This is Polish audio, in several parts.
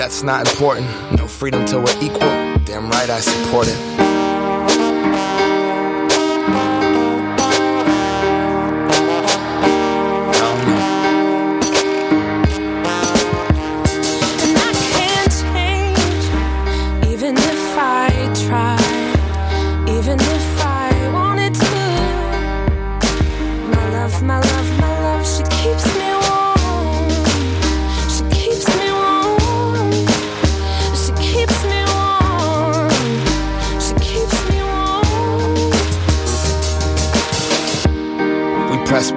that's not important. No freedom till we're equal. Damn right I support it.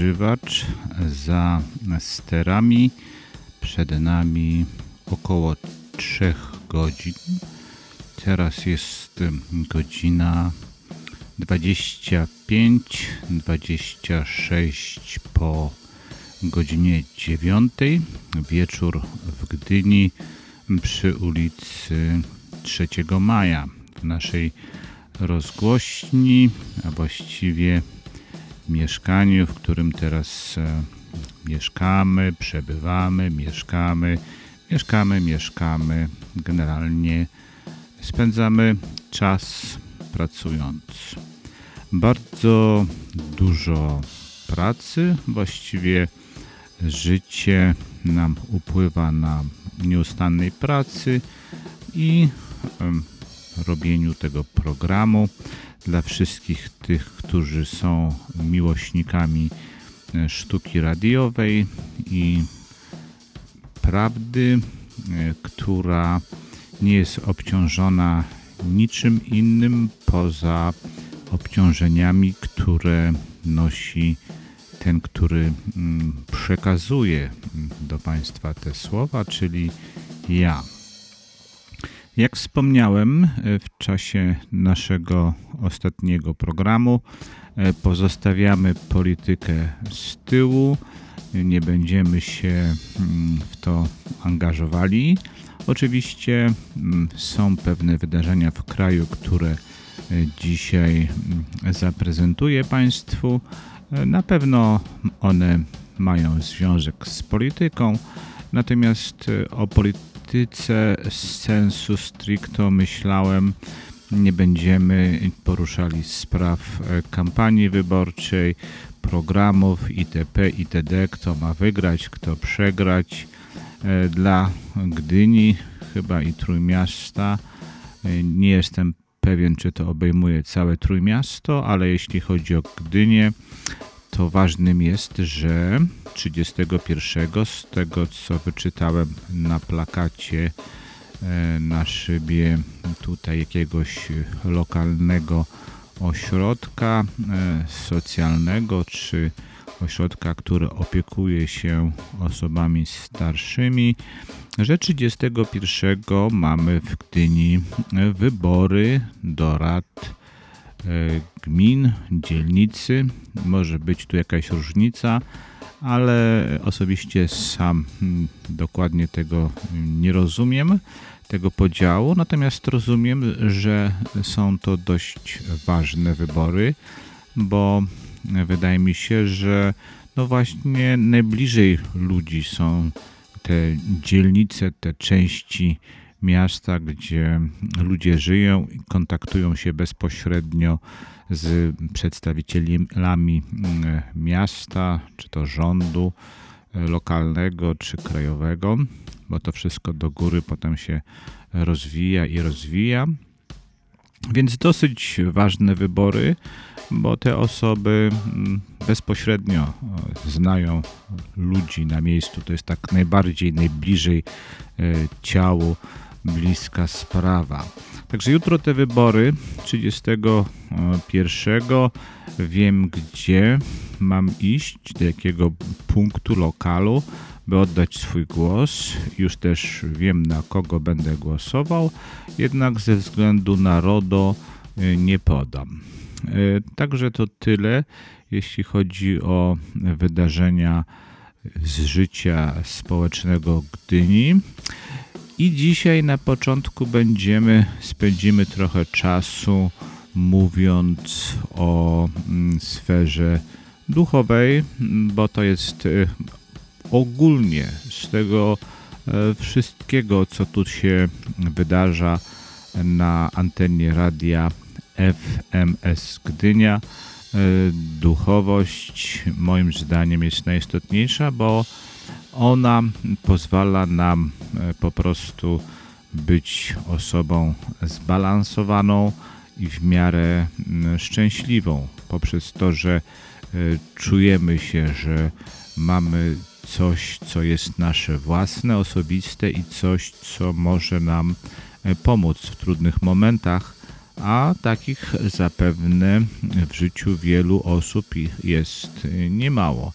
Grzywacz za sterami. przed nami około 3 godzin. Teraz jest godzina 25, 26 po godzinie 9. Wieczór w Gdyni przy ulicy 3 Maja w naszej rozgłośni, a właściwie mieszkaniu, w którym teraz e, mieszkamy, przebywamy, mieszkamy, mieszkamy, mieszkamy. Generalnie spędzamy czas pracując. Bardzo dużo pracy, właściwie życie nam upływa na nieustannej pracy i robieniu tego programu. Dla wszystkich tych, którzy są miłośnikami e, sztuki radiowej i prawdy, e, która nie jest obciążona niczym innym poza obciążeniami, które nosi ten, który mm, przekazuje do Państwa te słowa, czyli ja. Jak wspomniałem e, w czasie naszego ostatniego programu, e, pozostawiamy politykę z tyłu, nie będziemy się mm, w to angażowali. Oczywiście mm, są pewne wydarzenia w kraju, które e, dzisiaj mm, zaprezentuję Państwu. Na pewno one mają związek z polityką, natomiast o polityce polityce sensu stricto myślałem, nie będziemy poruszali spraw e, kampanii wyborczej, programów itp. itd. Kto ma wygrać, kto przegrać. E, dla Gdyni, chyba i Trójmiasta, e, nie jestem pewien, czy to obejmuje całe Trójmiasto, ale jeśli chodzi o Gdynię, to ważnym jest, że 31 z tego co wyczytałem na plakacie e, na szybie tutaj jakiegoś lokalnego ośrodka e, socjalnego czy ośrodka, który opiekuje się osobami starszymi, że 31 mamy w Gdyni wybory do rad gmin, dzielnicy. Może być tu jakaś różnica, ale osobiście sam hmm, dokładnie tego nie rozumiem, tego podziału. Natomiast rozumiem, że są to dość ważne wybory, bo wydaje mi się, że no właśnie najbliżej ludzi są te dzielnice, te części miasta, gdzie ludzie żyją i kontaktują się bezpośrednio z przedstawicielami mm, miasta, czy to rządu e, lokalnego, czy krajowego, bo to wszystko do góry potem się rozwija i rozwija. Więc dosyć ważne wybory, bo te osoby mm, bezpośrednio e, znają ludzi na miejscu. To jest tak najbardziej, najbliżej e, ciału bliska sprawa. Także jutro te wybory 31 wiem gdzie mam iść, do jakiego punktu lokalu, by oddać swój głos. Już też wiem na kogo będę głosował, jednak ze względu na RODO y, nie podam. Y, także to tyle, jeśli chodzi o wydarzenia z życia społecznego Gdyni. I dzisiaj na początku będziemy, spędzimy trochę czasu mówiąc o mm, sferze duchowej, bo to jest e, ogólnie z tego e, wszystkiego, co tu się wydarza na antenie radia FMS Gdynia. E, duchowość moim zdaniem jest najistotniejsza, bo ona pozwala nam e, po prostu być osobą zbalansowaną i w miarę szczęśliwą, poprzez to, że e, czujemy się, że mamy coś, co jest nasze własne, osobiste i coś, co może nam e, pomóc w trudnych momentach, a takich zapewne w życiu wielu osób jest niemało.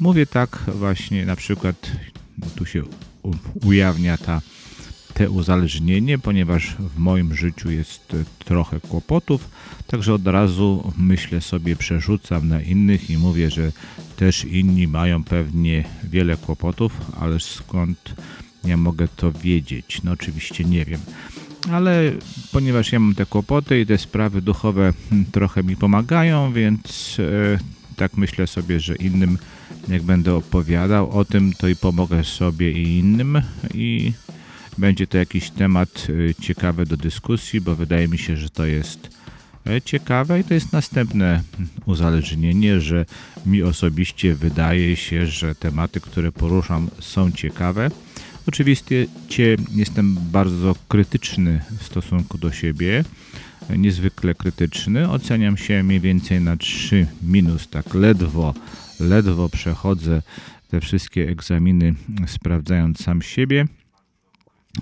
Mówię tak właśnie na przykład tu się ujawnia ta, te uzależnienie, ponieważ w moim życiu jest trochę kłopotów, także od razu myślę sobie, przerzucam na innych i mówię, że też inni mają pewnie wiele kłopotów, ale skąd ja mogę to wiedzieć? No oczywiście nie wiem ale ponieważ ja mam te kłopoty i te sprawy duchowe hmm, trochę mi pomagają, więc e, tak myślę sobie, że innym jak będę opowiadał o tym, to i pomogę sobie i innym i będzie to jakiś temat e, ciekawy do dyskusji, bo wydaje mi się, że to jest e, ciekawe i to jest następne uzależnienie, że mi osobiście wydaje się, że tematy, które poruszam są ciekawe Oczywiście jestem bardzo krytyczny w stosunku do siebie, niezwykle krytyczny. Oceniam się mniej więcej na 3 minus, tak ledwo, ledwo przechodzę te wszystkie egzaminy sprawdzając sam siebie.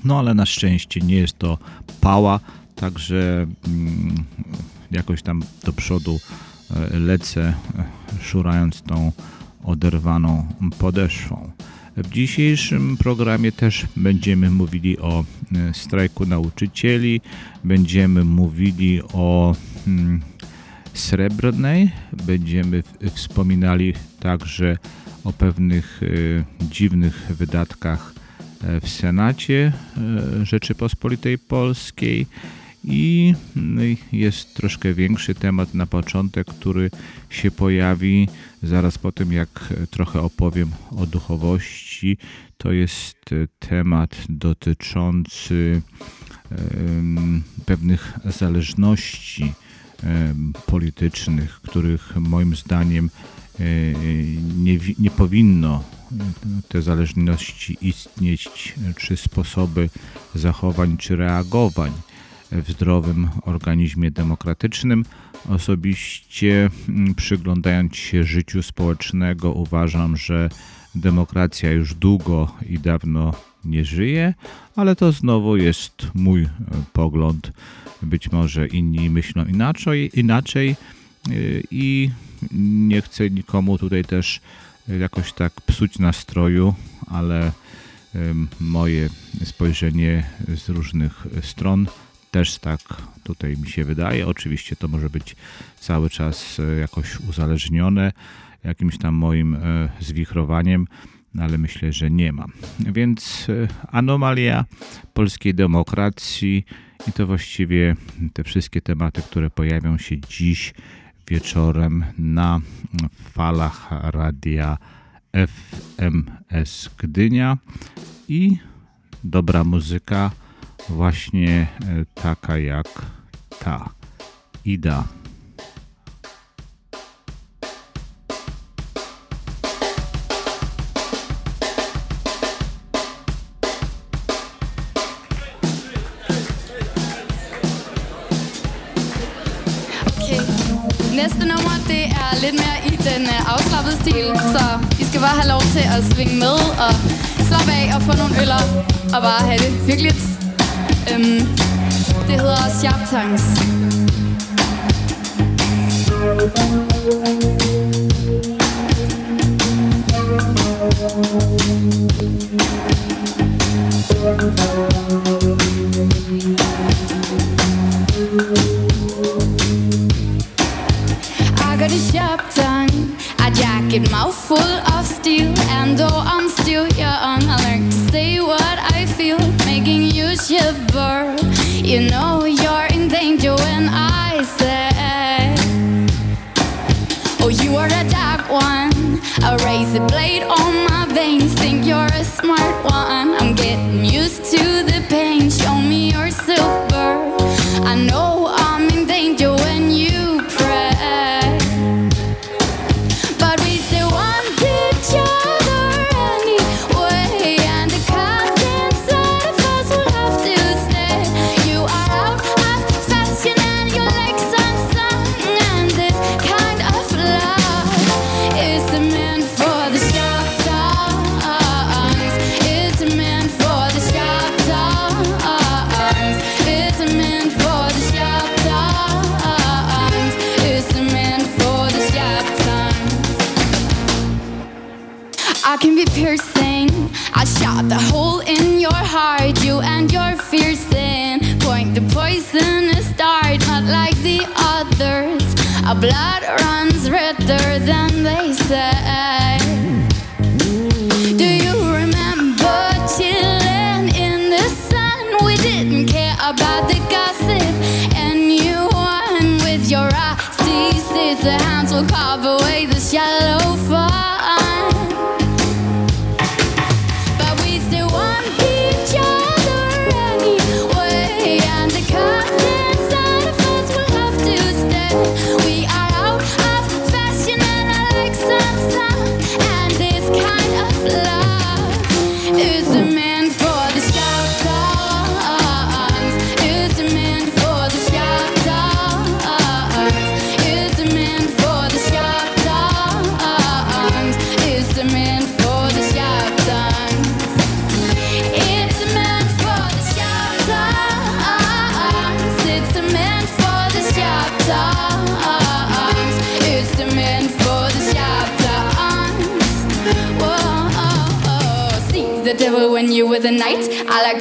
No ale na szczęście nie jest to pała, także mm, jakoś tam do przodu e, lecę, e, szurając tą oderwaną podeszwą. W dzisiejszym programie też będziemy mówili o e, strajku nauczycieli, będziemy mówili o hmm, Srebrnej, będziemy wspominali także o pewnych y, dziwnych wydatkach w Senacie Rzeczypospolitej Polskiej i no jest troszkę większy temat na początek, który się pojawi zaraz po tym, jak trochę opowiem o duchowości. To jest temat dotyczący pewnych zależności politycznych, których moim zdaniem e, nie, nie powinno te zależności istnieć, czy sposoby zachowań, czy reagowań w zdrowym organizmie demokratycznym. Osobiście przyglądając się życiu społecznego uważam, że demokracja już długo i dawno nie żyje, ale to znowu jest mój e, pogląd. Być może inni myślą inaczej, inaczej e, i nie chcę nikomu tutaj też jakoś tak psuć nastroju, ale e, moje spojrzenie z różnych stron też tak tutaj mi się wydaje. Oczywiście to może być cały czas e, jakoś uzależnione jakimś tam moim e, zwichrowaniem, ale myślę, że nie ma. Więc e, anomalia polskiej demokracji i to właściwie te wszystkie tematy, które pojawią się dziś wieczorem na falach radia FMS Gdynia i dobra muzyka właśnie e, taka jak ta Ida. Hele. så I skal bare have lov til at svinge med og slappe af og få nogle øller og bare have det hyggeligt. Øhm, det hedder Sharp Tongues. you. Gib mal auf.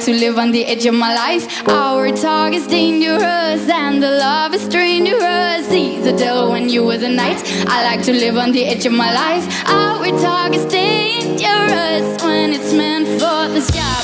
To live on the edge of my life. Our talk is dangerous and the love is dangerous. See the devil when you were the night. I like to live on the edge of my life. Our talk is dangerous when it's meant for the sharp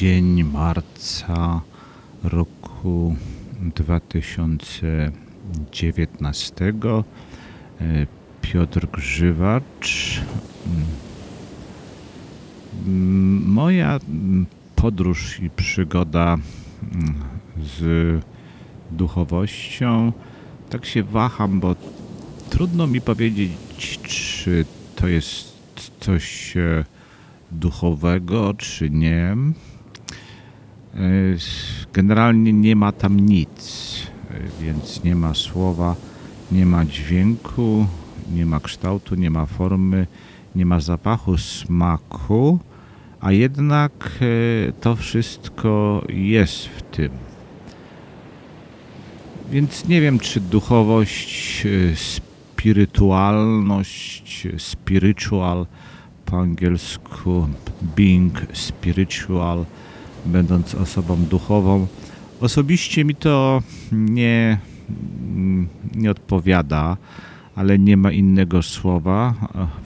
dzień marca roku 2019. E, Piotr Grzywacz. Moja podróż i przygoda z duchowością, tak się waham, bo trudno mi powiedzieć, czy to jest coś e, duchowego, czy nie. E, Generalnie nie ma tam nic, e, więc nie ma słowa, nie ma dźwięku, nie ma kształtu, nie ma formy, nie ma zapachu, smaku, a jednak e, to wszystko jest w tym. Więc nie wiem, czy duchowość, spirytualność, spiritual po angielsku, being spiritual, będąc osobą duchową. Osobiście mi to nie, nie odpowiada, ale nie ma innego słowa,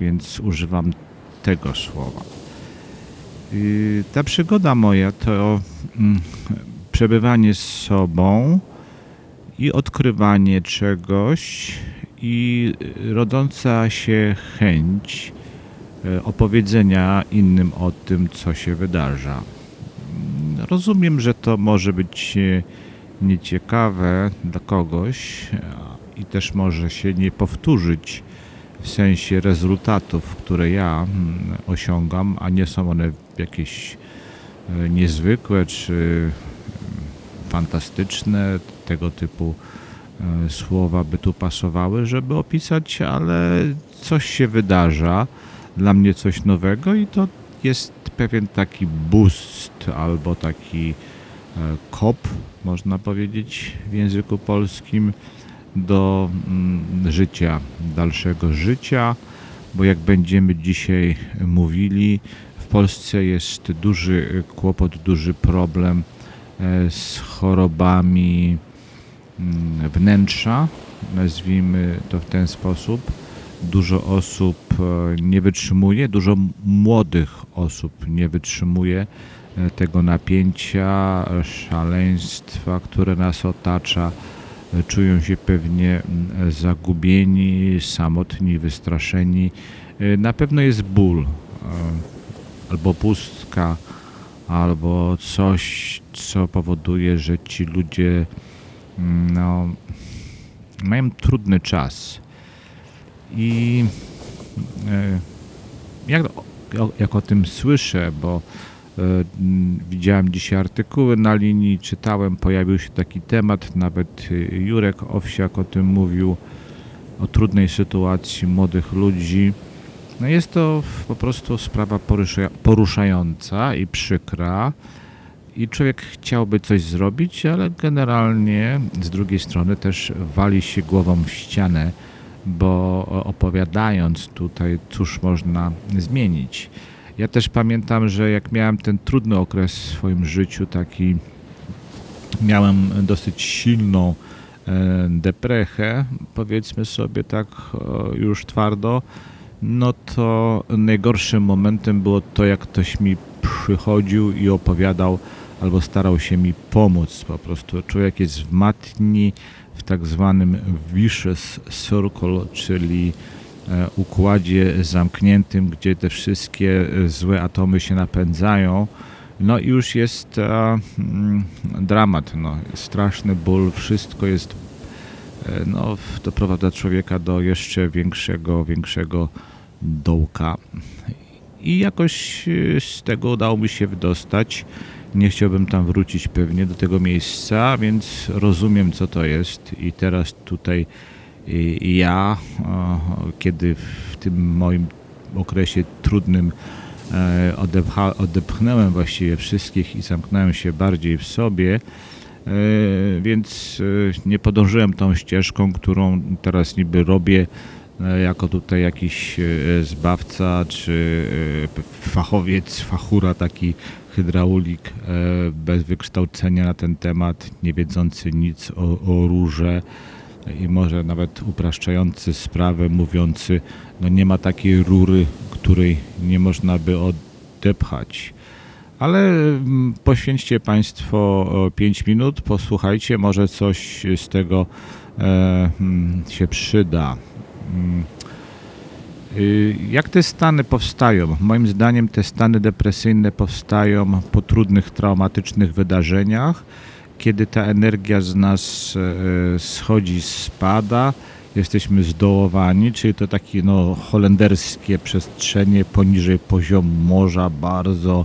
więc używam tego słowa. Yy, Ta przygoda moja to mm, przebywanie z sobą i odkrywanie czegoś i rodząca się chęć e, opowiedzenia innym o tym, co się wydarza. Rozumiem, że to może być e, nieciekawe dla kogoś a- i też może się nie powtórzyć w sensie rezultatów, które ja mm, osiągam, a nie są one jakieś e, niezwykłe czy mm, fantastyczne, tego typu e, słowa by tu pasowały, żeby opisać, ale coś się wydarza, dla mnie coś nowego i to jest pewien taki boost albo taki e, kop, można powiedzieć w języku polskim, do mm, życia, dalszego życia, bo jak będziemy dzisiaj mówili, w Polsce jest duży kłopot, duży problem e, z chorobami mm, wnętrza, nazwijmy to w ten sposób. Dużo osób e, nie wytrzymuje, dużo młodych osób nie wytrzymuje e, tego napięcia, szaleństwa, które nas otacza. E, Czują się pewnie mm, zagubieni, samotni, wystraszeni. E, Na pewno jest ból, albo pustka, albo coś, co powoduje, że ci ludzie mm, no, mają trudny czas. I jak, jak o tym słyszę, bo e, widziałem dzisiaj artykuły na linii, czytałem, pojawił się taki temat, nawet y, Jurek Owsiak o tym mówił, o trudnej sytuacji młodych ludzi. No jest to po prostu sprawa porusza, poruszająca i przykra. I człowiek chciałby coś zrobić, ale generalnie z drugiej strony też wali się głową w ścianę, bo opowiadając tutaj, cóż można zmienić. Ja też pamiętam, że jak miałem ten trudny okres w swoim życiu, taki miałem dosyć silną e, deprechę, powiedzmy sobie tak e, już twardo, no to najgorszym momentem było to, jak ktoś mi przychodził i opowiadał albo starał się mi pomóc. Po prostu człowiek jest w matni, w tak zwanym vicious circle, czyli e, układzie zamkniętym, gdzie te wszystkie e, złe atomy się napędzają. No i już jest e, mm, dramat, no, straszny ból, wszystko jest, no, doprowadza człowieka do jeszcze większego, większego dołka. I jakoś z tego udało mi się wydostać. Nie chciałbym tam wrócić pewnie do tego miejsca, więc rozumiem co to jest. I teraz tutaj ja, kiedy w tym moim okresie trudnym e, odepcha, odepchnąłem właściwie wszystkich i zamknąłem się bardziej w sobie, e, więc e, nie podążyłem tą ścieżką, którą teraz niby robię jako tutaj jakiś zbawca czy fachowiec, fachura, taki hydraulik e, bez wykształcenia na ten temat, nie wiedzący nic o, o róże i może nawet upraszczający sprawę, mówiący, no nie ma takiej rury, której nie można by odepchać. Ale mm, poświęćcie Państwo 5 minut, posłuchajcie, może coś z tego e, mm, się przyda. Y, jak te stany powstają? Moim zdaniem te stany depresyjne powstają po trudnych, traumatycznych wydarzeniach, kiedy ta energia z nas e, schodzi, spada, jesteśmy zdołowani, czyli to takie no, holenderskie przestrzenie poniżej poziomu morza, bardzo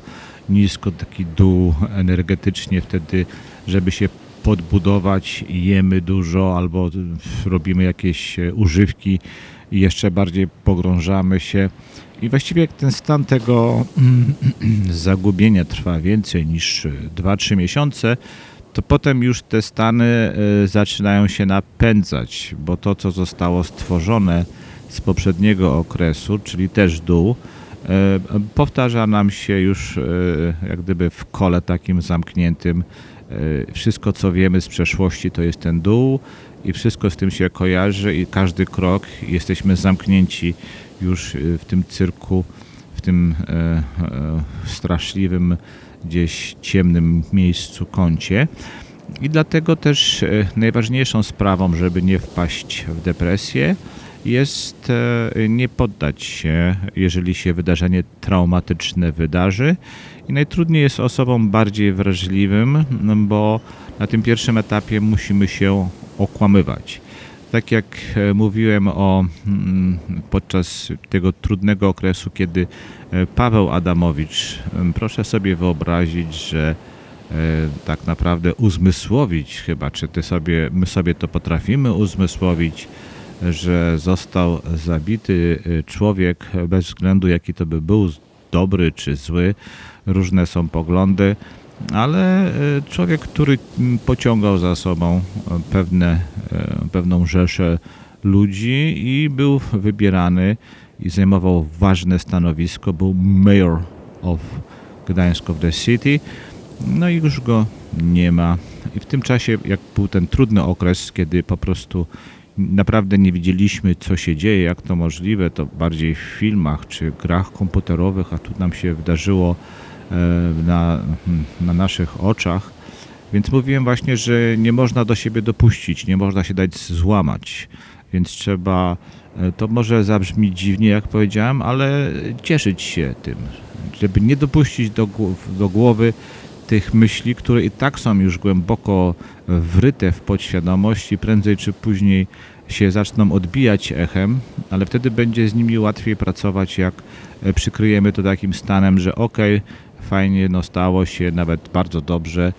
nisko, taki dół energetycznie wtedy, żeby się podbudować, jemy dużo albo robimy jakieś e, używki i jeszcze bardziej pogrążamy się. I właściwie ten stan tego zagubienia trwa więcej niż 2-3 miesiące, to potem już te stany e, zaczynają się napędzać, bo to, co zostało stworzone z poprzedniego okresu, czyli też dół, e, powtarza nam się już jak gdyby w kole takim zamkniętym. Wszystko, co wiemy z przeszłości, to jest ten dół i wszystko z tym się kojarzy i każdy krok jesteśmy zamknięci już y, w tym cyrku, w tym e, e, straszliwym, gdzieś ciemnym miejscu, kącie. I dlatego też e, najważniejszą sprawą, żeby nie wpaść w depresję, jest e, nie poddać się, jeżeli się wydarzenie traumatyczne wydarzy. I najtrudniej jest osobom bardziej wrażliwym, bo na tym pierwszym etapie musimy się okłamywać. Tak jak e, mówiłem o, mm, podczas tego trudnego okresu, kiedy e, Paweł Adamowicz, proszę sobie wyobrazić, że e, tak naprawdę uzmysłowić chyba, czy ty sobie, my sobie to potrafimy uzmysłowić, że został zabity człowiek bez względu jaki to by był, dobry czy zły, różne są poglądy, ale e, człowiek, który pociągał za sobą e, pewne, e, pewną rzeszę ludzi i był wybierany i zajmował ważne stanowisko, był mayor of Gdańsk of the City, no i już go nie ma. I w tym czasie, jak był ten trudny okres, kiedy po prostu naprawdę nie widzieliśmy, co się dzieje, jak to możliwe, to bardziej w filmach czy grach komputerowych, a tu nam się wydarzyło na, na naszych oczach. Więc mówiłem właśnie, że nie można do siebie dopuścić, nie można się dać złamać, więc trzeba, e, to może zabrzmi dziwnie, jak powiedziałem, ale cieszyć się tym, żeby nie dopuścić do, do głowy tych myśli, które i tak są już głęboko wryte w podświadomość i prędzej czy później się zaczną odbijać echem, ale wtedy będzie z nimi łatwiej pracować, jak e, przykryjemy to takim stanem, że ok, fajnie, no stało się nawet bardzo dobrze.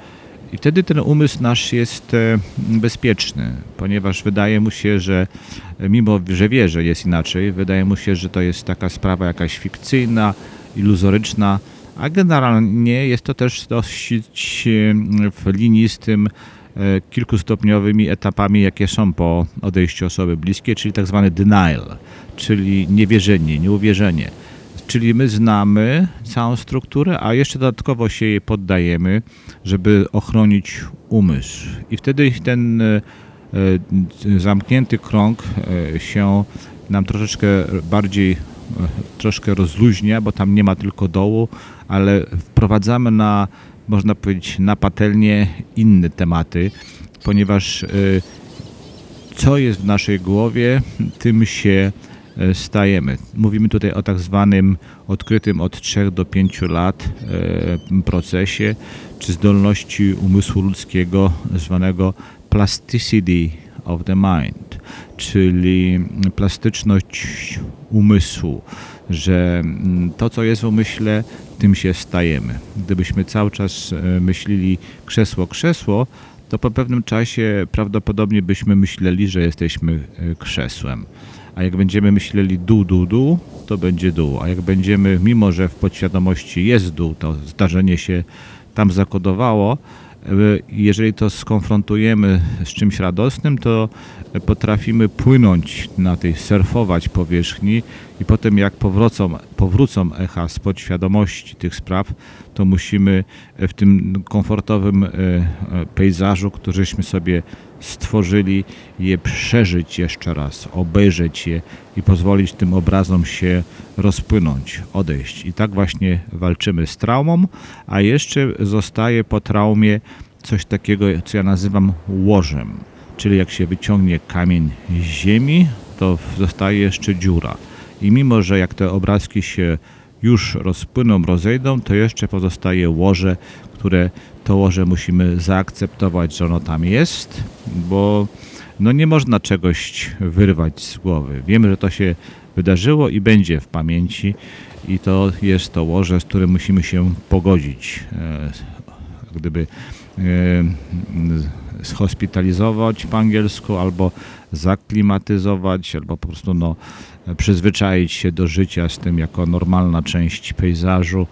I wtedy ten umysł nasz jest e, bezpieczny, ponieważ wydaje mu się, że e, mimo, że wie, że jest inaczej, wydaje mu się, że to jest taka sprawa jakaś fikcyjna, iluzoryczna, a generalnie jest to też dosyć e, w linii z tym kilkustopniowymi etapami, jakie są po odejściu osoby bliskiej, czyli tak zwany denial, czyli niewierzenie, nieuwierzenie. Czyli my znamy całą strukturę, a jeszcze dodatkowo się jej poddajemy, żeby ochronić umysł. I wtedy ten e, e, zamknięty krąg e, się nam troszeczkę bardziej troszkę rozluźnia, bo tam nie ma tylko dołu, ale wprowadzamy na, można powiedzieć, na patelnię inne tematy, ponieważ co jest w naszej głowie, tym się stajemy. Mówimy tutaj o tak zwanym odkrytym od 3 do 5 lat e, procesie, czy zdolności umysłu ludzkiego zwanego plasticity of the mind, czyli plastyczność umysłu, że mm, to, co jest w umyśle, tym się stajemy. Gdybyśmy cały czas e, myśleli krzesło, krzesło, to po pewnym czasie prawdopodobnie byśmy myśleli, że jesteśmy krzesłem a jak będziemy myśleli dół, dół, dół, to będzie dół, a jak będziemy, mimo że w podświadomości jest dół, to zdarzenie się tam zakodowało, e, jeżeli to skonfrontujemy z czymś radosnym, to potrafimy płynąć na tej, surfować powierzchni i potem jak powrócą, powrócą echa z podświadomości tych spraw, to musimy w tym komfortowym e, e, pejzażu, któryśmy sobie stworzyli, je przeżyć jeszcze raz, obejrzeć je i pozwolić tym obrazom się rozpłynąć, odejść. I tak właśnie walczymy z traumą, a jeszcze zostaje po traumie coś takiego, co ja nazywam łożem. Czyli jak się wyciągnie kamień z ziemi, to zostaje jeszcze dziura. I mimo, że jak te obrazki się już rozpłyną, rozejdą, to jeszcze pozostaje łoże, które to łoże musimy zaakceptować, że ono tam jest, bo no nie można czegoś wyrwać z głowy. Wiemy, że to się wydarzyło i będzie w pamięci i to jest to łoże, z którym musimy się pogodzić. E, gdyby e, schospitalizować po angielsku, albo zaklimatyzować, albo po prostu no, przyzwyczaić się do życia z tym jako normalna część pejzażu,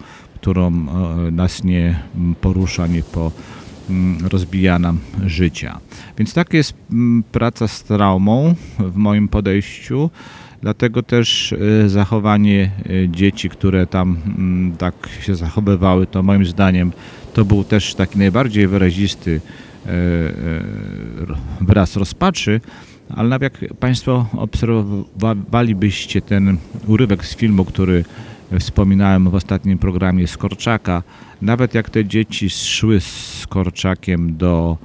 którą e, nas nie porusza, nie po rozbija nam życia. Więc tak jest praca z traumą w moim podejściu. Dlatego też e, zachowanie e, dzieci, które tam tak się zachowywały, to moim zdaniem to był też taki najbardziej wyrazisty wyraz rozpaczy, ale jak Państwo obserwowalibyście ten urywek z filmu, który wspominałem w ostatnim programie z Korczaka, nawet jak te dzieci szły z Korczakiem do,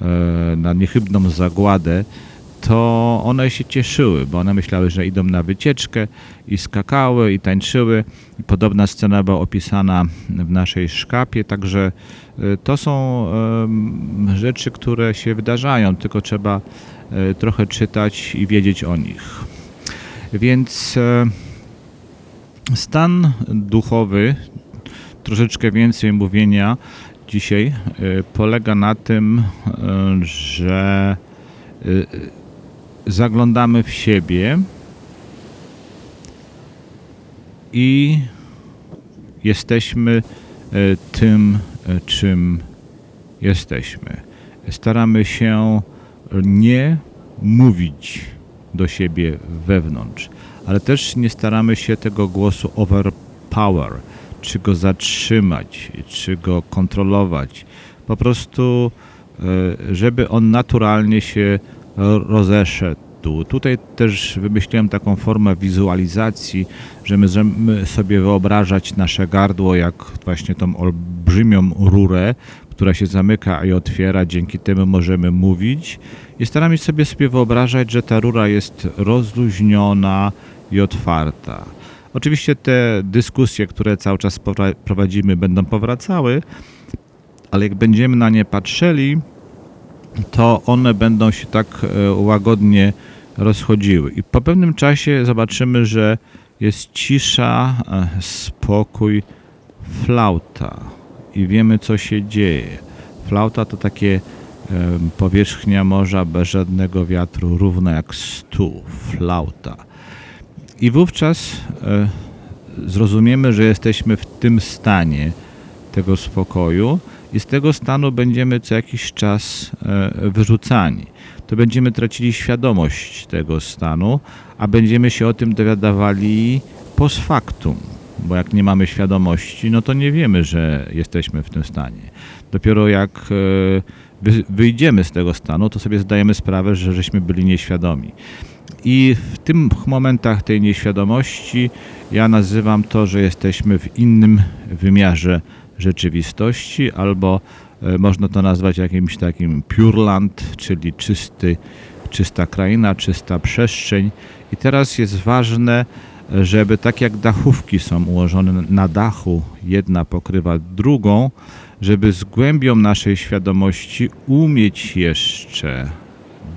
e, na niechybną zagładę, to one się cieszyły, bo one myślały, że idą na wycieczkę i skakały i tańczyły. Podobna scena była opisana w naszej szkapie, także e, to są rzeczy, które się wydarzają, tylko trzeba e, trochę czytać i wiedzieć o nich. Więc stan duchowy, troszeczkę więcej mówienia dzisiaj, polega na tym, że zaglądamy w siebie i jesteśmy e, tym, e, czym jesteśmy. Staramy się nie mówić do siebie wewnątrz, ale też nie staramy się tego głosu overpower, czy go zatrzymać, czy go kontrolować. Po prostu, e, żeby on naturalnie się rozeszedł. Tutaj też wymyśliłem taką formę wizualizacji, że możemy sobie wyobrażać nasze gardło jak właśnie tą olbrzymią rurę, która się zamyka i otwiera, dzięki temu możemy mówić. I staramy się sobie, sobie wyobrażać, że ta rura jest rozluźniona i otwarta. Oczywiście te dyskusje, które cały czas prowadzimy, będą powracały, ale jak będziemy na nie patrzyli, to one będą się tak e, łagodnie rozchodziły. I po pewnym czasie zobaczymy, że jest cisza, e, spokój, flauta i wiemy, co się dzieje. Flauta to takie e, powierzchnia morza bez żadnego wiatru, równa jak stół, flauta. I wówczas zrozumiemy, że jesteśmy w tym stanie tego spokoju, i z tego stanu będziemy co jakiś czas e, wyrzucani. To będziemy tracili świadomość tego stanu, a będziemy się o tym dowiadywali post factum, bo jak nie mamy świadomości, no to nie wiemy, że jesteśmy w tym stanie. Dopiero jak e, wyjdziemy z tego stanu, to sobie zdajemy sprawę, że żeśmy byli nieświadomi. I w tych momentach tej nieświadomości ja nazywam to, że jesteśmy w innym wymiarze rzeczywistości, albo e, można to nazwać jakimś takim pure land, czyli czysty, czysta kraina, czysta przestrzeń. I teraz jest ważne, żeby tak jak dachówki są ułożone na dachu, jedna pokrywa drugą, żeby z głębią naszej świadomości umieć jeszcze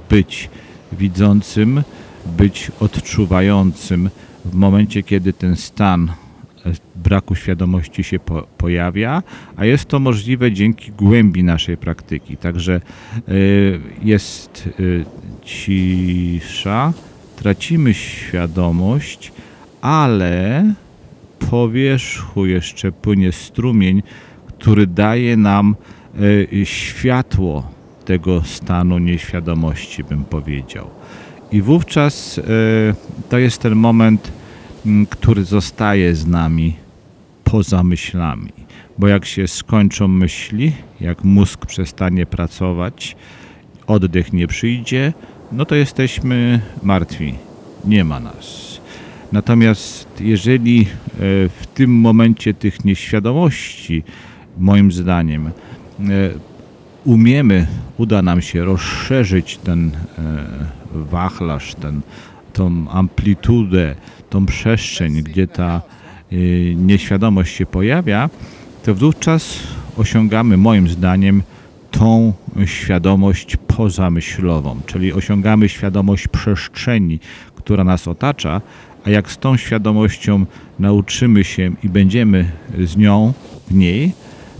być widzącym, być odczuwającym w momencie, kiedy ten stan braku świadomości się po, pojawia, a jest to możliwe dzięki głębi naszej praktyki. Także y, jest y, cisza, tracimy świadomość, ale po wierzchu jeszcze płynie strumień, który daje nam światło tego stanu nieświadomości, bym powiedział. I wówczas to jest ten moment, który zostaje z nami poza myślami. bo jak się skończą myśli, jak mózg przestanie pracować, oddech nie przyjdzie, no to jesteśmy martwi. Nie ma nas. Natomiast jeżeli e, w tym momencie tych nieświadomości, moim zdaniem, e, umiemy, uda nam się rozszerzyć ten e, wachlarz, ten, tą amplitudę, tą przestrzeń, gdzie ta nieświadomość się pojawia, to wówczas osiągamy, moim zdaniem, tą świadomość pozamyślową, czyli osiągamy świadomość przestrzeni, która nas otacza, a jak z tą świadomością nauczymy się i będziemy z nią, w niej,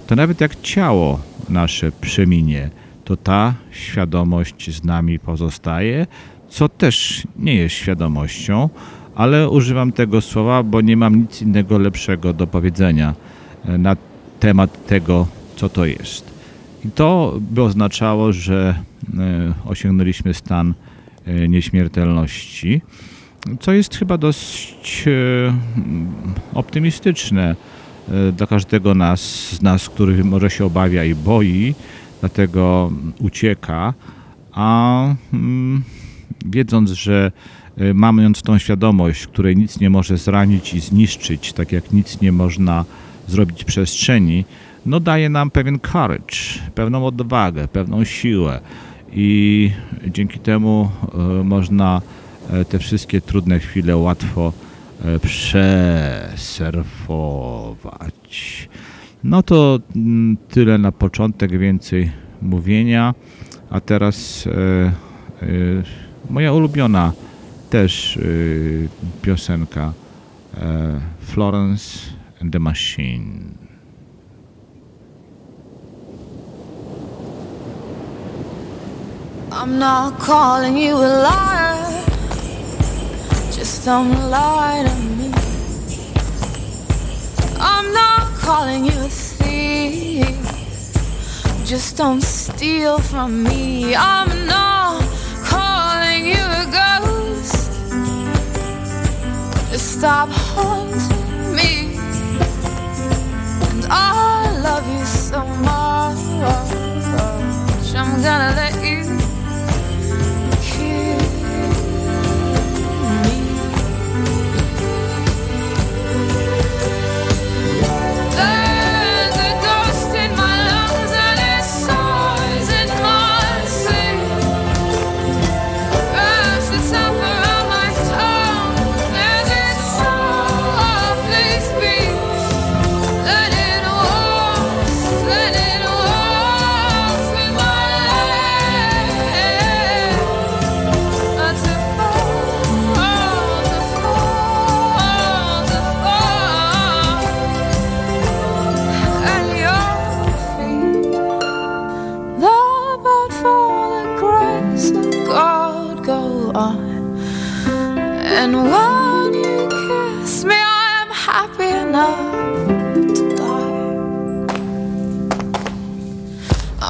to nawet jak ciało nasze przeminie, to ta świadomość z nami pozostaje, co też nie jest świadomością, ale używam tego słowa, bo nie mam nic innego lepszego do powiedzenia e, na temat tego, co to jest. I to by oznaczało, że e, osiągnęliśmy stan e, nieśmiertelności co jest chyba dość optymistyczne dla każdego nas, z nas, który może się obawia i boi, dlatego ucieka, a mm, wiedząc, że e, mając tą świadomość, której nic nie może zranić i zniszczyć, tak jak nic nie można zrobić przestrzeni, no daje nam pewien courage, pewną odwagę, pewną siłę i dzięki temu można E, te wszystkie trudne chwile łatwo e, przesurfować. No to mm, tyle na początek, więcej mówienia. A teraz e, e, moja ulubiona też e, piosenka e, Florence and the Machine. I'm not calling you a liar Just don't lie to me. I'm not calling you a thief. Just don't steal from me. I'm not calling you a ghost. Stop haunting me. And I love you so much. I'm gonna let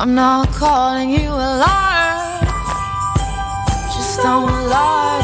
I'm not calling you a liar. Just don't lie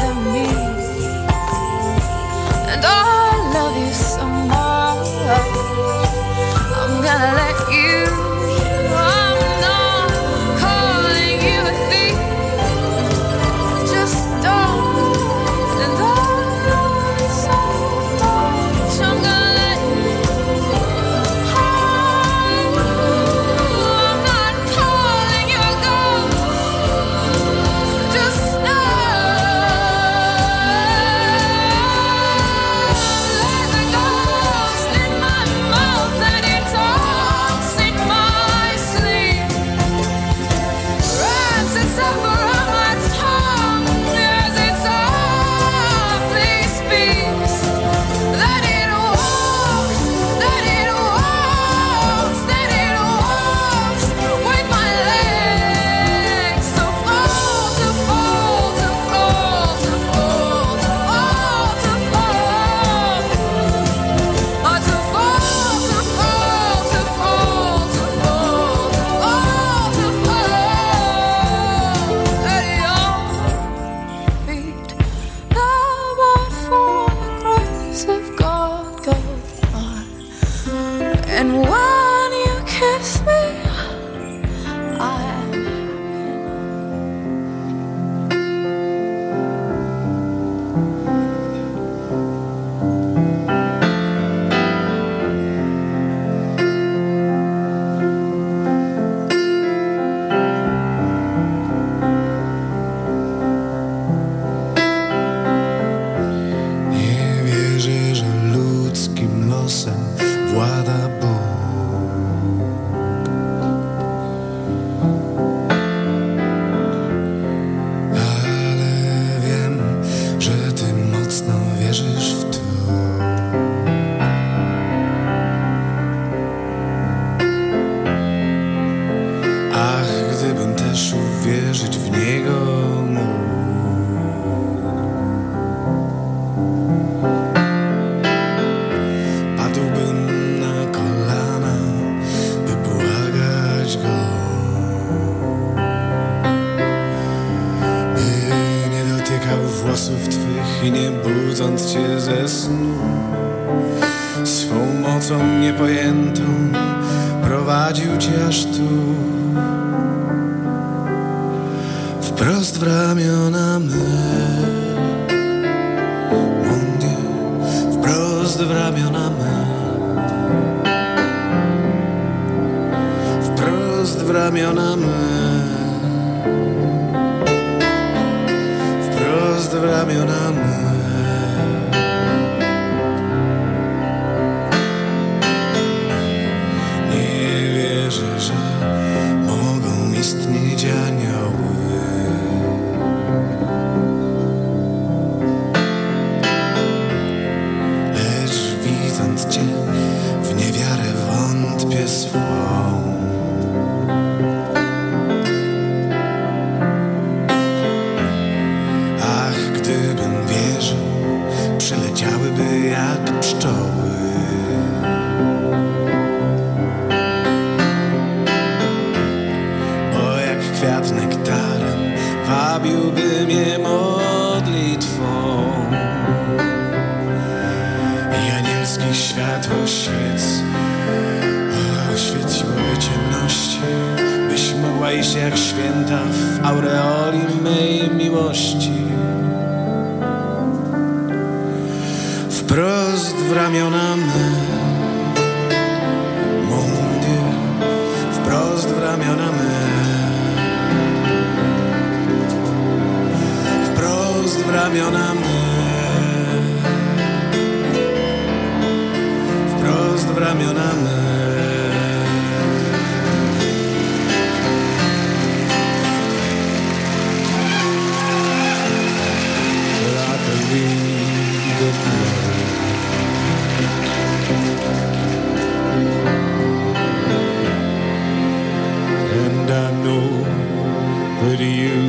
But you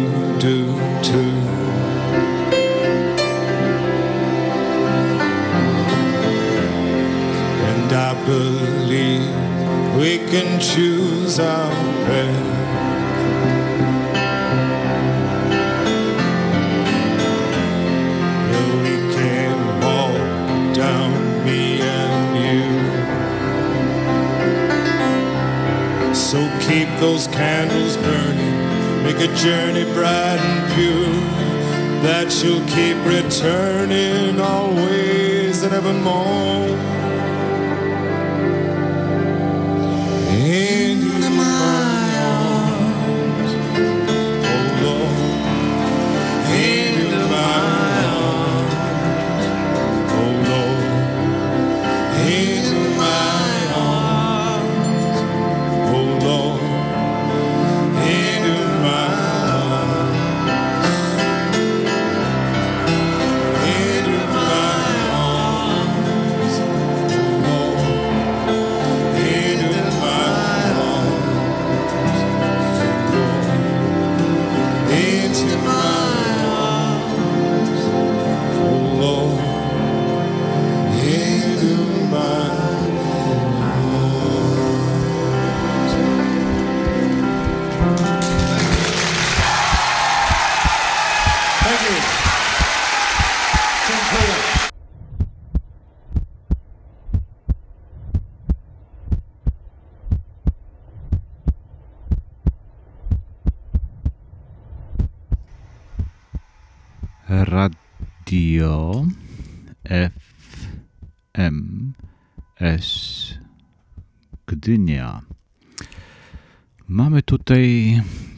Gdynia.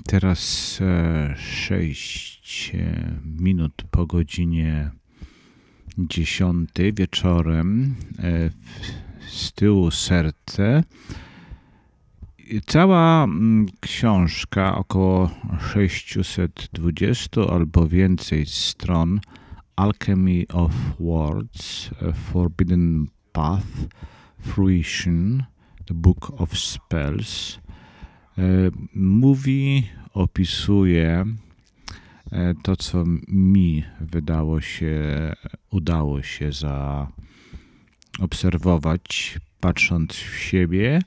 Teraz 6 e, minut po godzinie 10 wieczorem. E, z tyłu serce. Cała mm, książka, około 620 albo więcej stron, Alchemy of Words, Forbidden Path, Fruition, The Book of Spells, e, mówi, opisuje e, to, co mi wydało się, udało się zaobserwować, patrząc w siebie,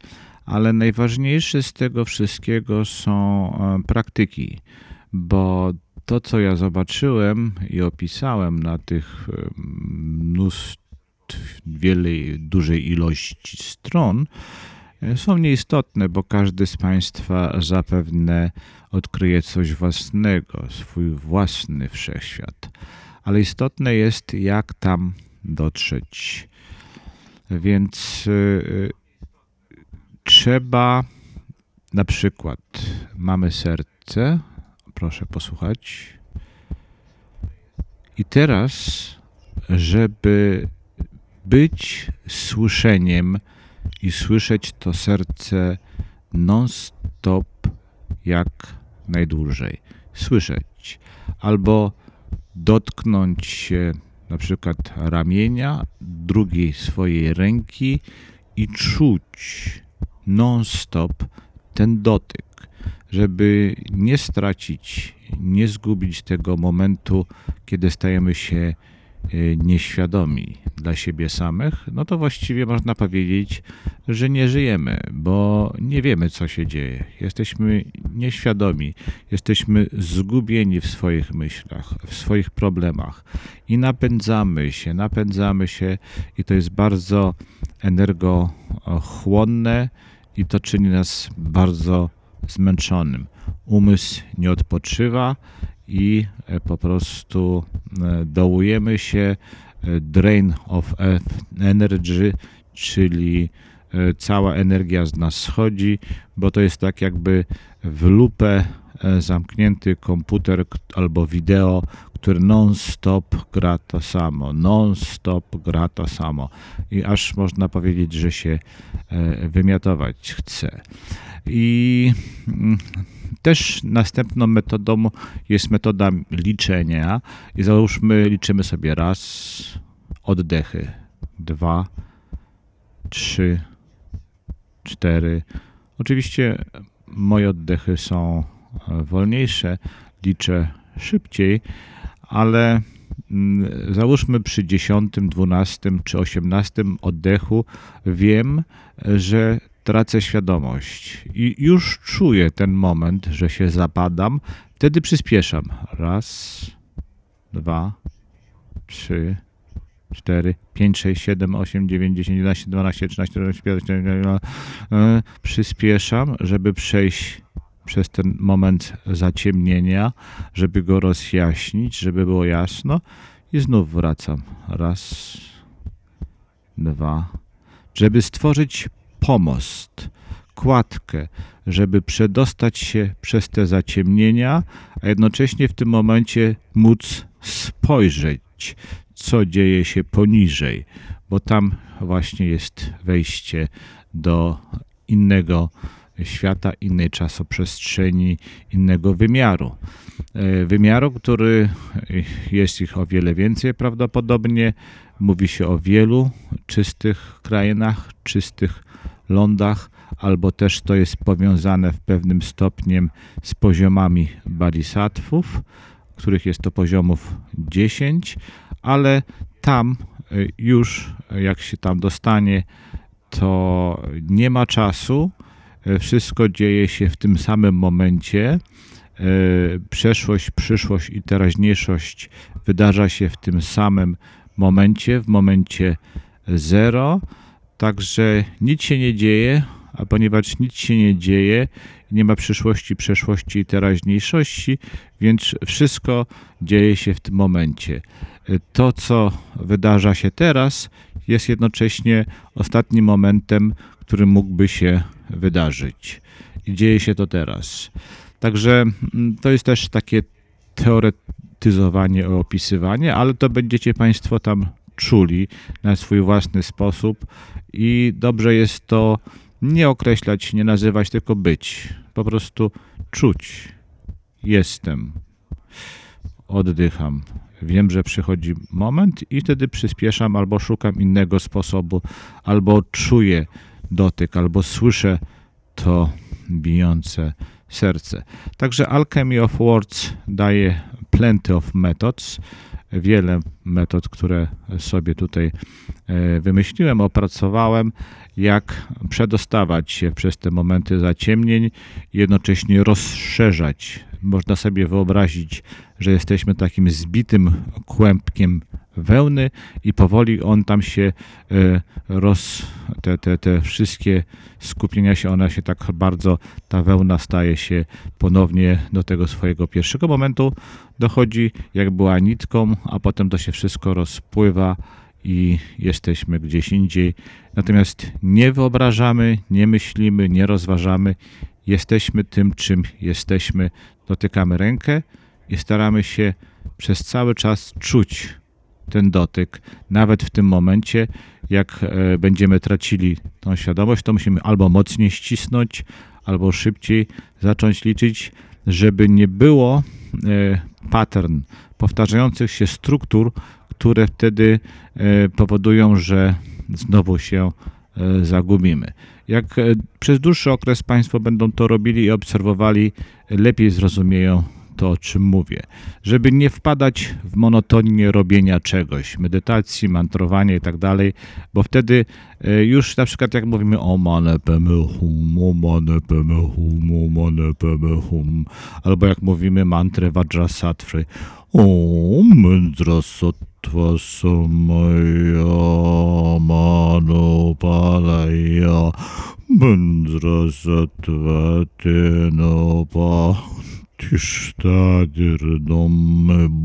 ale najważniejsze z tego wszystkiego są e, praktyki, bo to, co ja zobaczyłem i opisałem na tych mnóstw, wielej, dużej ilości stron, e, są nieistotne, bo każdy z Państwa zapewne odkryje coś własnego, swój własny wszechświat. Ale istotne jest, jak tam dotrzeć. Więc e, trzeba na przykład mamy serce, proszę posłuchać. I teraz, żeby być słyszeniem i słyszeć to serce non-stop jak najdłużej. Słyszeć albo dotknąć się na przykład ramienia drugiej swojej ręki i czuć non-stop ten dotyk, żeby nie stracić, nie zgubić tego momentu, kiedy stajemy się nieświadomi dla siebie samych, no to właściwie można powiedzieć, że nie żyjemy, bo nie wiemy, co się dzieje. Jesteśmy nieświadomi, jesteśmy zgubieni w swoich myślach, w swoich problemach i napędzamy się, napędzamy się, i to jest bardzo energochłonne i to czyni nas bardzo zmęczonym. Umysł nie odpoczywa i e, po prostu e, dołujemy się e, drain of energy, czyli cała energia z nas schodzi, bo to jest tak jakby w lupę zamknięty komputer albo wideo, który non-stop gra to samo, non-stop gra to samo i aż można powiedzieć, że się wymiatować chce. I mm, też następną metodą jest metoda liczenia. I załóżmy, liczymy sobie raz, oddechy, dwa, trzy, cztery. Oczywiście moje oddechy są e, wolniejsze, liczę szybciej, ale mm, załóżmy przy 10, 12 czy 18 oddechu wiem, że tracę świadomość i już czuję ten moment, że się zapadam, wtedy przyspieszam. Raz, dwa, trzy, cztery, pięć, sześć, siedem, osiem, dziewięć, dziesięć, jedenaście, dwanaście, trzynaście, czternaście, piętnaście, przyspieszam, żeby przejść przez ten moment zaciemnienia, żeby go rozjaśnić, żeby było jasno i znów wracam. Raz, dwa, żeby stworzyć pomost, kładkę, żeby przedostać się przez te zaciemnienia, a jednocześnie w tym momencie móc spojrzeć, co dzieje się poniżej, bo tam właśnie jest wejście do innego świata, innej czasoprzestrzeni, innego wymiaru. E, wymiaru, który jest ich o wiele więcej prawdopodobnie. Mówi się o wielu czystych krainach, czystych lądach, albo też to jest powiązane w pewnym stopniem z poziomami bodhisattwów, których jest to poziomów 10, ale tam y, już jak się tam dostanie, to nie ma czasu, wszystko dzieje się w tym samym momencie. Y, przeszłość, przyszłość i teraźniejszość wydarza się w tym samym momencie, w momencie zero Także nic się nie dzieje, a ponieważ nic się nie dzieje, nie ma przyszłości, przeszłości i teraźniejszości, więc wszystko dzieje się w tym momencie. To, co wydarza się teraz, jest jednocześnie ostatnim momentem, który mógłby się wydarzyć. I dzieje się to teraz. Także mm, to jest też takie teoretyzowanie, opisywanie, ale to będziecie Państwo tam czuli na swój własny sposób i dobrze jest to Nie określać, nie nazywać, tylko być. Po prostu czuć. Jestem. Oddycham. Wiem, że przychodzi moment i wtedy przyspieszam albo szukam innego sposobu, albo czuję dotyk, albo słyszę to bijące serce. Także Alchemy of Words daje plenty of methods, wiele metod, które sobie tutaj e, wymyśliłem, opracowałem, jak przedostawać się przez te momenty zaciemnień jednocześnie rozszerzać. Można sobie wyobrazić, że jesteśmy takim zbitym kłębkiem wełny i powoli on tam się e, roz, te, te, te wszystkie skupienia się, ona się tak bardzo, ta wełna staje się ponownie do tego swojego pierwszego momentu, dochodzi jak była nitką, a potem to się wszystko rozpływa i jesteśmy gdzieś indziej. Natomiast nie wyobrażamy, nie myślimy, nie rozważamy, jesteśmy tym, czym jesteśmy, dotykamy rękę i staramy się przez cały czas czuć ten dotyk. Nawet w tym momencie, jak e, będziemy tracili tą świadomość, to musimy albo mocniej ścisnąć, albo szybciej zacząć liczyć, żeby nie było e, pattern powtarzających się struktur, które wtedy e, powodują, że znowu się zagubimy. Jak przez dłuższy okres Państwo będą to robili i obserwowali, lepiej zrozumieją to, o czym mówię. Żeby nie wpadać w monotonię robienia czegoś, medytacji, mantrowania i tak dalej, bo wtedy e, już na przykład jak mówimy o mane hum, o mane hum, o mane hum, albo jak mówimy mantrę Vajrasattwy, Om Mandrasattva Samaya Mano Palaya Tystadırdım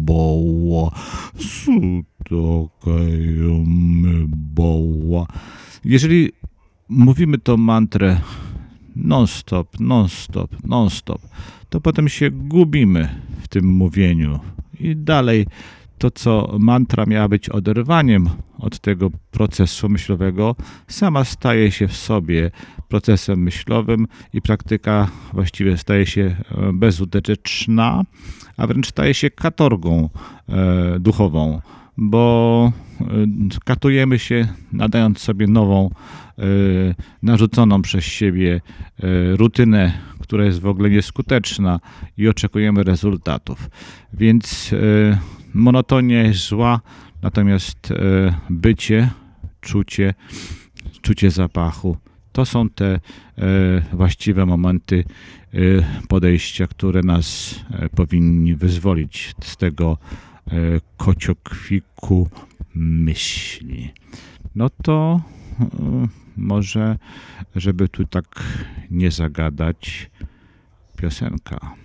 boğa sutokajmy boğa. Jeżeli mówimy to mantrę non-stop, non-stop, non-stop, to potem się gubimy w tym mówieniu i dalej to, co mantra miała być oderwaniem od tego procesu myślowego, sama staje się w sobie procesem myślowym i praktyka właściwie staje się e, bezużyteczna, a wręcz staje się katorgą e, duchową, bo e, katujemy się, nadając sobie nową, narzuconą przez siebie rutynę, która jest w ogóle nieskuteczna i oczekujemy rezultatów. Więc monotonia jest zła, natomiast bycie, czucie, czucie zapachu to są te e, właściwe momenty e, podejścia, które nas e, powinni wyzwolić z tego kociokwiku myśli. No to może, żeby tu tak nie zagadać, piosenka.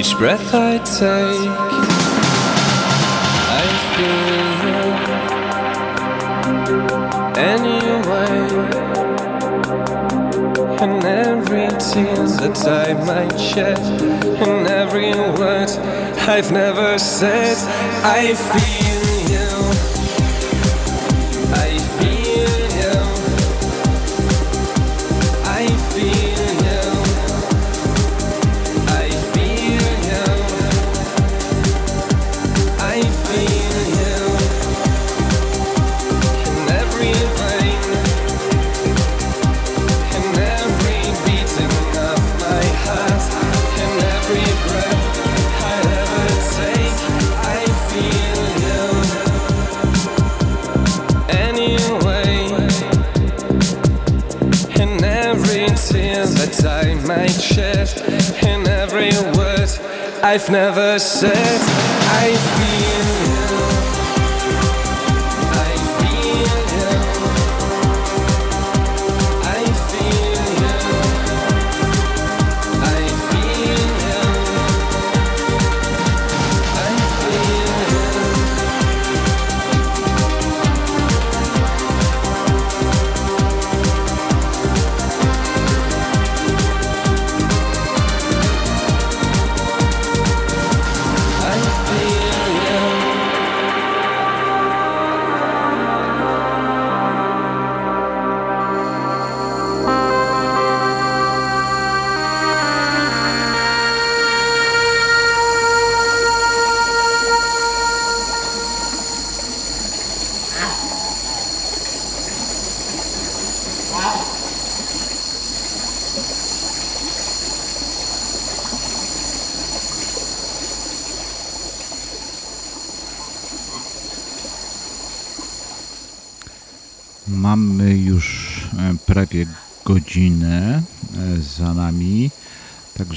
Each breath I take. I feel you anyway, and every tear that I might shed, and every word I've never said, I feel. life never said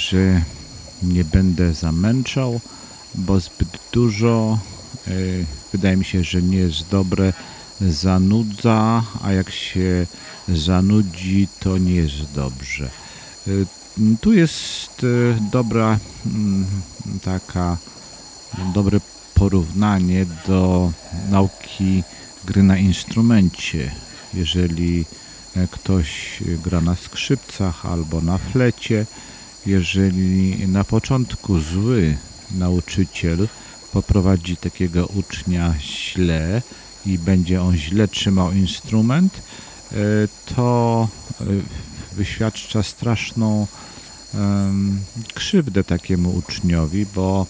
także nie będę zamęczał, bo zbyt dużo e, wydaje mi się, że nie jest dobre, zanudza, a jak się zanudzi, to nie jest dobrze. E, Tu jest e, dobra mm, taka dobre porównanie do nauki gry na instrumencie. Jeżeli ktoś gra na skrzypcach albo na flecie, jeżeli na początku zły nauczyciel poprowadzi takiego ucznia źle i będzie on źle trzymał instrument, e, to e, wyświadcza straszną krzywdę takiemu uczniowi, bo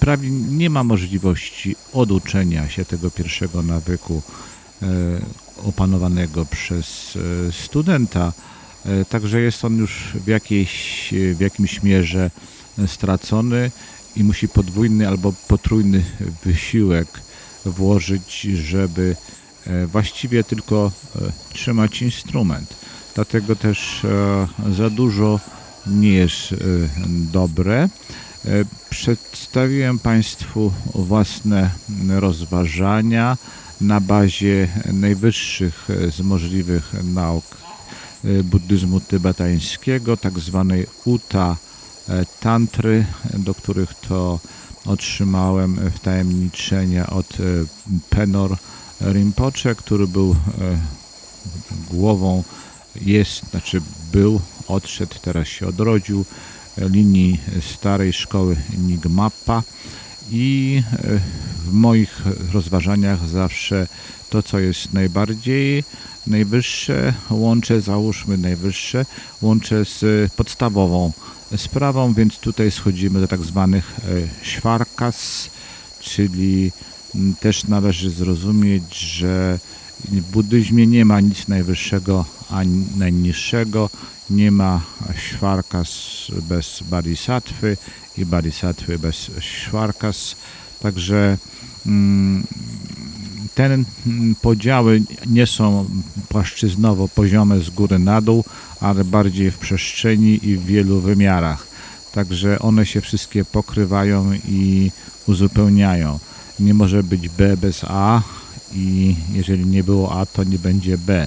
prawie nie ma możliwości oduczenia się tego pierwszego nawyku e, opanowanego przez studenta. E, Także jest on już w, jakiejś, w jakimś mierze stracony i musi podwójny albo potrójny wysiłek włożyć, żeby e, właściwie tylko e, trzymać instrument. Dlatego też e, za dużo nie jest e, dobre. E, Przedstawiłem Państwu własne rozważania na bazie najwyższych e, z możliwych nauk e, buddyzmu tybetańskiego, tak zwanej Uta e, Tantry, do których to otrzymałem wtajemniczenia od e, Penor Rinpoche, który był e, głową, jest, znaczy był, odszedł, teraz się odrodził, linii starej szkoły Nigmapa i e, w moich rozważaniach zawsze to, co jest najbardziej najwyższe, łączę, załóżmy najwyższe, łączę z podstawową sprawą, więc tutaj schodzimy do tak zwanych e, szwarkas, czyli też należy zrozumieć, że w buddyzmie nie ma nic najwyższego ani najniższego, nie ma szwarkas bez bodhisattwy i bodhisattwy bez szwarkas, także mm, te mm, podziały nie są płaszczyznowo poziome z góry na dół, ale bardziej w przestrzeni i w wielu wymiarach. Także one się wszystkie pokrywają i uzupełniają. Nie może być B bez A i jeżeli nie było A, to nie będzie B.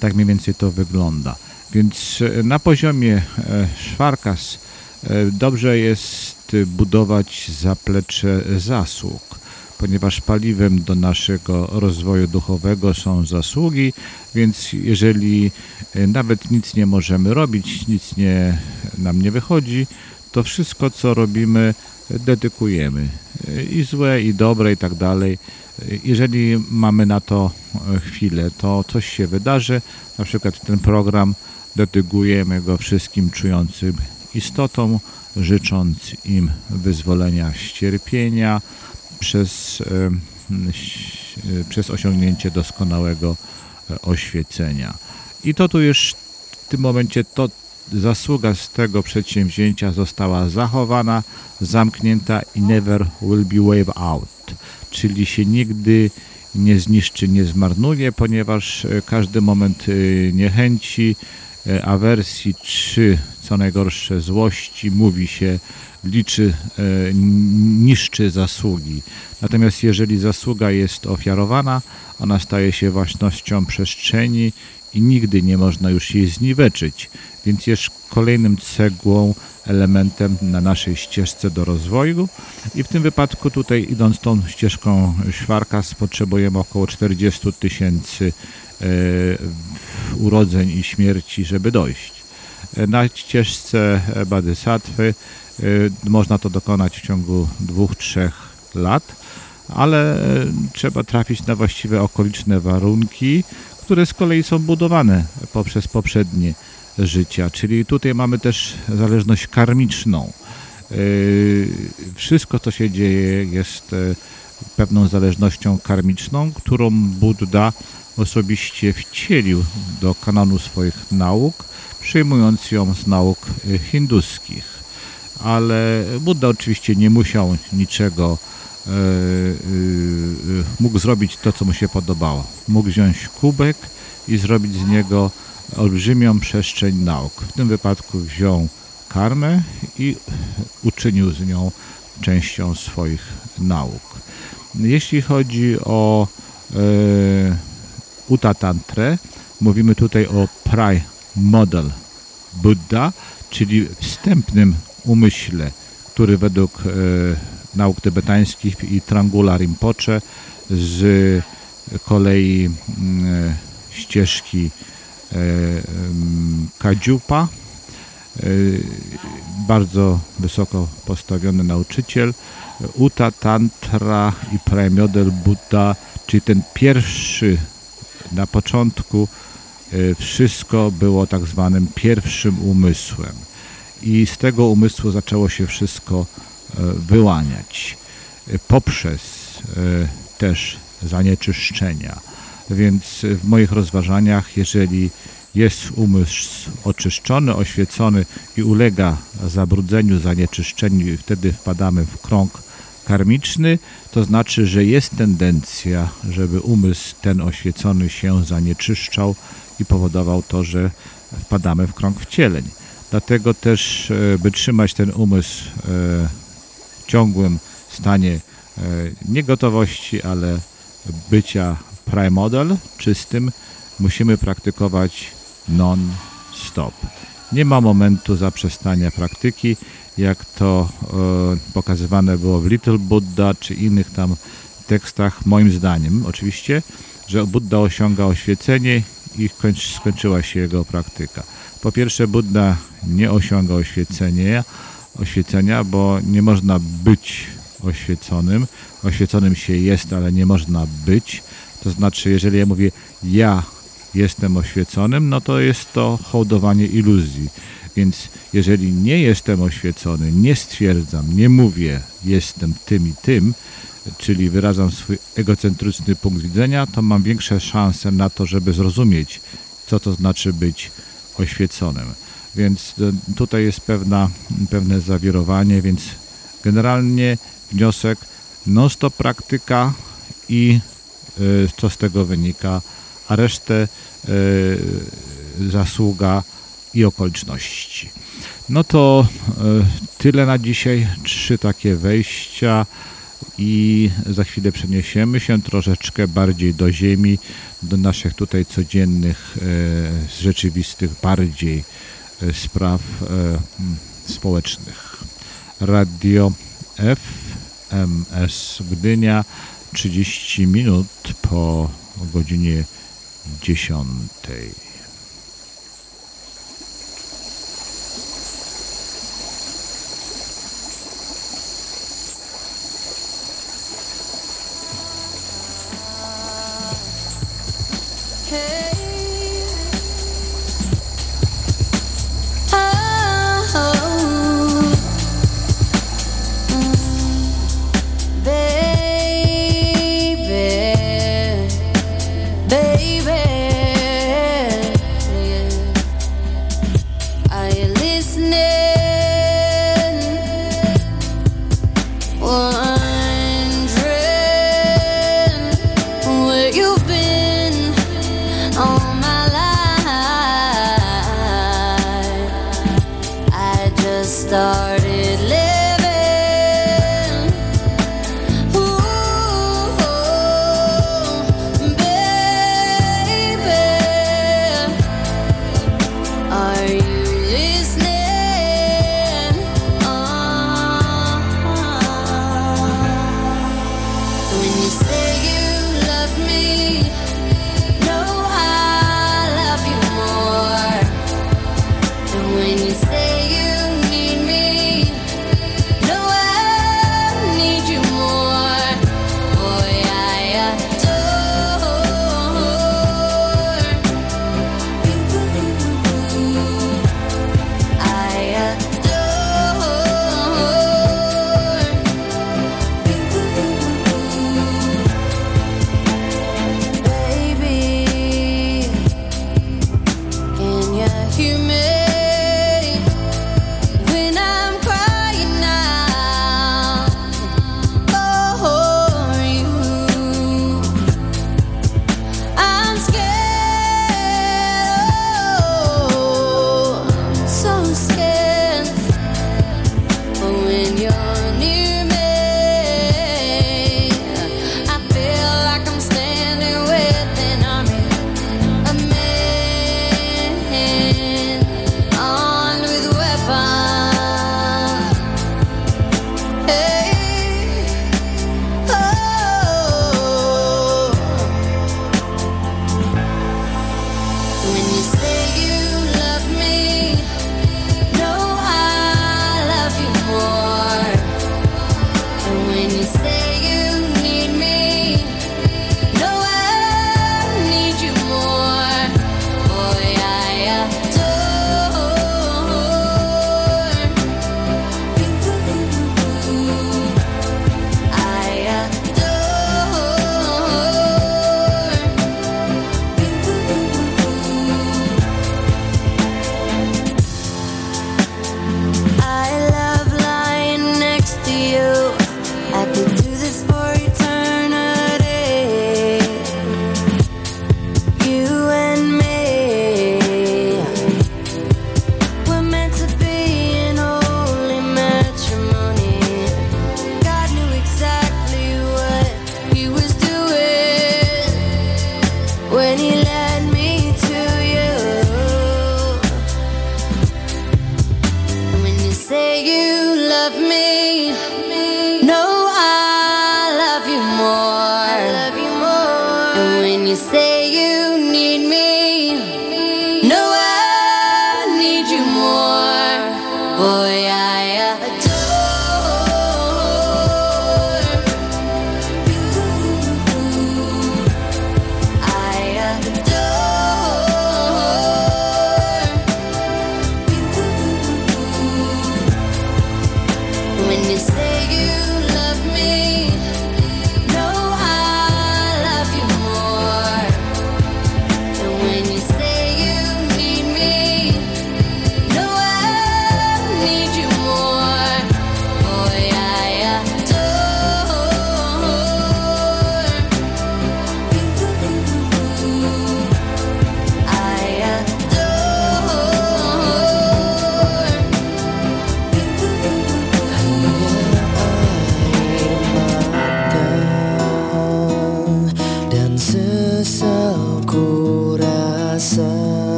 Tak mniej więcej to wygląda. Więc e, na poziomie e, szwarkas e, dobrze jest budować zaplecze zasług ponieważ paliwem do naszego rozwoju duchowego są zasługi, więc jeżeli nawet nic nie możemy robić, nic nie, nam nie wychodzi, to wszystko co robimy dedykujemy. I złe, i dobre, i tak dalej. Jeżeli mamy na to chwilę, to coś się wydarzy, na przykład ten program dedykujemy go wszystkim czującym istotom, życząc im wyzwolenia z cierpienia, przez, e, przez osiągnięcie doskonałego e, oświecenia. I to tu już w tym momencie to zasługa z tego przedsięwzięcia została zachowana, zamknięta i never will be wave out, czyli się nigdy nie zniszczy, nie zmarnuje, ponieważ e, każdy moment niechęci, awersji czy co najgorsze złości mówi się liczy, e, niszczy zasługi. Natomiast jeżeli zasługa jest ofiarowana, ona staje się własnością przestrzeni i nigdy nie można już jej zniweczyć. Więc jest kolejnym cegłą, elementem na naszej ścieżce do rozwoju i w tym wypadku tutaj idąc tą ścieżką Szwarkas potrzebujemy około 40 tysięcy e, urodzeń i śmierci, żeby dojść. Na ścieżce Bodhisattwy e, można to dokonać w ciągu dwóch, trzech lat, ale e, trzeba trafić na właściwe okoliczne warunki, które z kolei są budowane poprzez poprzednie życia. Czyli tutaj mamy też zależność karmiczną. Wszystko, co się dzieje, jest pewną zależnością karmiczną, którą Buddha osobiście wcielił do kanonu swoich nauk, przyjmując ją z nauk e, hinduskich. Ale Buddha oczywiście nie musiał niczego e, e, mógł zrobić to, co mu się podobało. Mógł wziąć kubek i zrobić z niego olbrzymią przestrzeń nauk. W tym wypadku wziął karmę i uczynił z nią częścią swoich nauk. Jeśli chodzi o Uta Tantrę, mówimy tutaj o Prai Model Buddha, czyli wstępnym umyśle, który według e, nauk tybetańskich i Trangula Rinpoche z kolei mm, ścieżki e, mm, Kadziupa, e, bardzo wysoko postawiony nauczyciel, Uta Tantra i Premodel Buddha, czyli ten pierwszy na początku e, wszystko było tak zwanym pierwszym umysłem i z tego umysłu zaczęło się wszystko wyłaniać poprzez też zanieczyszczenia. Więc w moich rozważaniach, jeżeli jest umysł oczyszczony, oświecony i ulega zabrudzeniu, zanieczyszczeniu i wtedy wpadamy w krąg karmiczny, to znaczy, że jest tendencja, żeby umysł ten oświecony się zanieczyszczał i powodował to, że wpadamy w krąg wcieleń. Dlatego też, e, by trzymać ten umysł e, w ciągłym stanie e, niegotowości, ale bycia premodel czystym, musimy praktykować non-stop. Nie ma momentu zaprzestania praktyki, jak to e, pokazywane było w Little Buddha czy innych tam tekstach, moim zdaniem oczywiście, że Buddha osiąga oświecenie i kończy, skończyła się jego praktyka. Po pierwsze, Buddha nie osiąga oświecenia, oświecenia, bo nie można być oświeconym. Oświeconym się jest, ale nie można być. To znaczy, jeżeli ja mówię ja jestem oświeconym, no to jest to hołdowanie iluzji. Więc jeżeli nie jestem oświecony, nie stwierdzam, nie mówię jestem tym i tym, czyli wyrażam swój egocentryczny punkt widzenia, to mam większe szanse na to, żeby zrozumieć, co to znaczy być oświeconym. Więc e, tutaj jest pewna, pewne zawirowanie, więc generalnie wniosek non-stop praktyka i y, co z tego wynika, a resztę y, zasługa i okoliczności. No to y, tyle na dzisiaj. Trzy takie wejścia i za chwilę przeniesiemy się troszeczkę bardziej do ziemi, do naszych tutaj codziennych, rzeczywistych bardziej spraw społecznych. Radio F MS Gdynia 30 minut po godzinie 10.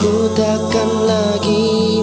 ku takkan lagi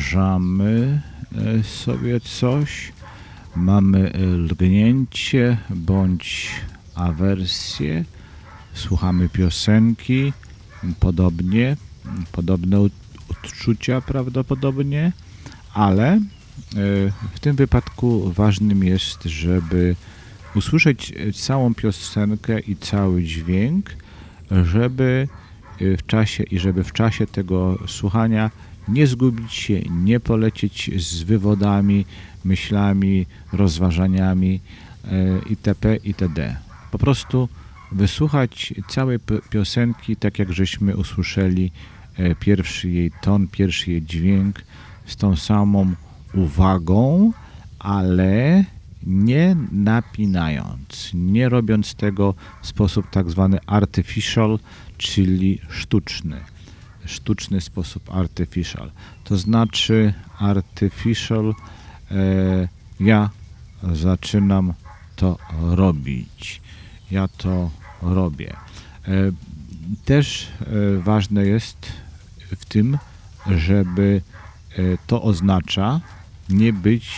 wyobrażamy e, sobie coś, mamy lgnięcie bądź awersję, słuchamy piosenki, podobnie, podobne odczucia prawdopodobnie, ale e, w tym wypadku ważnym jest, żeby usłyszeć całą piosenkę i cały dźwięk, żeby e, w czasie i żeby w czasie tego słuchania nie zgubić się, nie polecieć z wywodami, myślami, rozważaniami e, itp. itd. Po prostu wysłuchać całej piosenki, tak jak żeśmy usłyszeli pierwszy jej ton, pierwszy jej dźwięk, z tą samą uwagą, ale nie napinając, nie robiąc tego w sposób tak zwany artificial, czyli sztuczny. Sztuczny sposób artificial. To znaczy artificial e, ja zaczynam to robić. Ja to robię. E, też e, ważne jest w tym, żeby E, to oznacza nie być,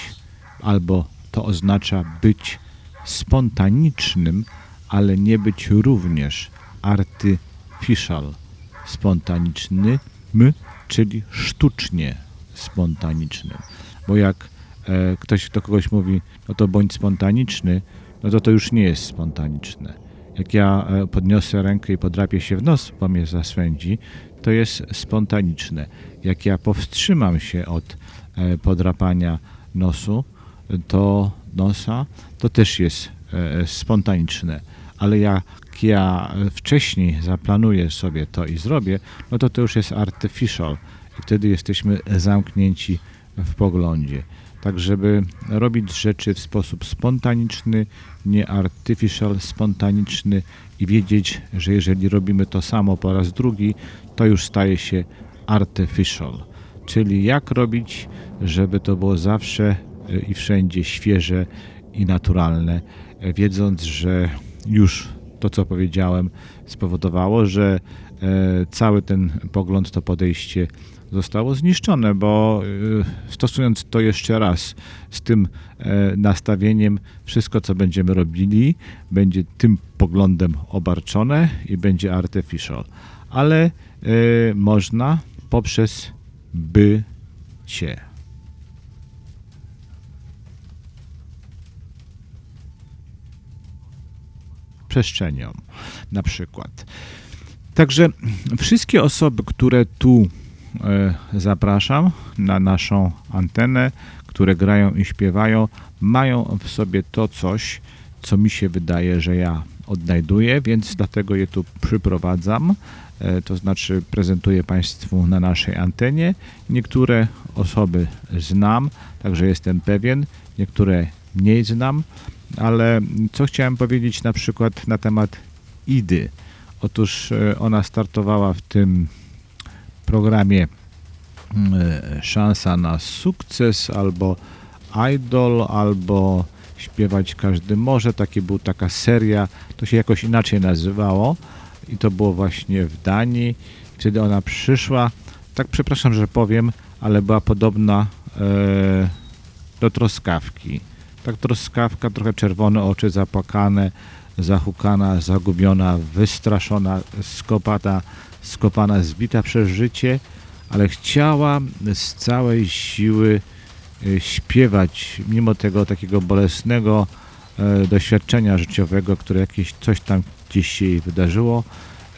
albo to oznacza być spontanicznym, ale nie być również artificial spontanicznym, czyli sztucznie spontanicznym. Bo jak e, ktoś do kogoś mówi, no to bądź spontaniczny, no to to już nie jest spontaniczne. Jak ja e, podniosę rękę i podrapię się w nos, bo mnie zaswędzi, to jest spontaniczne. Jak ja powstrzymam się od e, podrapania nosu, to nosa, to też jest e, spontaniczne. Ale ja wcześniej zaplanuję sobie to i zrobię, no to to już jest artificial i wtedy jesteśmy zamknięci w poglądzie. Tak, żeby robić rzeczy w sposób spontaniczny, nie artificial, spontaniczny i wiedzieć, że jeżeli robimy to samo po raz drugi, to już staje się artificial. Czyli jak robić, żeby to było zawsze e, i wszędzie świeże i naturalne, e, wiedząc, że już to, co powiedziałem, spowodowało, że e, cały ten pogląd, to podejście zostało zniszczone, bo stosując to jeszcze raz z tym nastawieniem, wszystko co będziemy robili, będzie tym poglądem obarczone i będzie artificial. Ale można poprzez bycie. Przestrzenią na przykład. Także wszystkie osoby, które tu y, zapraszam na naszą antenę, które grają i śpiewają, mają w sobie to coś, co mi się wydaje, że ja odnajduję, więc dlatego je tu przyprowadzam. E, to znaczy prezentuję Państwu na naszej antenie. Niektóre osoby znam, także jestem pewien, niektóre mniej znam, ale co chciałem powiedzieć na przykład na temat Idy. Otóż e, ona startowała w tym programie e, Szansa na sukces albo Idol, albo Śpiewać każdy może. Taki był taka seria, to się jakoś inaczej nazywało i to było właśnie w Danii. Wtedy ona przyszła, tak przepraszam, że powiem, ale była podobna e, do troskawki. Tak troskawka, trochę czerwone oczy, zapłakane, zahukana, zagubiona, wystraszona, skopata, skopana, zbita przez życie, ale chciała z całej siły e, śpiewać, mimo tego takiego bolesnego e, doświadczenia życiowego, które jakieś coś tam gdzieś się jej wydarzyło.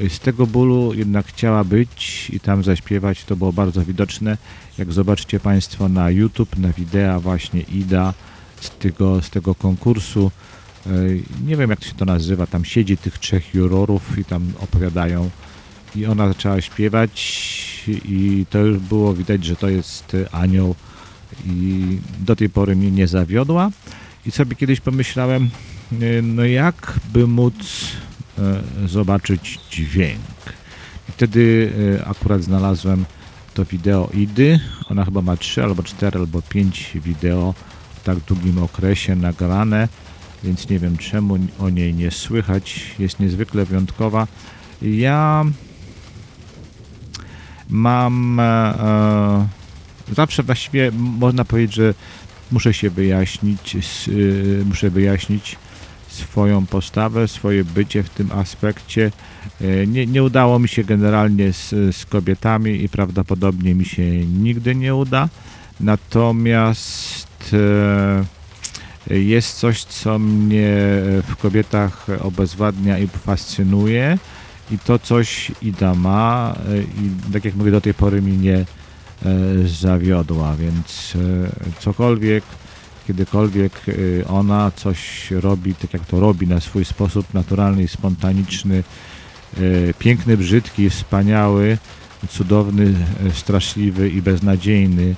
Z tego bólu jednak chciała być i tam zaśpiewać, to było bardzo widoczne. Jak zobaczycie Państwo na YouTube, na wideo właśnie Ida z tego, z tego konkursu, e, nie wiem jak się to nazywa, tam siedzi tych trzech jurorów i tam opowiadają. I ona zaczęła śpiewać i to już było widać, że to jest anioł. I do tej pory mnie nie zawiodła. I sobie kiedyś pomyślałem, e, no jak by móc E, zobaczyć dźwięk. I wtedy akurat znalazłem to wideo Idy. Ona chyba ma 3 albo 4 albo 5 wideo tak długim okresie nagrane, więc nie wiem czemu o niej nie słychać. Jest niezwykle wyjątkowa. Ja mam e, e, zawsze właściwie można powiedzieć, że muszę się wyjaśnić, y, muszę wyjaśnić swoją postawę, swoje bycie w tym aspekcie. E, Nie, nie udało mi się generalnie z, z kobietami i prawdopodobnie mi się nigdy nie uda. Natomiast e, jest coś, co mnie w kobietach obezwładnia i fascynuje. I to coś Ida ma e, i tak jak mówię, do tej pory mi nie e, zawiodła, więc cokolwiek, kiedykolwiek ona coś robi, tak jak to robi, na swój sposób naturalny i spontaniczny, piękny, brzydki, wspaniały, cudowny, straszliwy i beznadziejny,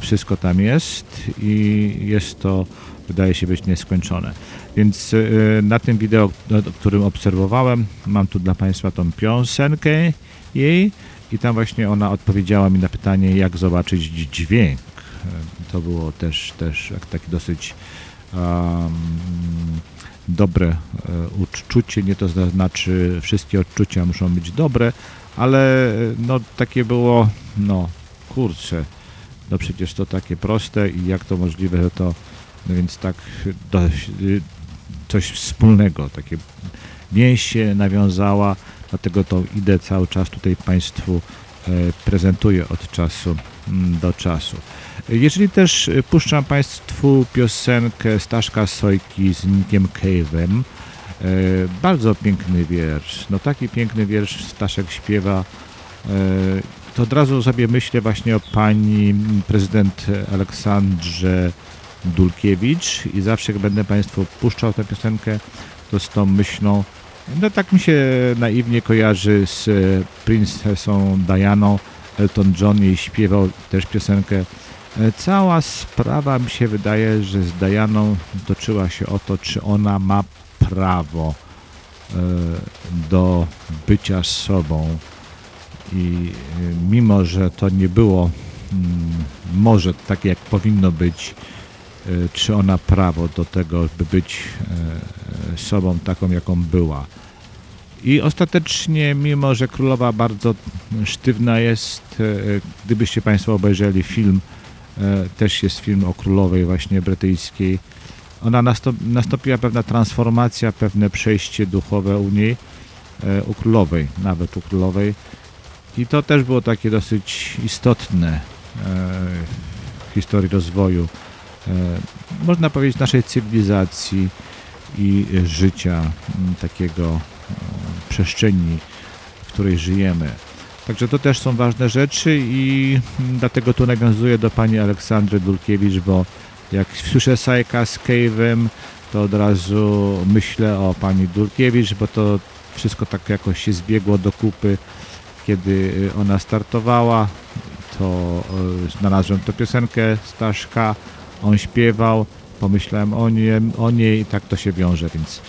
wszystko tam jest i jest to, wydaje się być nieskończone. Więc e, na tym wideo, którym obserwowałem, mam tu dla Państwa tą piosenkę jej i tam właśnie ona odpowiedziała mi na pytanie, jak zobaczyć dźwięk. E, To było też, też taki dosyć um, dobre e, uczucie, nie to znaczy wszystkie odczucia muszą być dobre, ale no takie było, no kurczę, no przecież to takie proste i jak to możliwe, że to, no więc tak dość, y, coś wspólnego, takie więź się nawiązała, dlatego to idę cały czas tutaj Państwu e, prezentuję od czasu mm, do czasu. Jeżeli też e, puszczam Państwu piosenkę Staszka Sojki z Nickiem Cave'em, e, bardzo piękny wiersz, no taki piękny wiersz Staszek śpiewa, to od razu sobie myślę właśnie o pani prezydent Aleksandrze Dulkiewicz i zawsze jak będę Państwu puszczał tę piosenkę, to z tą myślą, no tak mi się naiwnie kojarzy z e, princesą Dianą. Elton John jej śpiewał też piosenkę. E, Cała sprawa mi się wydaje, że z Dianą toczyła się o to, czy ona ma prawo e, do bycia sobą. I e, mimo, że to nie było mm, może tak, jak powinno być, e, czy ona prawo do tego, by być e, sobą taką, jaką była. I ostatecznie, mimo że królowa bardzo sztywna jest, gdybyście Państwo obejrzeli film, też jest film o królowej właśnie brytyjskiej, ona nastąp, nastąpiła pewna transformacja, pewne przejście duchowe u niej, u królowej, nawet u królowej. I to też było takie dosyć istotne e, w historii rozwoju, e, można powiedzieć, naszej cywilizacji i życia takiego e, przestrzeni, w której żyjemy. Także to też są ważne rzeczy i dlatego tu nawiązuję do pani Aleksandry Dulkiewicz, bo jak słyszę Sajka z Cave'em, to od razu myślę o pani Dulkiewicz, bo to wszystko tak jakoś się zbiegło do kupy, kiedy y, ona startowała, to y, znalazłem tę piosenkę Staszka, on śpiewał, pomyślałem o, nie, o niej i tak to się wiąże, więc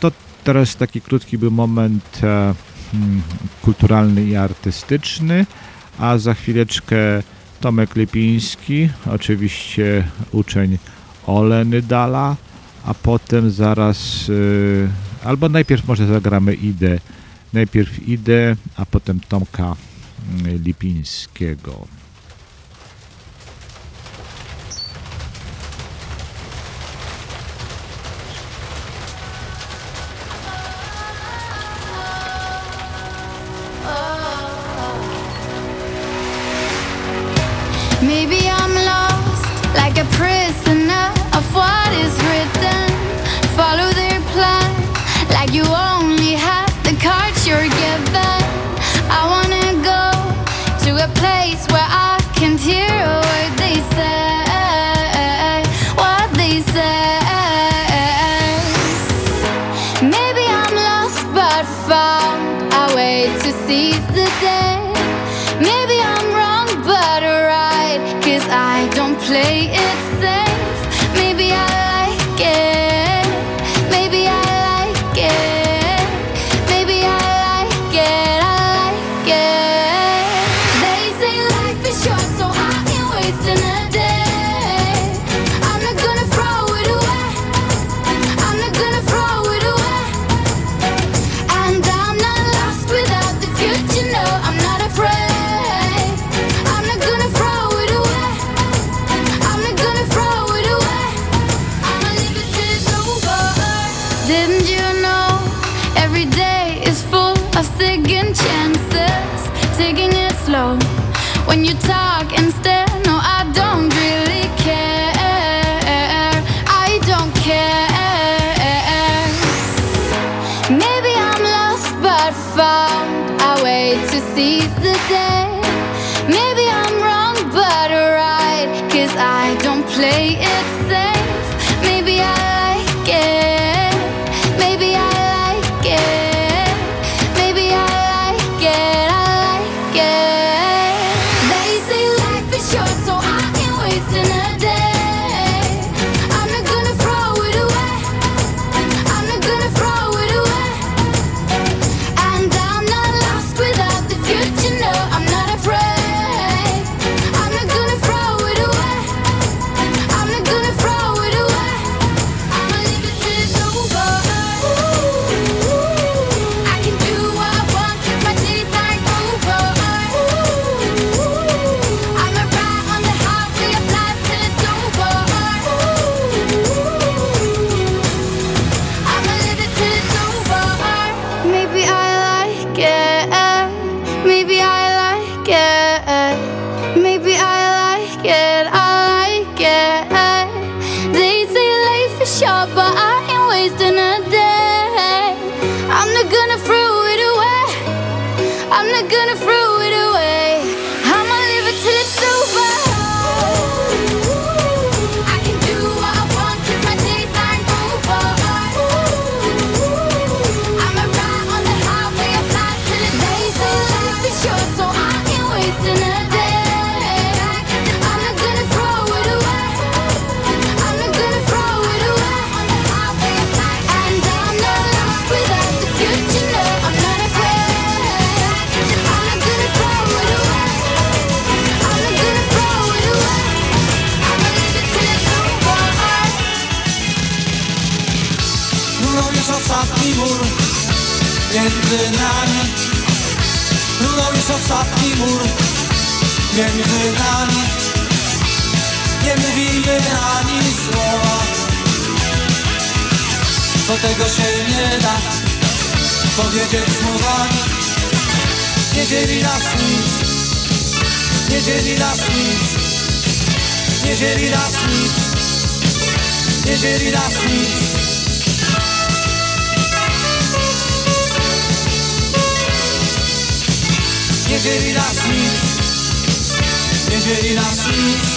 to teraz taki krótki był moment e, mm, kulturalny i artystyczny, a za chwileczkę Tomek Lipiński, oczywiście uczeń Oleny Dala, a potem zaraz, y, albo najpierw może zagramy Idę, najpierw Idę, a potem Tomka Lipińskiego. czego się nie da powiedzieć słowami. Nie dzieli nas nic, nie dzieli nas nic, nie dzieli nas nic, nie dzieli nas nic. Nie dzieli nas nic, nie dzieli nas nic.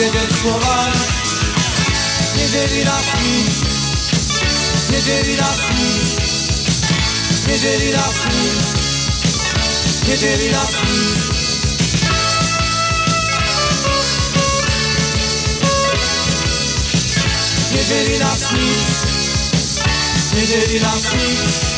gece solar Nece bir aşk Nece bir aşk Nece bir aşk Nece bir aşk Nece bir aşk Nece bir aşk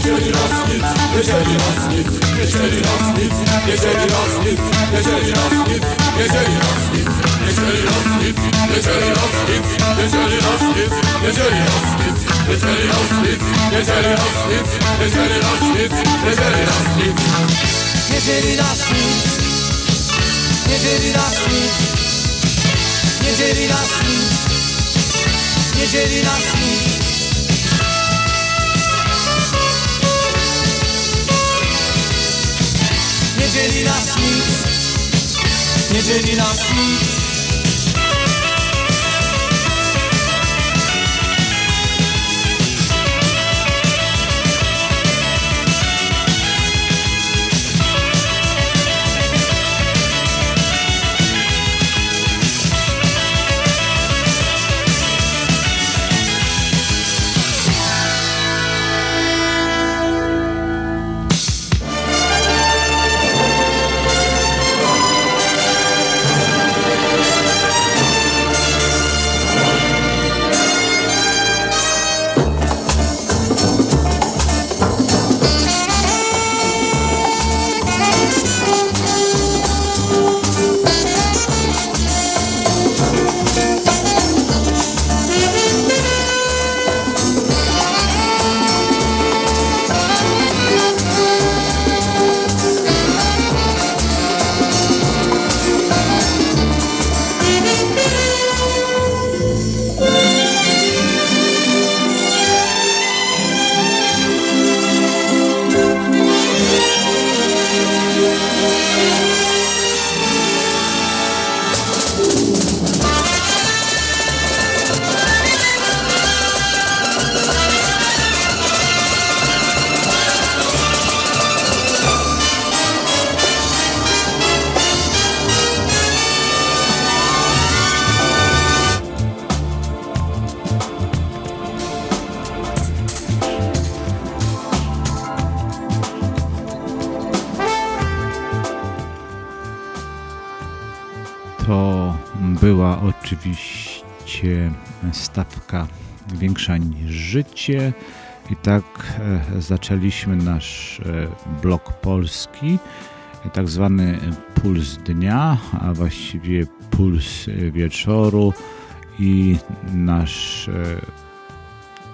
nie dzieli nas nic, nie dzieli nas nic, nie dzieli nas nic, nie dzieli nas nic, nie dzieli nas nic, nie dzieli nas nic, nie dzieli nas nic, nie dzieli nas nic, nie dzieli nas nic, nie dzieli nas nic, nie dzieli nas nic, nie dzieli nas nic, nie dzieli nas nic, nie dzieli nas nic, nie nas nic, nie nas nic, nie nas nic, nie nas nic. Angelina Smith. Angelina Smith. Stawka większa niż życie. I tak e, zaczęliśmy nasz e, blok polski, tak zwany puls dnia, a właściwie puls wieczoru i nasz e,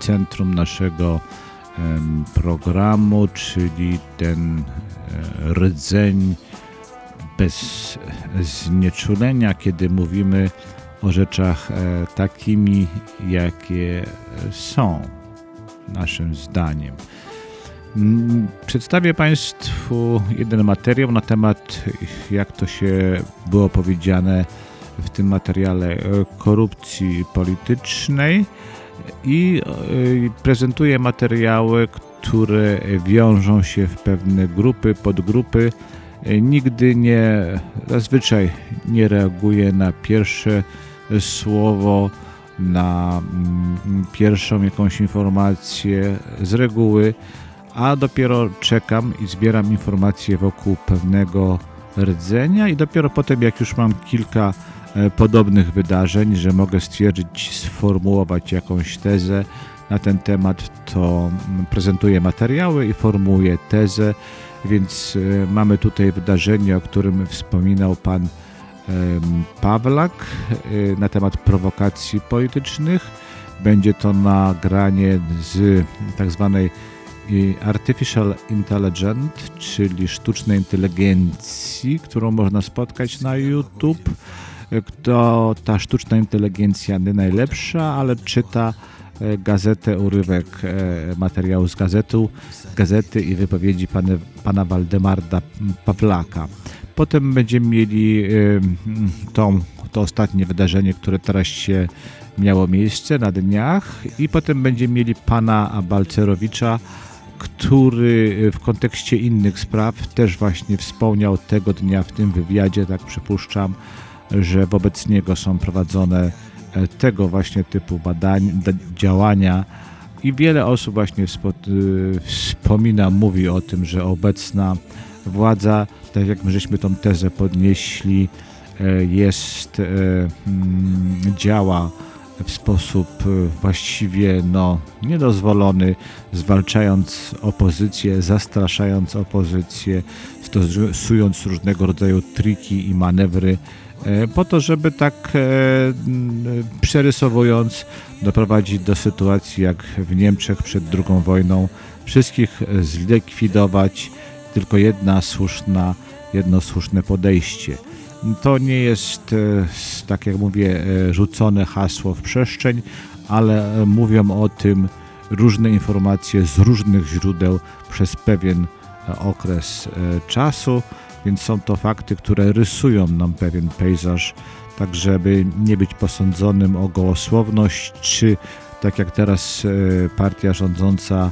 centrum naszego programu, czyli ten rdzeń bez znieczulenia, kiedy mówimy o rzeczach takimi, jakie są naszym zdaniem. Mm, przedstawię Państwu jeden materiał na temat, jak to się było powiedziane w tym materiale, e, korupcji politycznej i e, prezentuję materiały, które wiążą się w pewne grupy, podgrupy. E, nigdy nie, zazwyczaj nie reaguję na pierwsze słowo, na mm, pierwszą jakąś informację z reguły, a dopiero czekam i zbieram informacje wokół pewnego rdzenia i dopiero potem jak już mam kilka e, podobnych wydarzeń, że mogę stwierdzić, sformułować jakąś tezę na ten temat, to mm, prezentuję materiały i formułuję tezę, więc e, mamy tutaj wydarzenie, o którym wspominał pan Pawlak y, na temat prowokacji politycznych. Będzie to nagranie z tak zwanej y, Artificial Intelligence, czyli sztucznej inteligencji, którą można spotkać na YouTube. To ta sztuczna inteligencja nie najlepsza, ale czyta e, gazetę, urywek e, materiału z gazetu, gazety i wypowiedzi pana, pana Waldemarda Pawlaka. Potem będziemy mieli tą, to ostatnie wydarzenie, które teraz się miało miejsce na dniach i potem będziemy mieli pana Balcerowicza, który w kontekście innych spraw też właśnie wspomniał tego dnia w tym wywiadzie, tak przypuszczam, że wobec niego są prowadzone e, tego właśnie typu badań, działania. I wiele osób właśnie y, wspomina, mówi o tym, że obecna władza, tak jak my żeśmy tą tezę podnieśli, e, jest, e, mm, działa w sposób e, właściwie no, niedozwolony, zwalczając opozycję, zastraszając opozycję, stosując różnego rodzaju triki i manewry po to, żeby tak przerysowując doprowadzić do sytuacji jak w Niemczech przed II wojną, wszystkich zlikwidować, tylko jedna słuszna, jedno słuszne podejście. To nie jest, e, tak jak mówię, e, rzucone hasło w przestrzeń, ale e, mówią o tym różne informacje z różnych źródeł przez pewien okres czasu, więc są to fakty, które rysują nam pewien pejzaż, tak żeby nie być posądzonym o gołosłowność, czy tak jak teraz partia rządząca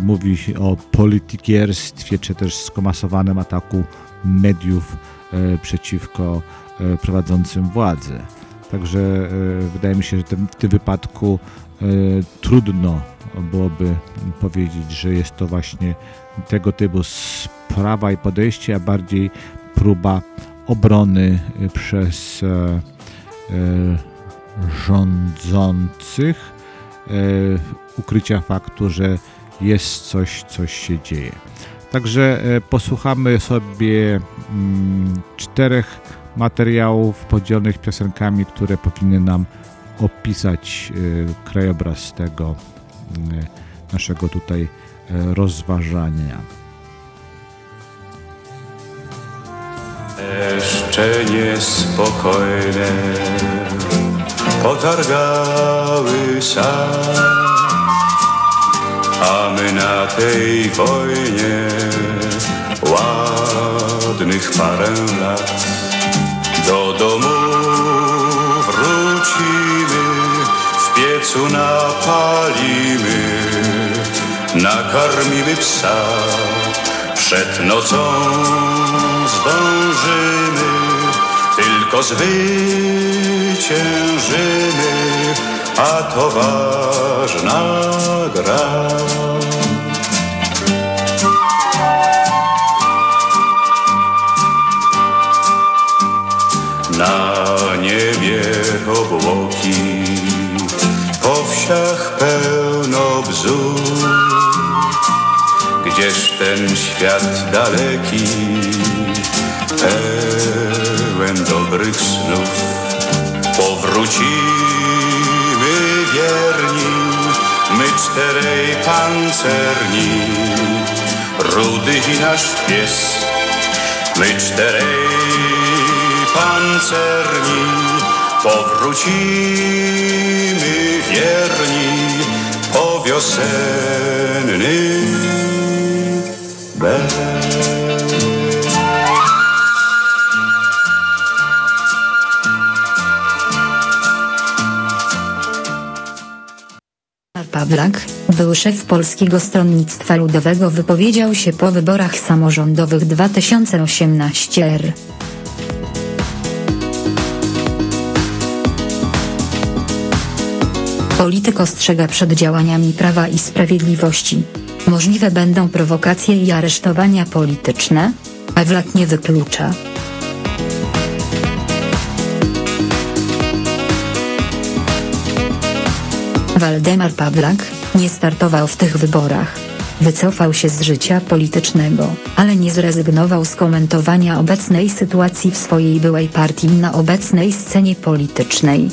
mówi o politykierstwie, czy też skomasowanym ataku mediów e, przeciwko e, prowadzącym władzę. Także wydaje mi się, że w tym wypadku trudno byłoby powiedzieć, że jest to właśnie tego typu sprawa i podejście, a bardziej próba obrony przez rządzących, ukrycia faktu, że jest coś, coś się dzieje. Także e, posłuchamy sobie mm, czterech materiałów podzielonych piosenkami, które powinny nam opisać e, krajobraz tego mm, naszego tutaj e, rozważania. Jeszcze niespokojne potargały sam a my na tej wojnie. Ładnych parę lat. Do domu wrócimy, w piecu napalimy, nakarmimy psa, przed nocą zdążymy, tylko zwyciężymy a to ważna gra. na niebie obłoki, po wsiach pełno bzów. Gdzież ten świat daleki, pełen dobrych snów, wierni, my czterej pancerni, rudy i nasz pies, my czterej pancerni, powrócimy wierni po wiosenny. Pawlak, był szef Polskiego Stronnictwa Ludowego wypowiedział się po wyborach samorządowych 2018 r. Polityk ostrzega przed działaniami Prawa i Sprawiedliwości. Możliwe będą prowokacje i aresztowania polityczne? Pawlak nie wyklucza. Waldemar Pawlak nie startował w tych wyborach. Wycofał się z życia politycznego, ale nie zrezygnował z komentowania obecnej sytuacji w swojej byłej partii na obecnej scenie politycznej.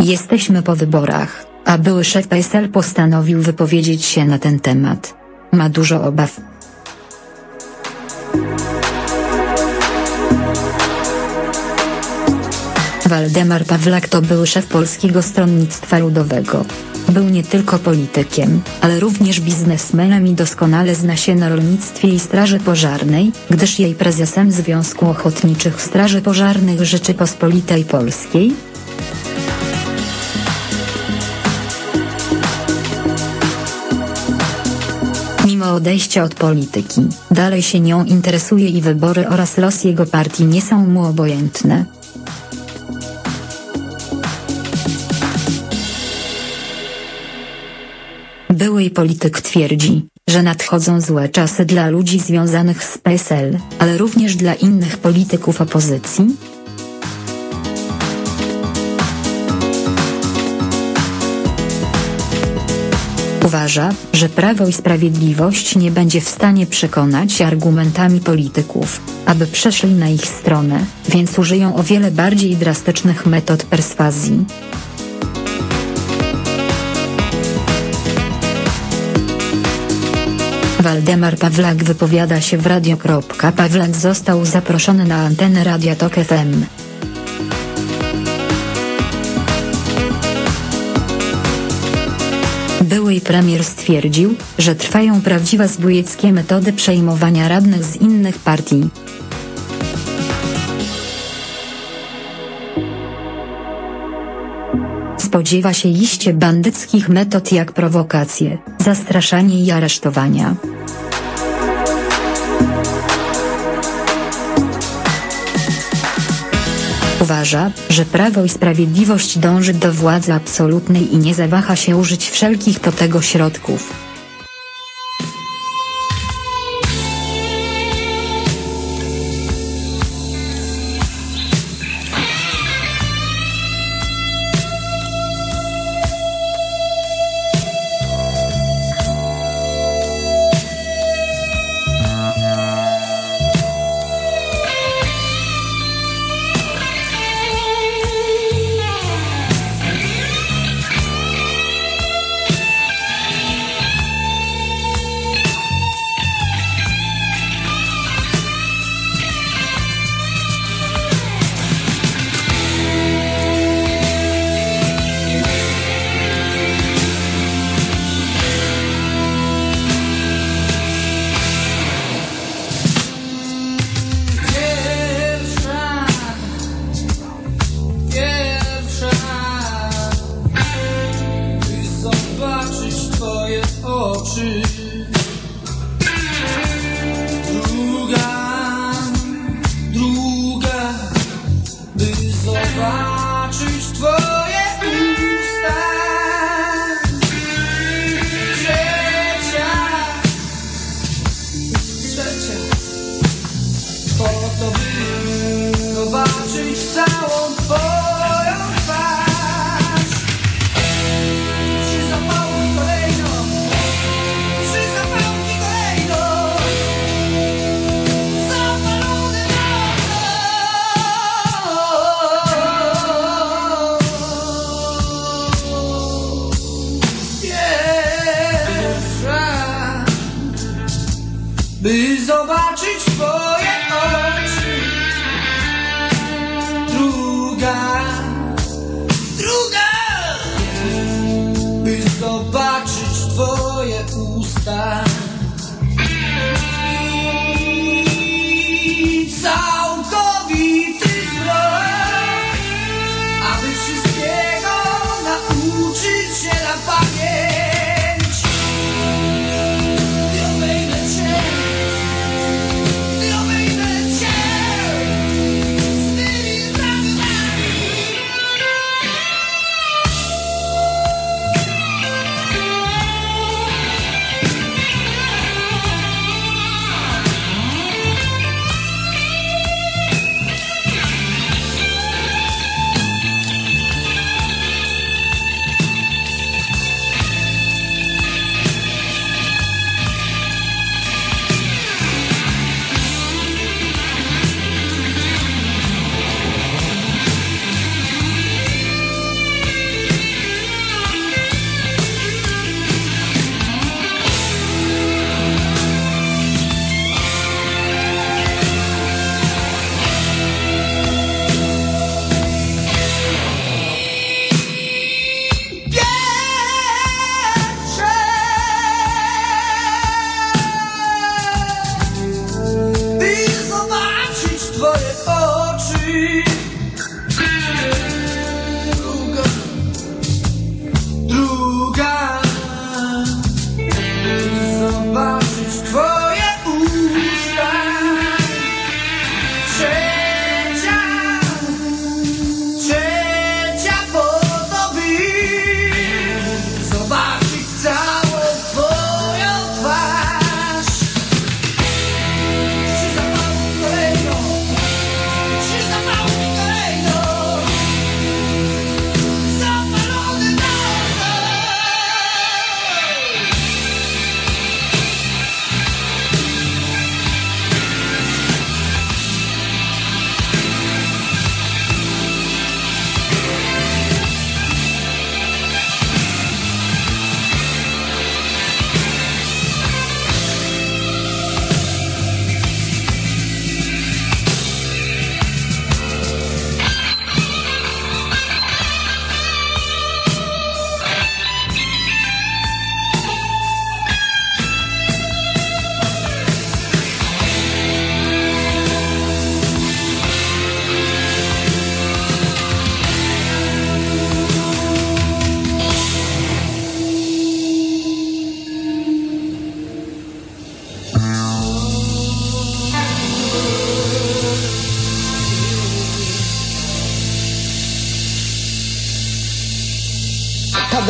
Jesteśmy po wyborach, a były szef PSL postanowił wypowiedzieć się na ten temat. Ma dużo obaw. Waldemar Pawlak to był szef Polskiego Stronnictwa Ludowego. Był nie tylko politykiem, ale również biznesmenem i doskonale zna się na rolnictwie i straży pożarnej, gdyż jej prezesem Związku Ochotniczych Straży Pożarnych Rzeczypospolitej Polskiej, Mimo odejścia od polityki, dalej się nią interesuje i wybory oraz los jego partii nie są mu obojętne. Były polityk twierdzi, że nadchodzą złe czasy dla ludzi związanych z PSL, ale również dla innych polityków opozycji, Uważa, że Prawo i Sprawiedliwość nie będzie w stanie przekonać argumentami polityków, aby przeszli na ich stronę, więc użyją o wiele bardziej drastycznych metod perswazji. Waldemar Pawlak wypowiada się w radio. Pawlak został zaproszony na antenę Radia Tok FM. Były premier stwierdził, że trwają prawdziwe zbójeckie metody przejmowania radnych z innych partii. Spodziewa się iście bandyckich metod jak prowokacje, zastraszanie i aresztowania. Uważa, że Prawo i Sprawiedliwość dąży do władzy absolutnej i nie zawaha się użyć wszelkich do tego środków.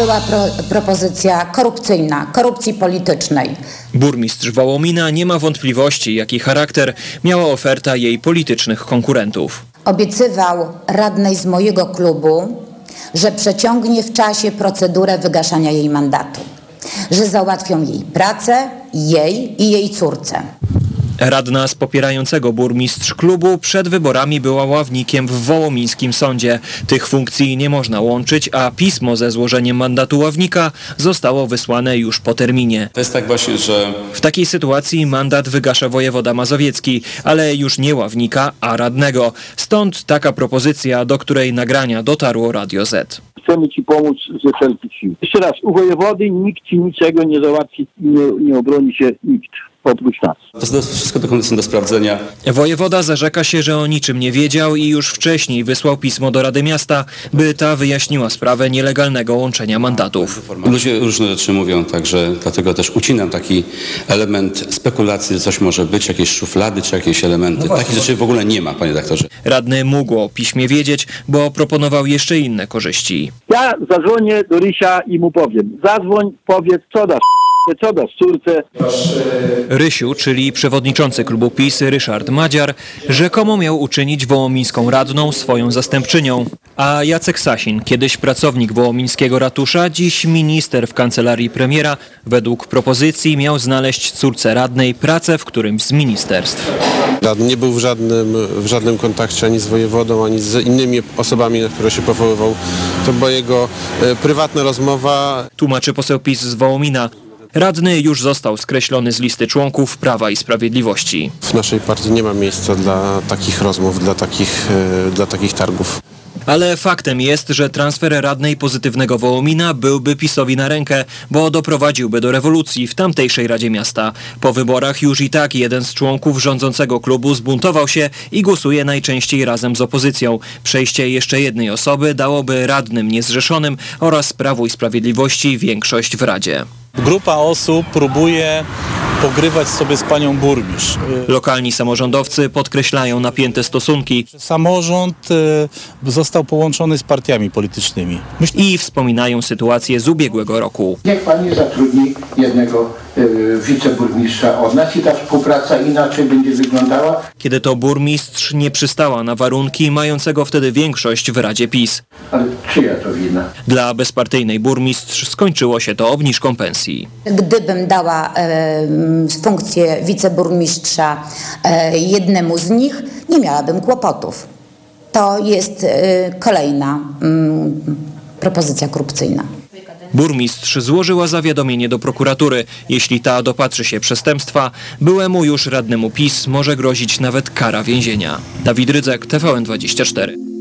Była pro, propozycja korupcyjna, korupcji politycznej. Burmistrz Wołomina nie ma wątpliwości, jaki charakter miała oferta jej politycznych konkurentów. Obiecywał radnej z mojego klubu, że przeciągnie w czasie procedurę wygaszania jej mandatu, że załatwią jej pracę, jej i jej córce. Radna z popierającego burmistrz klubu przed wyborami była ławnikiem w wołomińskim sądzie. Tych funkcji nie można łączyć, a pismo ze złożeniem mandatu ławnika zostało wysłane już po terminie. To jest tak właśnie, że W takiej sytuacji mandat wygasza wojewoda mazowiecki, ale już nie ławnika, a radnego. Stąd taka propozycja, do której nagrania dotarło Radio Z. chcemy Ci pomóc ze wszelkich sił. Jeszcze raz, u wojewody nikt Ci niczego nie załatwi, nie, nie obroni się nikt oprócz nas. to wszystko dokumenty są do sprawdzenia. Wojewoda zarzeka się, że o niczym nie wiedział i już wcześniej wysłał pismo do Rady Miasta, by ta wyjaśniła sprawę nielegalnego łączenia mandatów. Ludzie różne rzeczy mówią, także dlatego też ucinam taki element spekulacji, że coś może być, jakieś szuflady czy jakieś elementy. Takich rzeczy w ogóle nie ma, panie doktorze. Radny mógł o piśmie wiedzieć, bo proponował jeszcze inne korzyści. Ja zadzwonię do Rysia i mu powiem, zadzwoń, powiedz, co dasz, co dasz córce. Rysiu, czyli przewodniczący klubu PiS Ryszard Madziar, rzekomo miał uczynić wołomińską radną swoją zastępczynią. A Jacek Sasin, kiedyś pracownik wołomińskiego ratusza, dziś minister w kancelarii premiera, według propozycji miał znaleźć córce radnej pracę w którymś z ministerstw. Radny nie był w żadnym, w żadnym kontakcie ani z wojewodą, ani z innymi osobami, na które się powoływał. To była jego e, prywatna rozmowa. Tłumaczy poseł PiS z Wołomina. Radny już został skreślony z listy członków Prawa i Sprawiedliwości. W naszej partii nie ma miejsca dla takich rozmów, dla takich, e, dla takich targów. Ale faktem jest, że transfer radnej pozytywnego Wołomina byłby PiSowi na rękę, bo doprowadziłby do rewolucji w tamtejszej Radzie Miasta. Po wyborach już i tak jeden z członków rządzącego klubu zbuntował się i głosuje najczęściej razem z opozycją. Przejście jeszcze jednej osoby dałoby radnym niezrzeszonym oraz Prawu i Sprawiedliwości większość w Radzie. Grupa osób próbuje pogrywać sobie z panią burmistrz. Lokalni samorządowcy podkreślają napięte stosunki. Samorząd e, został połączony z partiami politycznymi. I wspominają sytuację z ubiegłego roku. Niech pani zatrudni jednego y, wiceburmistrza od nas i ta współpraca inaczej będzie wyglądała. Kiedy to burmistrz nie przystała na warunki mającego wtedy większość w Radzie PiS. Ale czyja to wina? Dla bezpartyjnej burmistrz skończyło się to obniżką pensji. Gdybym dała e, funkcję wiceburmistrza e, jednemu z nich, nie miałabym kłopotów. To jest e, kolejna mm, propozycja korupcyjna. Burmistrz złożyła zawiadomienie do prokuratury. Jeśli ta dopatrzy się przestępstwa, byłemu już radnemu PiS może grozić nawet kara więzienia. Dawid Rydzyk, TVN24.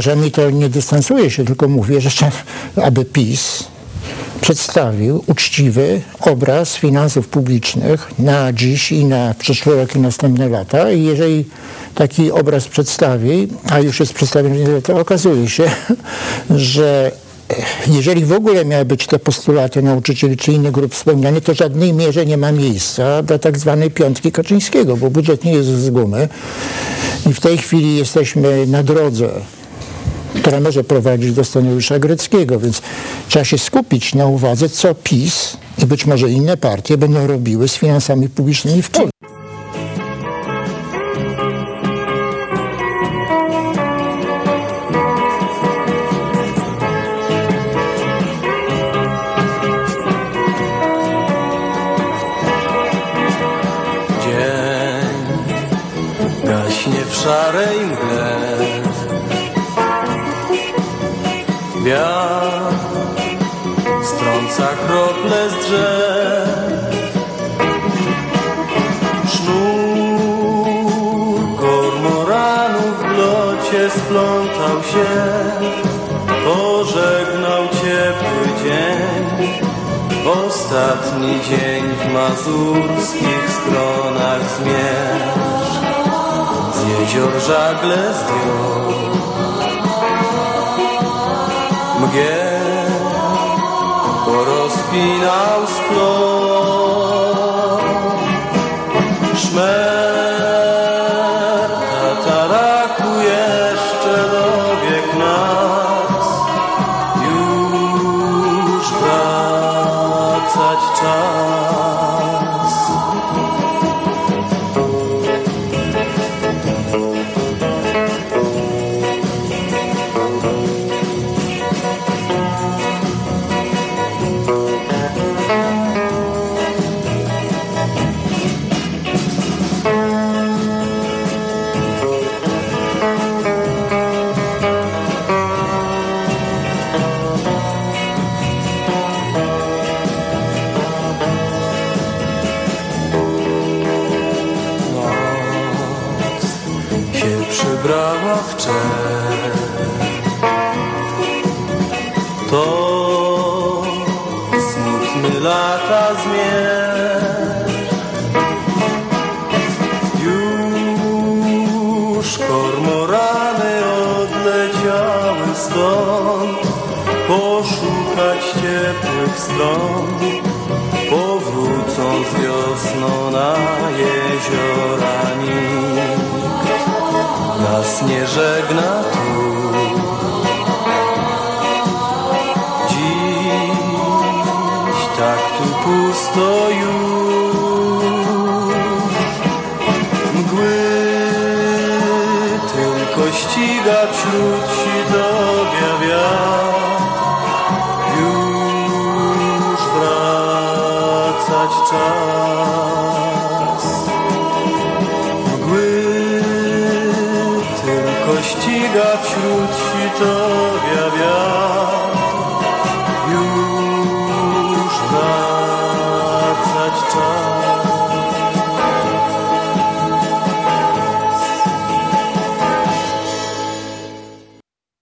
Uważam i to nie dystansuję się, tylko mówię, że aby PiS przedstawił uczciwy obraz finansów publicznych na dziś i na przyszły rok i następne lata. I jeżeli taki obraz przedstawi, a już jest przedstawiony, to okazuje się, że jeżeli w ogóle miały być te postulaty nauczycieli czy innych grup spełniane, to w żadnej mierze nie ma miejsca dla tak zwanej piątki Kaczyńskiego, bo budżet nie jest z gumy. I w tej chwili jesteśmy na drodze która może prowadzić do scenariusza greckiego, więc trzeba się skupić na uwadze, co PiS i być może inne partie będą robiły z finansami publicznymi w Polsce. Dzień gaśnie w szarej mgle. Wiatr strąca krople z drzew. Sznur kormoranów w locie splątał się. Pożegnał ciepły dzień. Ostatni dzień w mazurskich stronach zmierz. Z jezior żagle zdjął Mgieł porozpinał splot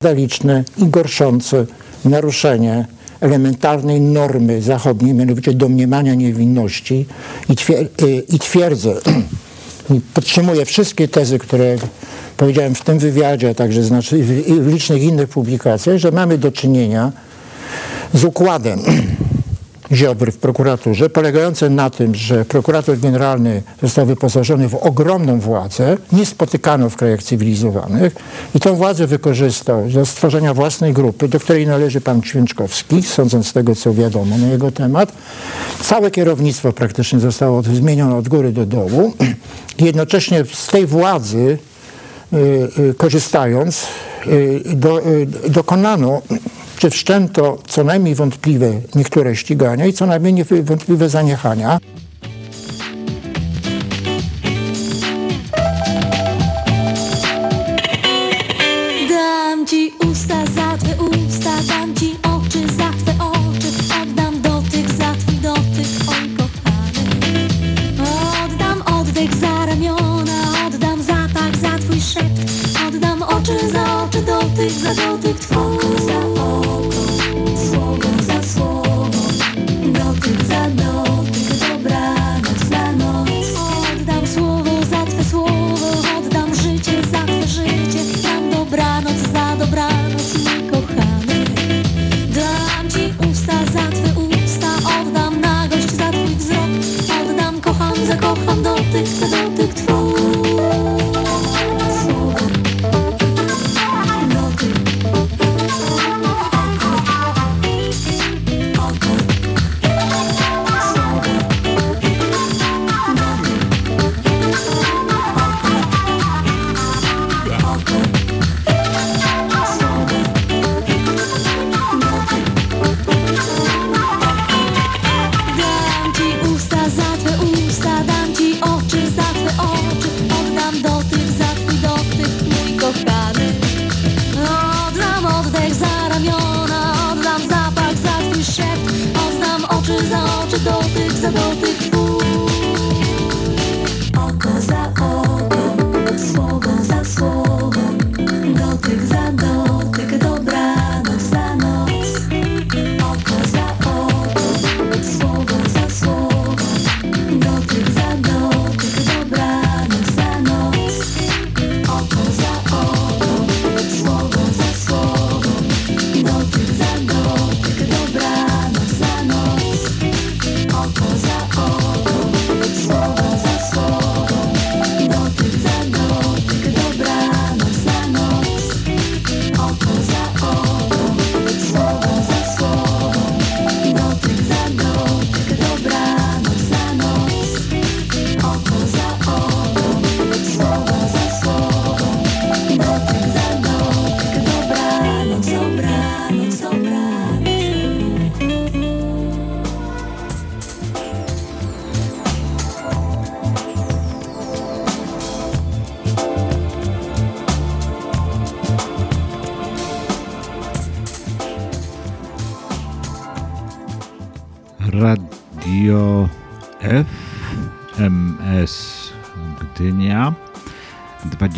skandaliczne i gorszące naruszenie elementarnej normy zachodniej, mianowicie domniemania niewinności i, twier- i twierdzę, i podtrzymuję wszystkie tezy, które powiedziałem w tym wywiadzie, a także znaczy w licznych innych publikacjach, że mamy do czynienia z układem Ziobry w prokuraturze, polegające na tym, że prokurator generalny został wyposażony w ogromną władzę, niespotykaną w krajach cywilizowanych i tą władzę wykorzystał do stworzenia własnej grupy, do której należy pan Święczkowski, sądząc z tego, co wiadomo na jego temat. Całe kierownictwo praktycznie zostało zmienione od góry do dołu. Jednocześnie z tej władzy y, y, korzystając, y, dokonano czy wszczęto co najmniej wątpliwe niektóre ścigania i co najmniej nie- wątpliwe zaniechania.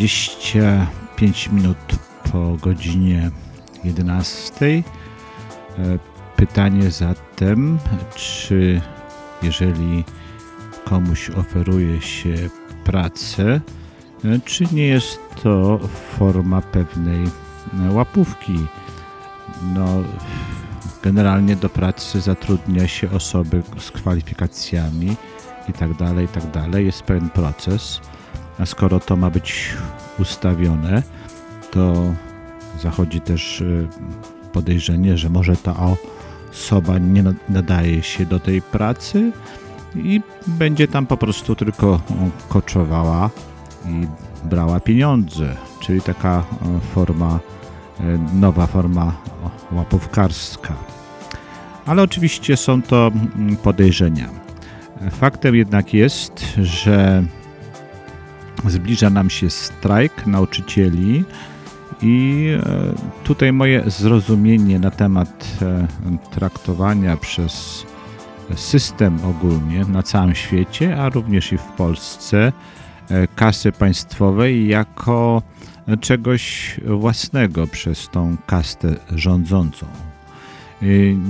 25 minut po godzinie 11. E, Pytanie zatem, czy jeżeli komuś oferuje się pracę, e, czy nie jest to forma pewnej e, łapówki? No, generalnie do pracy zatrudnia się osoby z kwalifikacjami i tak dalej, i tak dalej. Jest pewien proces, a skoro to ma być ustawione, to zachodzi też y, podejrzenie, że może ta osoba nie na- nadaje się do tej pracy i będzie tam po prostu tylko o, koczowała i brała pieniądze, czyli taka e, forma, nowa forma łapówkarska. Ale oczywiście są to mm, podejrzenia. Faktem jednak jest, że zbliża nam się strajk nauczycieli i e, tutaj moje zrozumienie na temat e, traktowania przez system ogólnie na całym świecie, a również i w Polsce e, kasy państwowej jako czegoś własnego przez tą kastę rządzącą.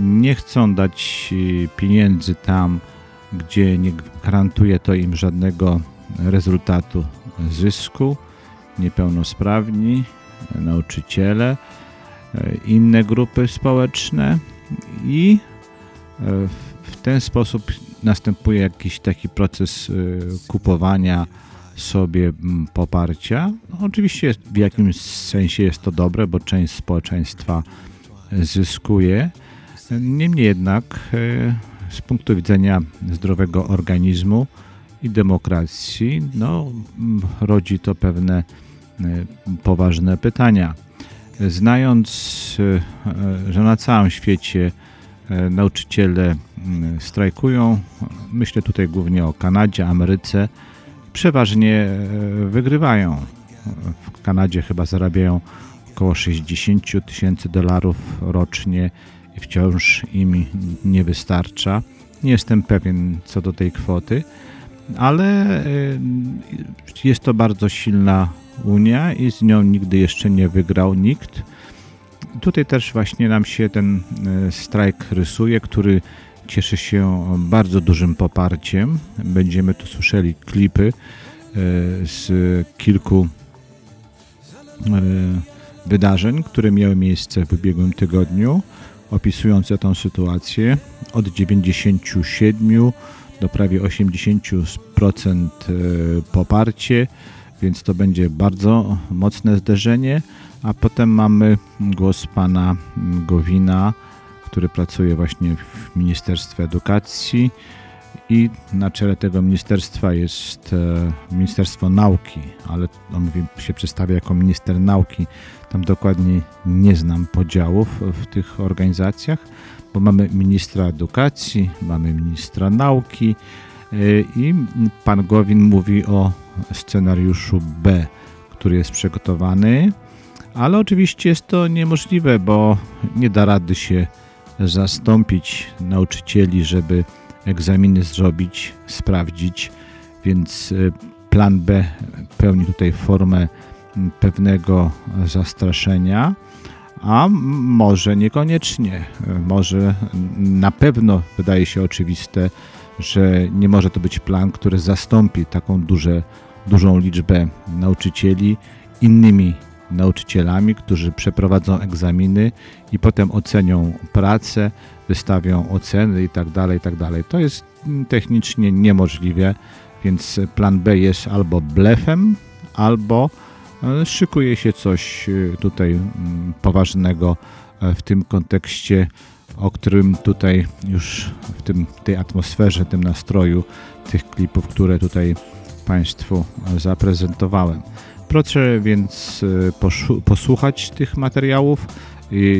Nie chcą dać pieniędzy tam, gdzie nie gwarantuje to im żadnego rezultatu zysku. Niepełnosprawni, nauczyciele, y, inne grupy społeczne i y, w ten sposób następuje jakiś taki proces y, kupowania sobie poparcia. No, Oczywiście w jakimś sensie jest to dobre, bo część społeczeństwa zyskuje. Niemniej jednak e, z punktu widzenia zdrowego organizmu i demokracji, no, rodzi to pewne e, poważne pytania. Znając, e, e, że na całym świecie nauczyciele strajkują, myślę tutaj głównie o Kanadzie, Ameryce, przeważnie wygrywają. W Kanadzie chyba zarabiają około 60 tysięcy dolarów rocznie i wciąż im nie wystarcza. Nie jestem pewien co do tej kwoty, ale y, jest to bardzo silna Unia i z nią nigdy jeszcze nie wygrał nikt. Tutaj też właśnie nam się ten y, strajk rysuje, który cieszy się bardzo dużym poparciem. Będziemy tu słyszeli klipy y, z kilku wydarzeń, które miały miejsce w ubiegłym tygodniu, opisujące tą sytuację od 97 do prawie 80% y, poparcie, więc to będzie bardzo mocne zderzenie. A potem mamy głos pana Gowina, który pracuje właśnie w Ministerstwie Edukacji i na czele tego ministerstwa jest e, Ministerstwo Nauki, ale on mówi, się przedstawia jako minister nauki. Tam dokładnie nie znam podziałów w tych organizacjach, bo mamy ministra edukacji, mamy ministra nauki e, i pan Gowin mówi o scenariuszu B, który jest przygotowany, ale oczywiście jest to niemożliwe, bo nie da rady się zastąpić nauczycieli, żeby egzaminy zrobić, sprawdzić, więc y, plan B pełni tutaj formę pewnego zastraszenia, a może niekoniecznie. Może na pewno wydaje się oczywiste, że nie może to być plan, który zastąpi taką duże, dużą liczbę nauczycieli innymi nauczycielami, którzy przeprowadzą egzaminy i potem ocenią pracę, wystawią oceny itd. itd. To jest technicznie niemożliwe, więc plan B jest albo blefem, albo e, szykuje się coś e, tutaj mm, poważnego e, w tym kontekście, o którym tutaj już w tym, tej atmosferze, tym nastroju tych klipów, które tutaj Państwu zaprezentowałem. Proszę więc posłuchać tych materiałów.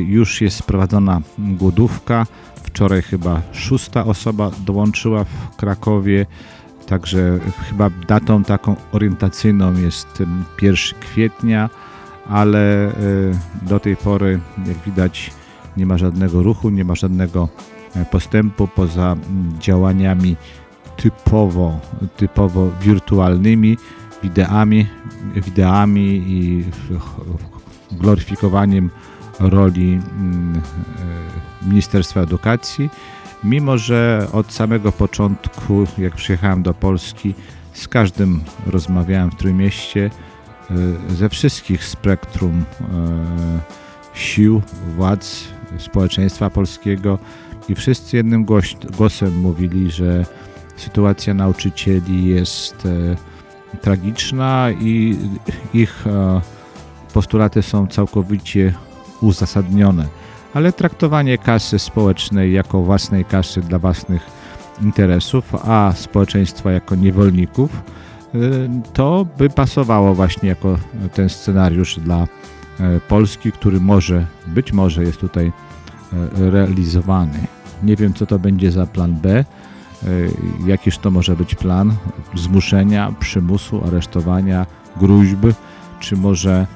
Już jest prowadzona głodówka. Wczoraj chyba szósta osoba dołączyła w Krakowie. Także chyba datą taką orientacyjną jest 1 kwietnia, ale e, do tej pory, jak widać, nie ma żadnego ruchu, nie ma żadnego e, postępu poza działaniami typowo, typowo wirtualnymi, wideami, wideami i gloryfikowaniem roli e, Ministerstwa Edukacji mimo że od samego początku, jak przyjechałem do Polski, z każdym rozmawiałem w Trójmieście, e, ze wszystkich spektrum e, sił, władz społeczeństwa polskiego i wszyscy jednym głosem mówili, że sytuacja nauczycieli jest e, tragiczna i ich postulaty są całkowicie uzasadnione ale traktowanie kasy społecznej jako własnej kasy dla własnych interesów, a społeczeństwa jako niewolników, y, to by pasowało właśnie jako ten scenariusz dla e, Polski, który może, być może jest tutaj e, realizowany. Nie wiem, co to będzie za plan B, e, jakiż to może być plan zmuszenia, przymusu, aresztowania, gruźby, czy może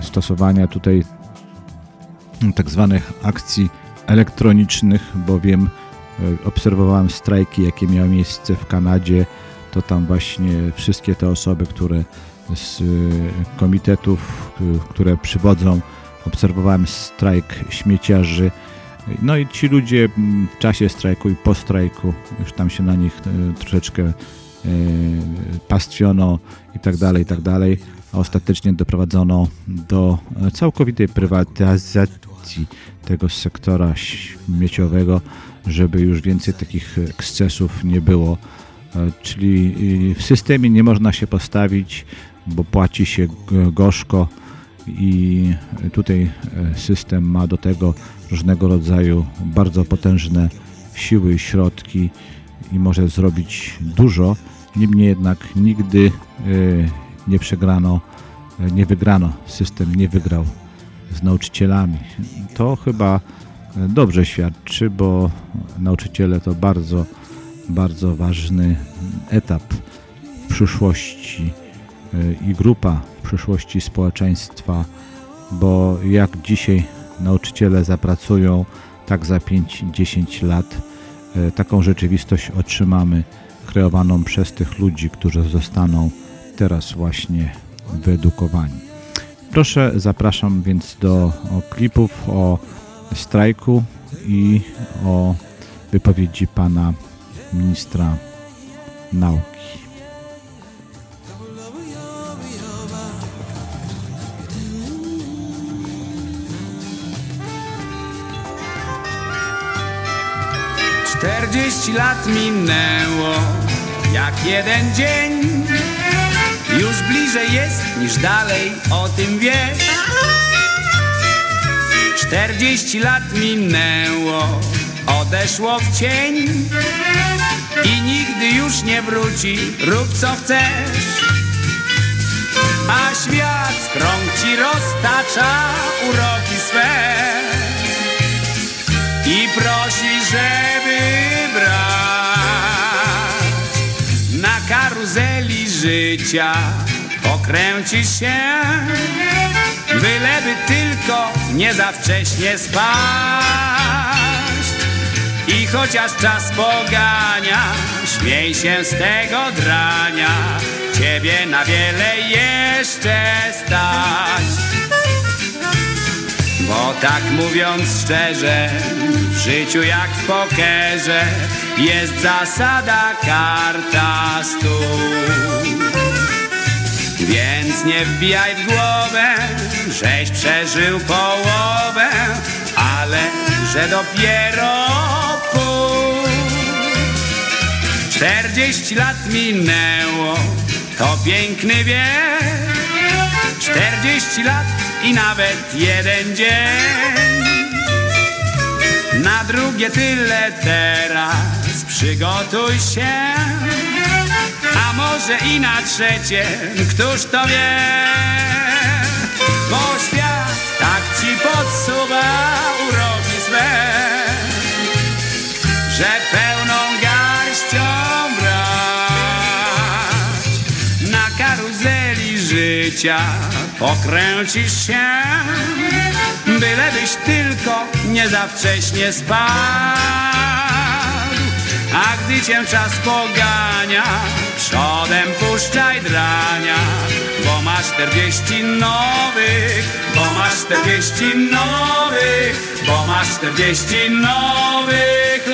stosowania tutaj tak zwanych akcji elektronicznych, bowiem e, obserwowałem strajki, jakie miały miejsce w Kanadzie, to tam właśnie wszystkie te osoby, które z e, komitetów, które przywodzą, obserwowałem strajk śmieciarzy, no i ci ludzie w czasie strajku i po strajku, już tam się na nich e, troszeczkę pastwiono i tak dalej, i tak dalej, ostatecznie doprowadzono do całkowitej prywatyzacji tego sektora śmieciowego, żeby już więcej takich ekscesów nie było. E, czyli w systemie nie można się postawić, bo płaci się gorzko i tutaj e, system ma do tego różnego rodzaju bardzo potężne siły i środki i może zrobić dużo, niemniej jednak nigdy e, nie przegrano, nie wygrano, system nie wygrał z nauczycielami. To chyba dobrze świadczy, bo nauczyciele to bardzo, bardzo ważny etap w przyszłości i grupa w przyszłości społeczeństwa, bo jak dzisiaj nauczyciele zapracują, tak za 5-10 lat taką rzeczywistość otrzymamy kreowaną przez tych ludzi, którzy zostaną teraz właśnie wyedukowani. Proszę, zapraszam więc do klipów o strajku i o wypowiedzi pana ministra nauki. Czterdzieści lat minęło jak jeden dzień już bliżej jest niż dalej, o tym wiesz. Czterdzieści lat minęło, odeszło w cień. I nigdy już nie wróci, rób co chcesz. A świat krąg ci roztacza uroki swe. I prosi, żeby brać Na karuzeli życia. Pokręcisz się Byleby tylko nie za wcześnie spaść. I chociaż czas pogania Śmiej się z tego drania. Ciebie na wiele jeszcze stać Bo tak mówiąc szczerze W życiu jak w pokerze Jest zasada karta stół więc nie wbijaj w głowę, żeś przeżył połowę, ale że dopiero pół. Czterdzieści lat minęło, to piękny wiek. Czterdzieści lat i nawet jeden dzień. Na drugie tyle teraz przygotuj się. A może i na trzecie, któż to wie? Bo świat tak ci podsuwa uroki swe, że pełną życia pokręcisz się, bylebyś tylko nie za wcześnie spadł. A gdy cię czas pogania, przodem puszczaj drania, bo masz czterdzieści nowych, bo masz czterdzieści nowych, bo masz czterdzieści nowych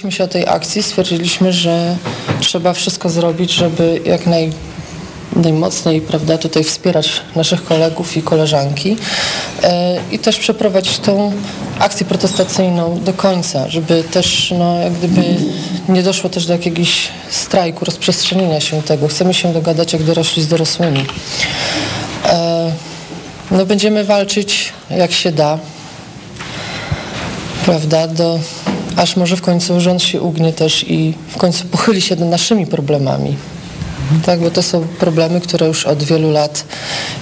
Dowiedzieliśmy się o tej akcji, stwierdziliśmy, że trzeba wszystko zrobić, żeby jak naj, najmocniej prawda, tutaj wspierać naszych kolegów i koleżanki e, i też przeprowadzić tą akcję protestacyjną do końca, żeby też no, jak gdyby nie doszło też do jakiegoś strajku, rozprzestrzenienia się tego. Chcemy się dogadać jak dorośli z dorosłymi. E, no, będziemy walczyć jak się da, prawda, do, aż może w końcu rząd się ugnie też i w końcu pochyli się nad naszymi problemami. Tak, bo to są problemy, które już od wielu lat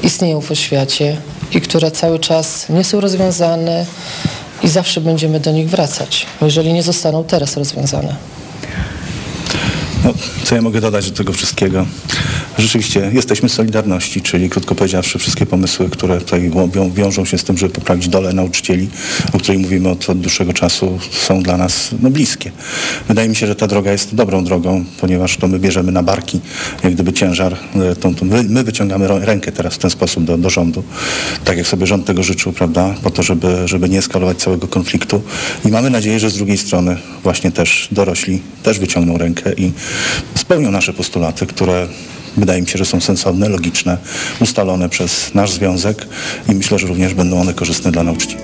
istnieją w oświacie i które cały czas nie są rozwiązane i zawsze będziemy do nich wracać, jeżeli nie zostaną teraz rozwiązane. No, co ja mogę dodać do tego wszystkiego? Rzeczywiście jesteśmy Solidarności, czyli krótko powiedziawszy wszystkie pomysły, które tutaj wią, wiążą się z tym, żeby poprawić dolę nauczycieli, o której mówimy od, od dłuższego czasu, są dla nas no, bliskie. Wydaje mi się, że ta droga jest dobrą drogą, ponieważ to my bierzemy na barki jak gdyby ciężar. e, Tą, tą, my, my wyciągamy rękę teraz w ten sposób do, do rządu, tak jak sobie rząd tego życzył, prawda, po to, żeby, żeby nie eskalować całego konfliktu. I mamy nadzieję, że z drugiej strony właśnie też dorośli też wyciągną rękę i spełnią nasze postulaty, które wydaje mi się, że są sensowne, logiczne, ustalone przez nasz związek i myślę, że również będą one korzystne dla nauczycieli.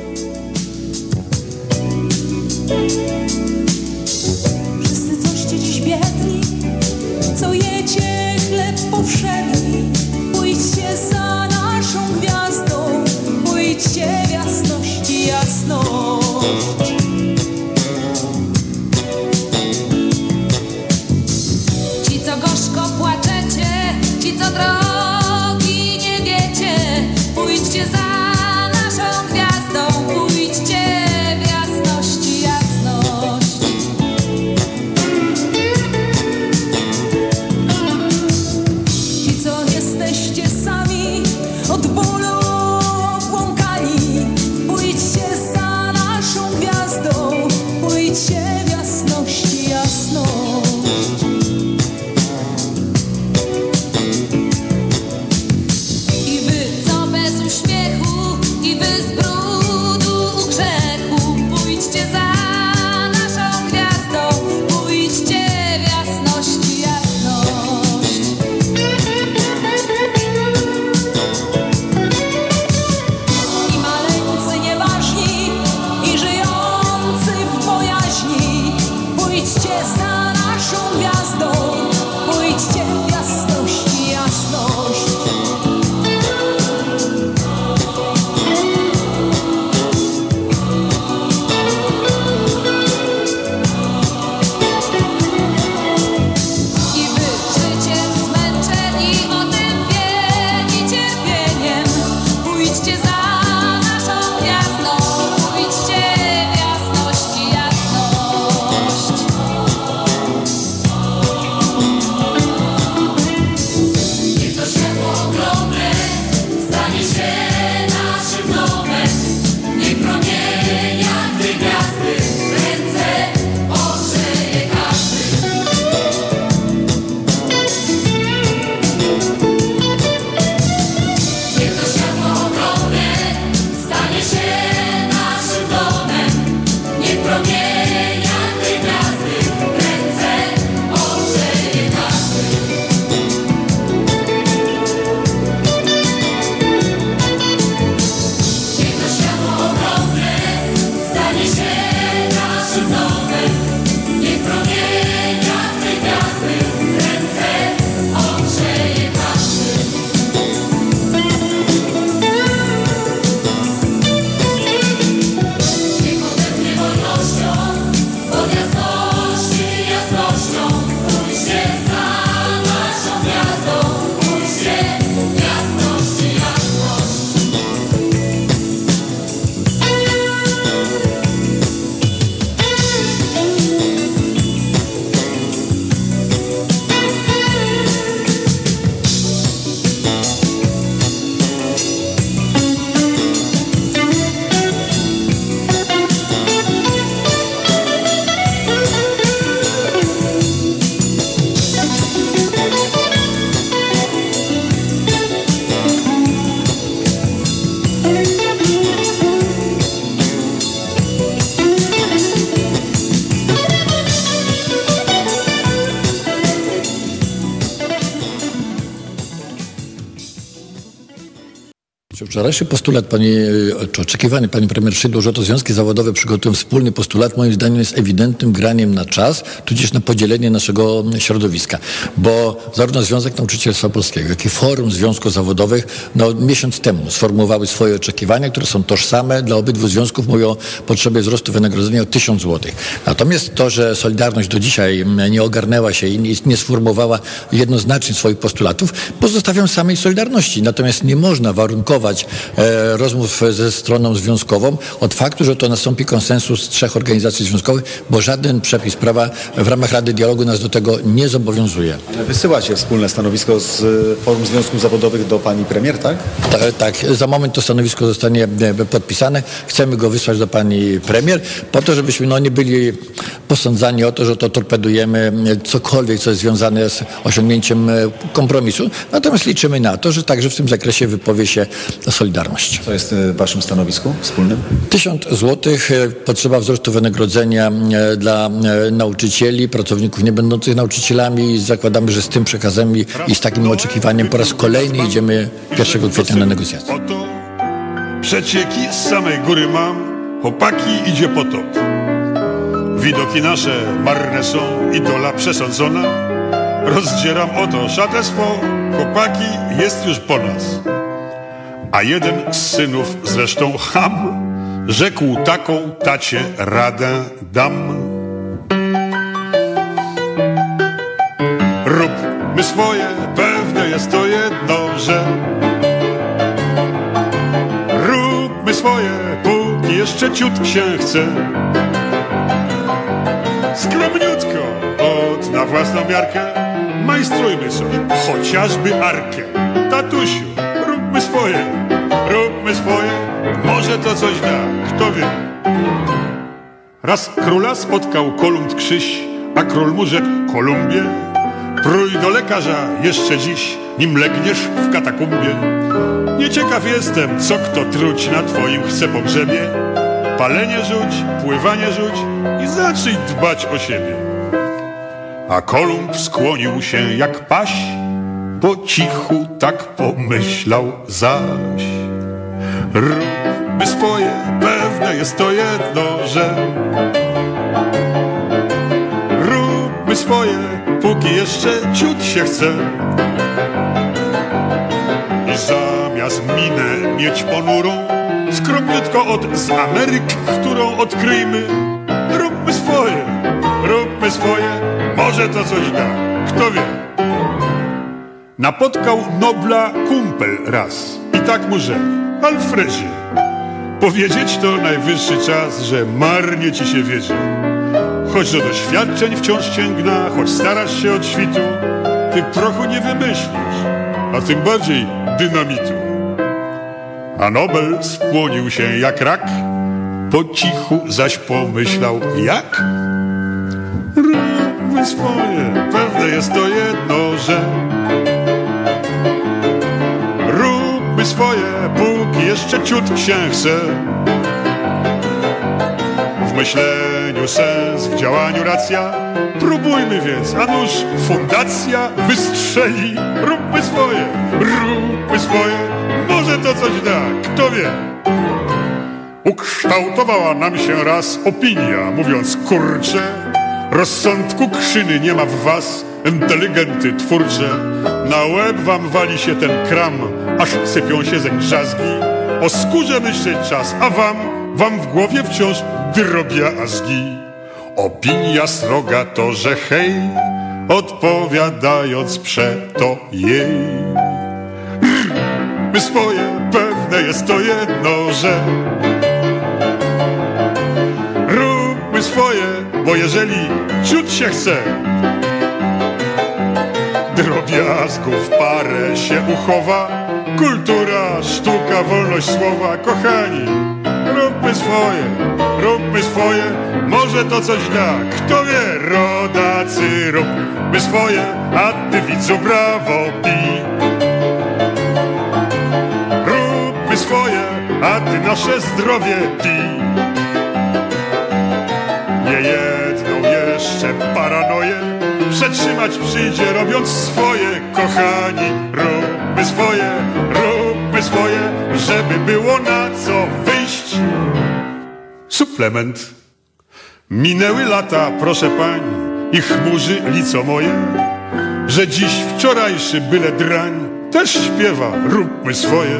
Wczorajszy postulat pani, e, czy oczekiwany pani premier Szydło, że to związki zawodowe przygotują wspólny postulat, moim zdaniem jest ewidentnym graniem na czas, tudzież na podzielenie naszego środowiska. Bo zarówno Związek Nauczycielstwa Polskiego, jak i Forum Związków Zawodowych no, miesiąc temu sformułowały swoje oczekiwania, które są tożsame dla obydwu związków, mówią o potrzebie wzrostu wynagrodzenia o 1000 zł. Natomiast to, że Solidarność do dzisiaj nie ogarnęła się i nie, nie sformułowała jednoznacznie swoich postulatów, pozostawiam samej Solidarności. Natomiast nie można warunkować rozmów ze stroną związkową od faktu, że to nastąpi konsensus trzech organizacji związkowych, bo żaden przepis prawa w ramach Rady Dialogu nas do tego nie zobowiązuje. Wysyłacie wspólne stanowisko z y, Forum Związków Zawodowych do pani premier, tak? Tak, tak, za moment to stanowisko zostanie e, podpisane. Chcemy go wysłać do pani premier, po to, żebyśmy no, nie byli posądzani o to, że to torpedujemy e, cokolwiek, co jest związane z osiągnięciem e, kompromisu. Natomiast liczymy na to, że także w tym zakresie wypowie się Solidarność. Co jest y, w waszym stanowisku wspólnym? Tysiąc złotych e, potrzeba wzrostu wynagrodzenia e, dla e, nauczycieli, pracowników nie będących nauczycielami. Zakładamy, że z tym przekazem i, i z takim oczekiwaniem po raz kolejny idziemy 1 kwietnia na negocjacje. Przecieki z samej góry mam, chłopaki idzie potop. Widoki nasze marne są, idola przesądzona. Rozdzieram oto szatę swą, chłopaki jest już po nas. A jeden z synów, zresztą Ham, rzekł taką tacie radę dam. Róbmy swoje, pewne jest to jedno, że Róbmy swoje, póki jeszcze ciut się chce. Skromniutko, od na własną miarkę, majstrujmy sobie chociażby arkę. Tatusiu, róbmy swoje, róbmy swoje, może to coś da, kto wie. Raz króla spotkał Kolumb Krzyś, a król mu rzekł Kolumbie, prój do lekarza jeszcze dziś, nim legniesz w katakumbie. Nieciekaw jestem, co kto truć na twoim chce pogrzebie. Palenie rzuć, pływanie rzuć i zacznij dbać o siebie. A Kolumb skłonił się jak paś, po cichu tak pomyślał zaś. Róbmy swoje, pewne jest to jedno, że Róbmy swoje, póki jeszcze ciut się chce. I zamiast minę mieć ponurą, skromniutko od z Ameryk, którą odkryjmy. Róbmy swoje, róbmy swoje, może to coś da, kto wie. Napotkał Nobla kumpel raz i tak mu rzekł, Alfredzie, powiedzieć to najwyższy czas, że marnie ci się wiedzie. Choć do doświadczeń wciąż cięgna, choć starasz się od świtu, ty prochu nie wymyślisz, a tym bardziej dynamitu. A Nobel spłonił się jak rak, po cichu zaś pomyślał jak? Róbmy swoje, pewne jest to jedno, że Róbmy swoje, póki jeszcze ciut się chce. W myśleniu sens, w działaniu racja. Próbujmy więc, a nuż fundacja wystrzeli. Róbmy swoje, róbmy swoje, może to coś da, kto wie. Ukształtowała nam się raz opinia, mówiąc kurcze, rozsądku krzyny nie ma w was, inteligenty twórcze. Na łeb wam wali się ten kram, aż sypią się zeń drzazgi. O skórze myśleć czas, a wam, wam w głowie wciąż drobiazgi. Opinia sroga to, że hej, odpowiadając przeto jej. My swoje, pewne jest to jedno, że Róbmy swoje, bo jeżeli ciut się chce Drobiazgów parę się uchowa Kultura, sztuka, wolność słowa. Kochani, róbmy swoje, róbmy swoje. Może to coś da, kto wie? Rodacy, róbmy swoje. A ty widzu brawo pij Róbmy swoje, a ty nasze zdrowie pij nie jedną jeszcze paranoję Przetrzymać przyjdzie robiąc swoje. Kochani, róbmy swoje żeby było na co wyjść. Suplement. Minęły lata, proszę pani, i chmurzy lico moje, że dziś wczorajszy byle drań też śpiewa, róbmy swoje.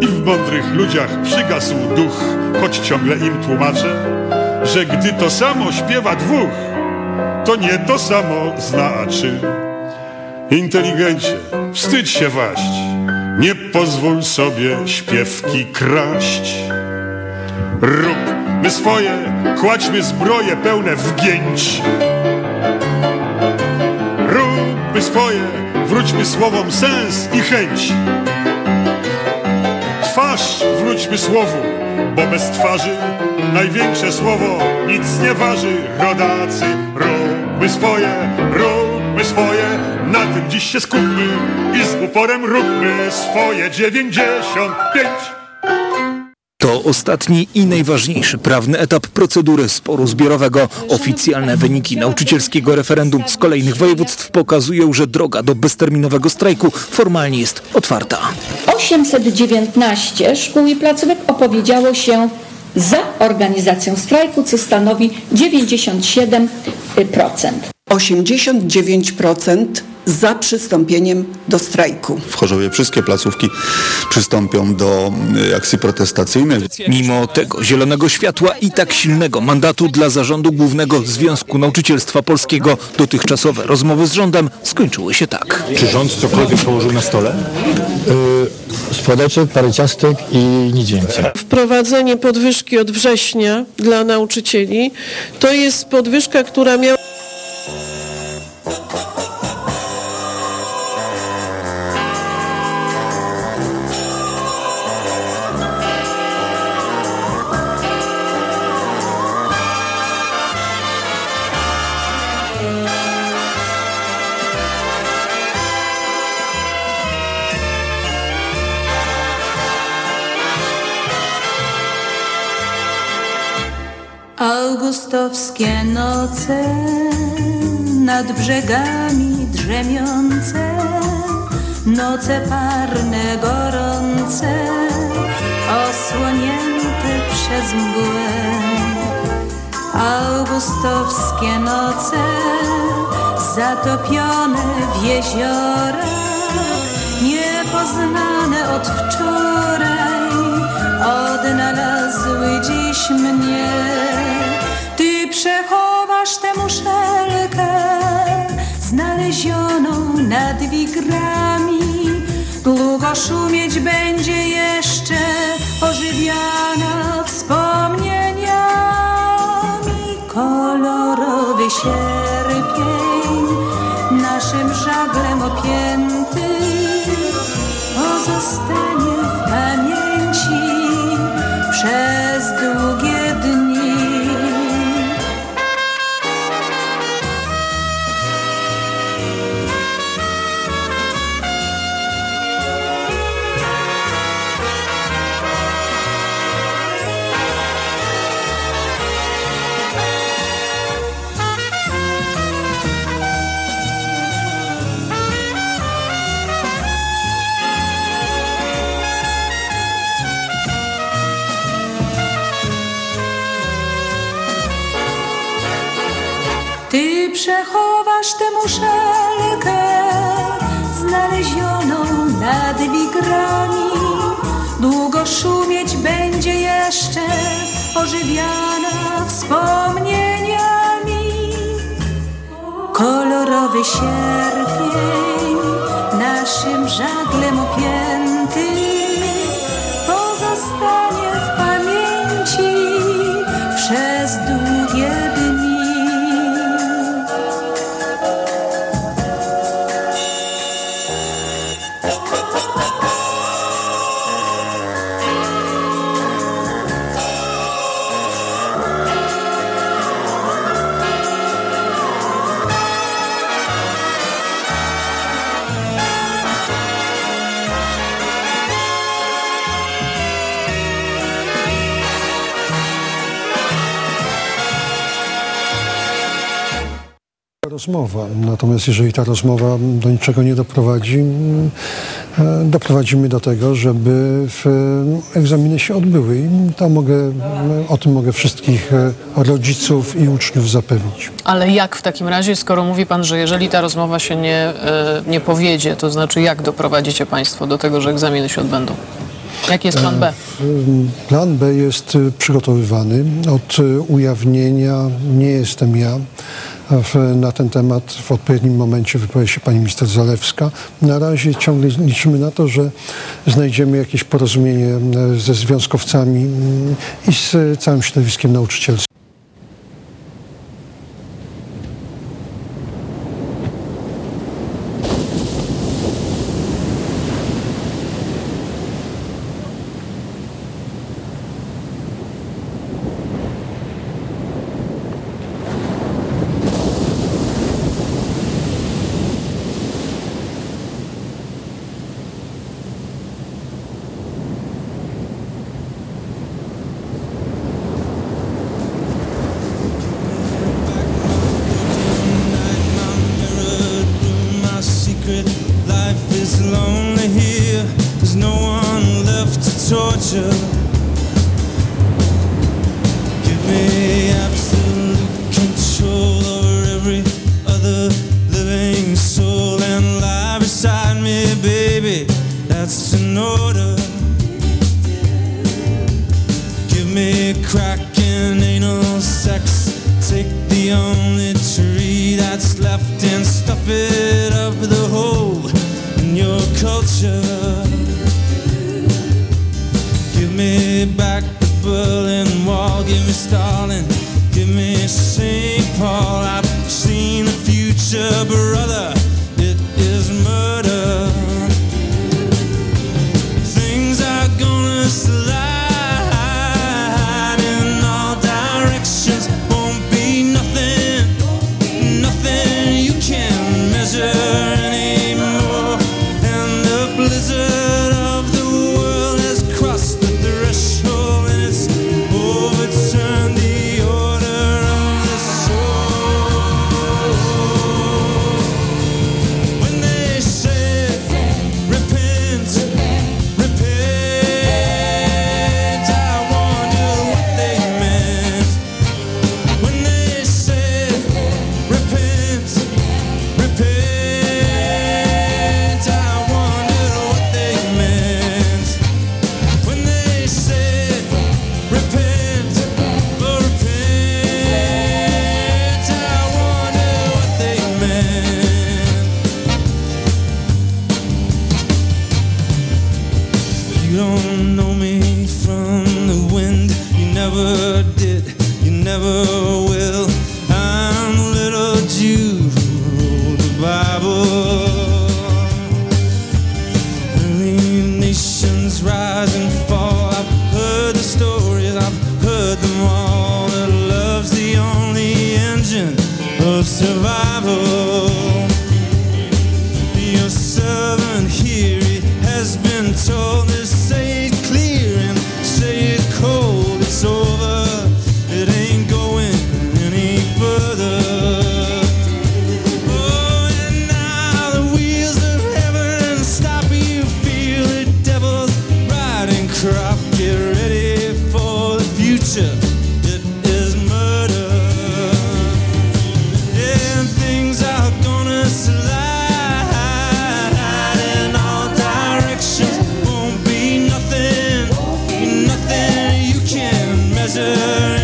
I w mądrych ludziach przygasł duch, choć ciągle im tłumaczę, że gdy to samo śpiewa dwóch, to nie to samo znaczy. Inteligencie, wstydź się waść, nie pozwól sobie śpiewki kraść. Róbmy swoje, kładźmy zbroje pełne wgięć. Róbmy swoje, wróćmy słowom sens i chęć. Twarz wróćmy słowu, bo bez twarzy największe słowo nic nie waży. Rodacy, róbmy swoje, róbmy swoje, na tym dziś się skupmy i z uporem róbmy swoje dziewięćdziesiąt pięć. To ostatni i najważniejszy prawny etap procedury sporu zbiorowego. Oficjalne wyniki nauczycielskiego referendum z kolejnych województw pokazują, że droga do bezterminowego strajku formalnie jest otwarta. 819 szkół i placówek opowiedziało się za organizacją strajku, co stanowi 97%. 89% za przystąpieniem do strajku. W Chorzowie wszystkie placówki przystąpią do y, akcji protestacyjnej. Mimo tego zielonego światła i tak silnego mandatu dla zarządu Głównego Związku Nauczycielstwa Polskiego dotychczasowe rozmowy z rządem skończyły się tak. Czy rząd cokolwiek położył na stole? Yy, Spodeczek, parę ciastek i nic więcej. Wprowadzenie podwyżki od września dla nauczycieli to jest podwyżka, która miała Augustowskie noce nad brzegami drzemiące, noce parne, gorące, osłonięte przez mgłę. Augustowskie noce zatopione w jeziorach, niepoznane od wczoraj, odnalazły dziś mnie. Ty przechowasz tę muszelkę znalezioną nad wigrami. Długo szumieć będzie jeszcze ożywiana wspomnieniami. Kolorowy sierpień naszym żaglem opięty przechowasz tę muszelkę znalezioną nad wigrami. Długo szumieć będzie jeszcze ożywiana wspomnieniami. Kolorowy sierpień naszym żaglem opięty rozmowa. Natomiast jeżeli ta rozmowa do niczego nie doprowadzi, mm, e, doprowadzimy do tego, żeby e, egzaminy się odbyły. I to mogę, e, o tym mogę wszystkich rodziców i uczniów zapewnić. Ale jak w takim razie, skoro mówi Pan, że jeżeli ta rozmowa się nie, nie powiedzie, to znaczy jak doprowadzicie Państwo do tego, że egzaminy się odbędą? Jaki jest plan B? Plan B jest przygotowywany. Od ujawnienia nie jestem ja w, na ten temat w odpowiednim momencie wypowie się pani minister Zalewska. Na razie ciągle liczymy na to, że znajdziemy jakieś porozumienie e, ze związkowcami mm, i z całym środowiskiem nauczycielskim. treasure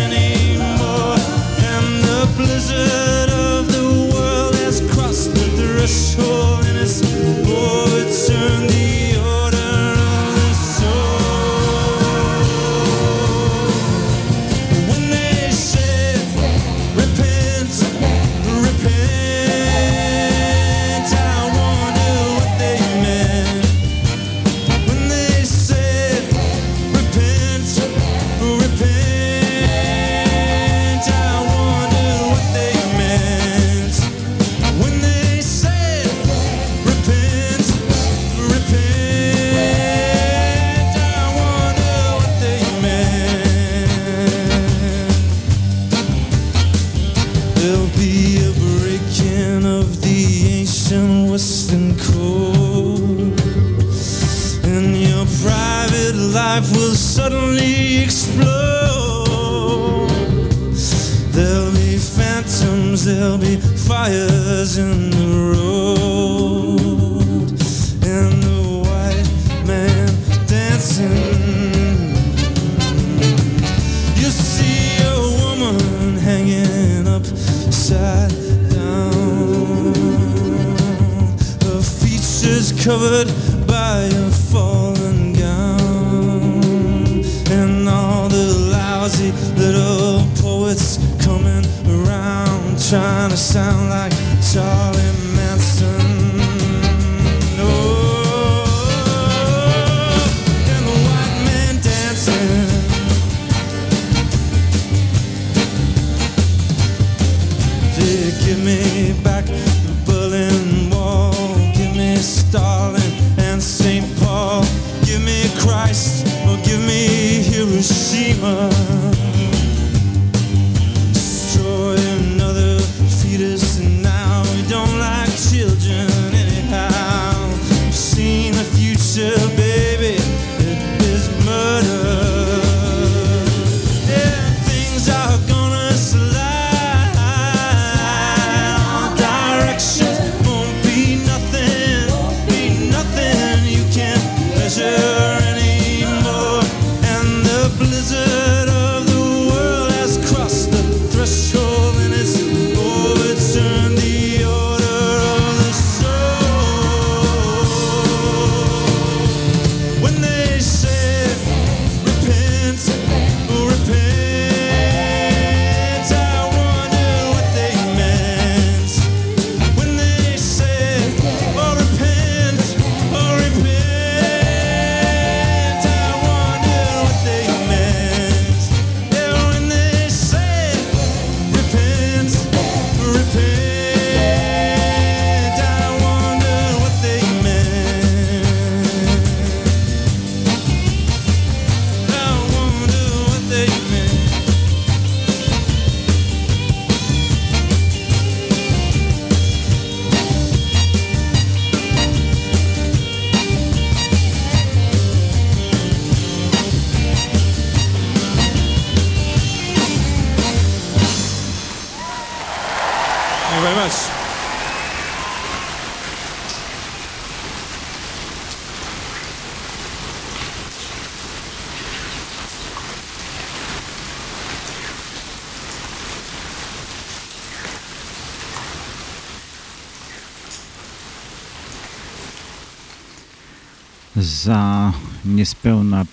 niespełna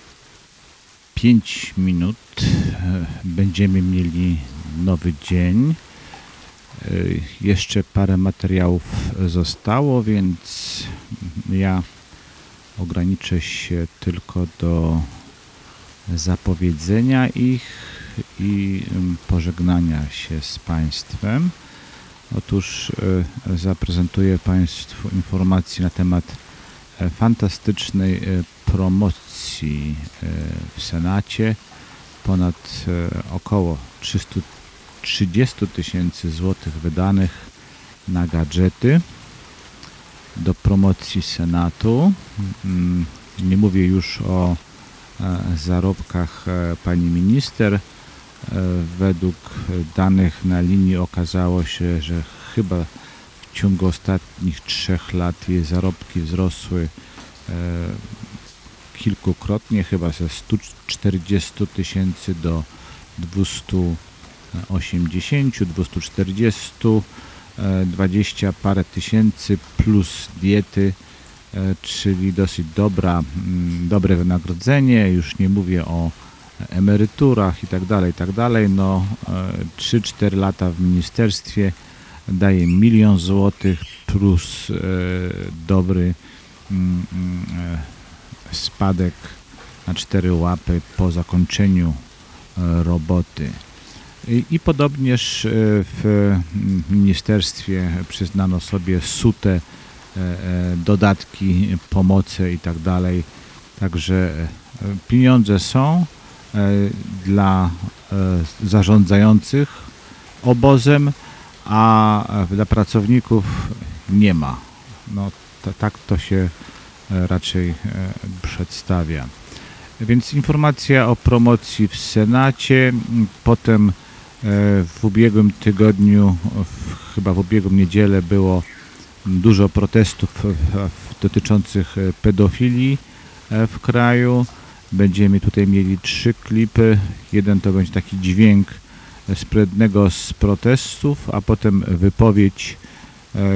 5 minut e, będziemy mieli nowy dzień. E, Jeszcze parę materiałów zostało, więc ja ograniczę się tylko do zapowiedzenia ich i em, pożegnania się z Państwem. Otóż e, zaprezentuję Państwu informacje na temat fantastycznej promocji e, w Senacie. Ponad e, około 330 tysięcy złotych wydanych na gadżety do promocji Senatu. Mm, Nie mówię już o e, zarobkach pani minister. Według danych na linii okazało się, że chyba w ciągu ostatnich trzech lat jej zarobki wzrosły kilkukrotnie, chyba ze 140 tysięcy do 280, 240, e, 20 parę tysięcy plus diety, e, czyli dosyć dobra, mm, dobre wynagrodzenie. Już nie mówię o emeryturach i tak dalej, i tak dalej. No, e, 3-4 lata w ministerstwie daje milion złotych plus e, dobry mm, mm, e, spadek na cztery łapy po zakończeniu e, roboty. I, I podobnież e, w ministerstwie przyznano sobie sute e, dodatki, pomoce i tak dalej. Także pieniądze są dla zarządzających obozem, a dla pracowników nie ma. No, tak to się raczej e, przedstawia. Więc informacja o promocji w Senacie, potem e, w ubiegłym tygodniu, chyba w ubiegłą niedzielę było dużo protestów dotyczących e, pedofilii w kraju. Będziemy tutaj mieli trzy klipy. Jeden to będzie taki dźwięk z jednego z protestów, a potem wypowiedź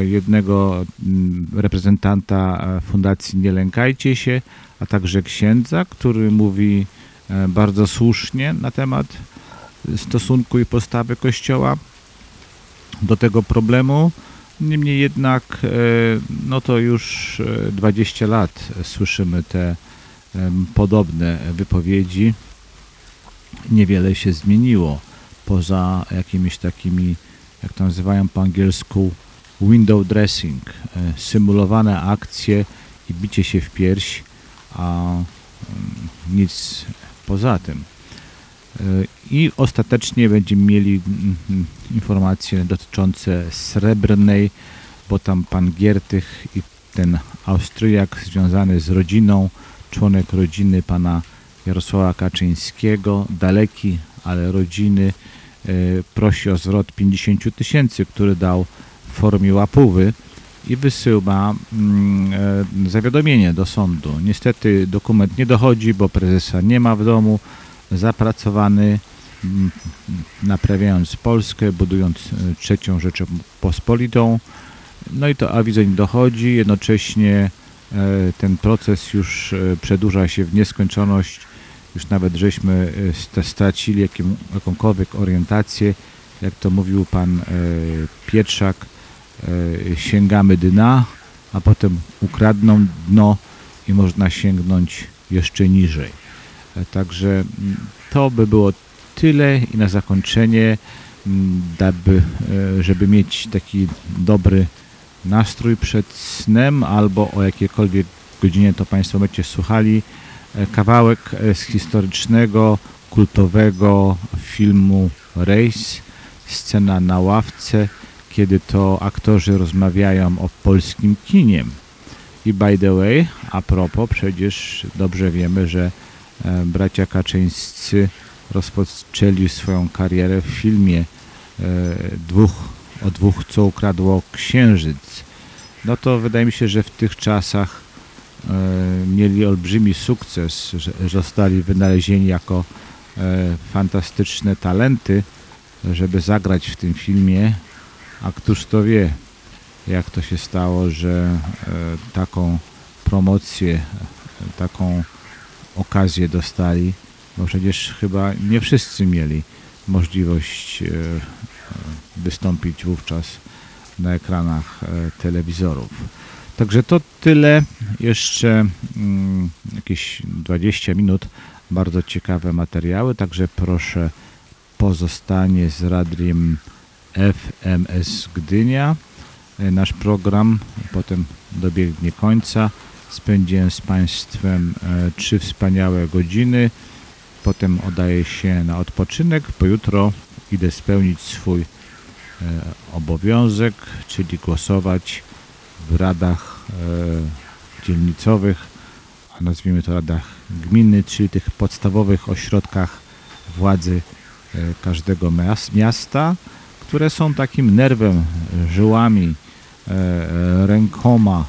jednego mm, reprezentanta e, Fundacji Nie Lękajcie się, a także księdza, który mówi e, bardzo słusznie na temat stosunku i postawy Kościoła do tego problemu. Niemniej jednak, e, no to już e, 20 lat słyszymy te podobne wypowiedzi. Niewiele się zmieniło poza jakimiś takimi, jak to nazywają po angielsku, window dressing, e, symulowane akcje i bicie się w pierś, a mm, nic poza tym. E, I ostatecznie będziemy mieli mm, mm, informacje dotyczące Srebrnej, bo tam pan Giertych i ten Austriak związany z rodziną, członek rodziny pana Jarosława Kaczyńskiego, daleki, ale rodziny, e, prosi o zwrot 50 tysięcy, który dał formie łapówy i wysyła mm, e, zawiadomienie do sądu. Niestety dokument nie dochodzi, bo prezesa nie ma w domu, zapracowany, mm, naprawiając Polskę, budując e, trzecią Rzeczpospolitą. No i to awizo nie dochodzi, jednocześnie e, ten proces już przedłuża się w nieskończoność, już nawet żeśmy st- stracili jakim, jakąkolwiek orientację, jak to mówił pan Pietrzak, sięgamy dna, a potem ukradną dno i można sięgnąć jeszcze niżej. E, Także mm, to by było tyle i na zakończenie, mm, e, żeby mieć taki dobry nastrój przed snem albo o jakiejkolwiek godzinie to Państwo będziecie słuchali, e, kawałek e, z historycznego, kultowego filmu Race, scena na ławce, kiedy to aktorzy rozmawiają o polskim kinie. I by the way, a propos, przecież dobrze wiemy, że e, bracia Kaczyńscy rozpoczęli swoją karierę w filmie e, dwóch, o dwóch, co ukradło księżyc. No to wydaje mi się, że w tych czasach e, mieli olbrzymi sukces, że, zostali wynalezieni jako fantastyczne talenty, żeby zagrać w tym filmie, a któż to wie, jak to się stało, że e, taką promocję, e, taką okazję dostali, bo przecież chyba nie wszyscy mieli możliwość e, wystąpić wówczas na ekranach telewizorów. Także to tyle. Jeszcze mm, jakieś 20 minut. Bardzo ciekawe materiały, także proszę pozostanie z radiem FMS Gdynia. E, Nasz program potem dobiegnie końca. Spędziłem z Państwem e, trzy wspaniałe godziny. Potem oddaję się na odpoczynek, bo jutro idę spełnić swój e, obowiązek, czyli głosować w radach dzielnicowych, a nazwijmy to radach gminy, czyli tych podstawowych ośrodkach władzy każdego mias- miasta, które są takim nerwem, żyłami, e, rękoma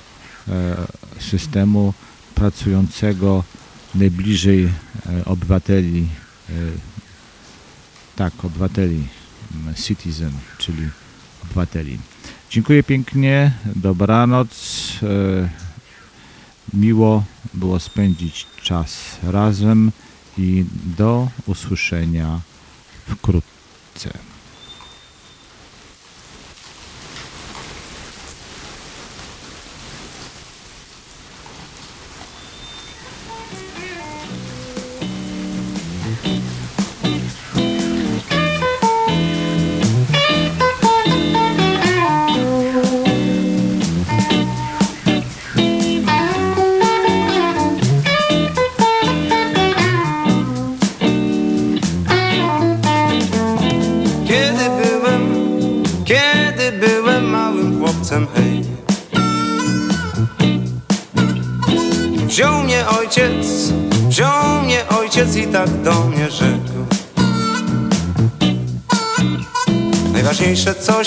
e, systemu pracującego najbliżej e, obywateli, tak, obywateli, citizen, czyli obywateli. Dziękuję pięknie, dobranoc. Miło było spędzić czas razem i do usłyszenia wkrótce.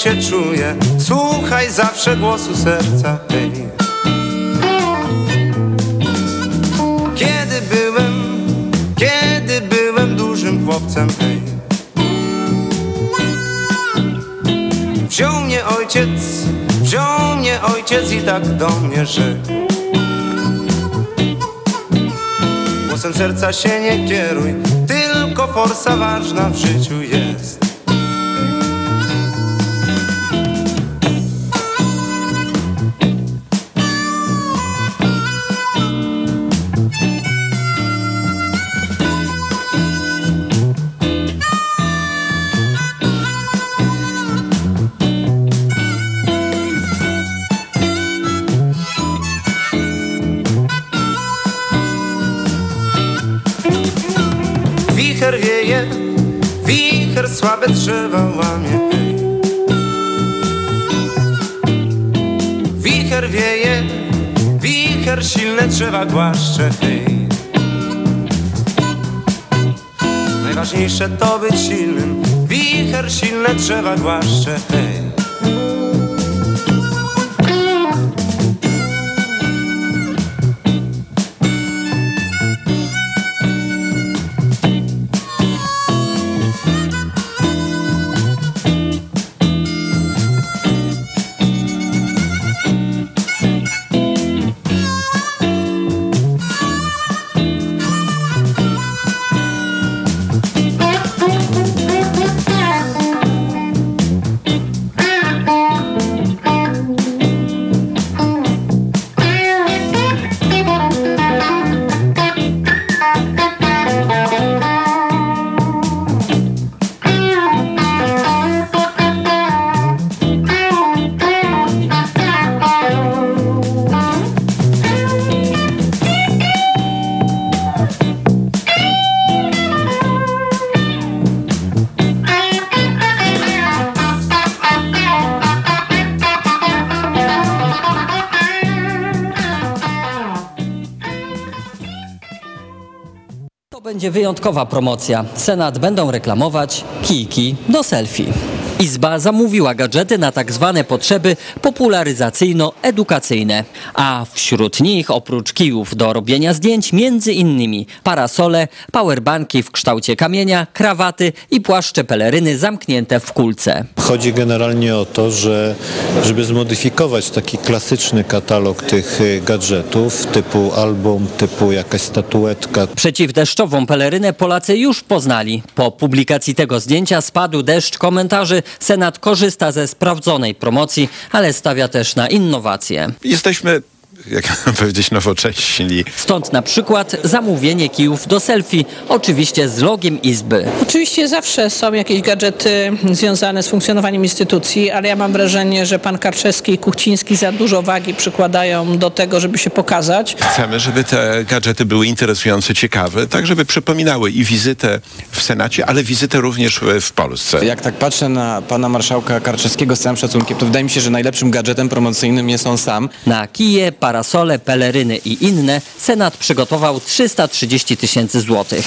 Się Słuchaj zawsze głosu serca. Hej. Kiedy byłem, kiedy byłem dużym chłopcem. Hej. Wziął mnie ojciec, wziął mnie ojciec i tak do mnie rzekł. Głosem serca się nie kieruj, tylko forsa ważna w życiu jest słabe drzewa łamie. Wicher wieje, wicher silne drzewa głaszcze hej. Najważniejsze to być silnym Wicher silne drzewa głaszcze hej. Wyjątkowa promocja. Senat będą reklamować kijki do selfie. Izba zamówiła gadżety na tak zwane potrzeby popularyzacyjno-edukacyjne, a wśród nich oprócz kijów do robienia zdjęć między innymi parasole, powerbanki w kształcie kamienia, krawaty i płaszcze peleryny zamknięte w kulce. Chodzi generalnie o to, że żeby zmodyfikować taki klasyczny katalog tych y, gadżetów typu album, typu jakaś statuetka. Przeciwdeszczową pelerynę Polacy już poznali. Po publikacji tego zdjęcia spadł deszcz komentarzy. Senat korzysta ze sprawdzonej promocji, ale stawia też na innowacje. Jesteśmy, jak mam powiedzieć, nowocześni. Stąd na przykład zamówienie kijów do selfie, oczywiście z logiem Izby. Oczywiście zawsze są jakieś gadżety związane z funkcjonowaniem instytucji, ale ja mam wrażenie, że pan Karczewski i Kuchciński za dużo wagi przykładają do tego, żeby się pokazać. Chcemy, żeby te gadżety były interesujące, ciekawe, tak żeby przypominały i wizytę w Senacie, ale wizytę również w- Polsce. Jak tak patrzę na pana marszałka Karczewskiego z całym szacunkiem, to wydaje mi się, że najlepszym gadżetem promocyjnym jest on sam. Na kije, parasole, peleryny i inne Senat przygotował 330 tysięcy złotych.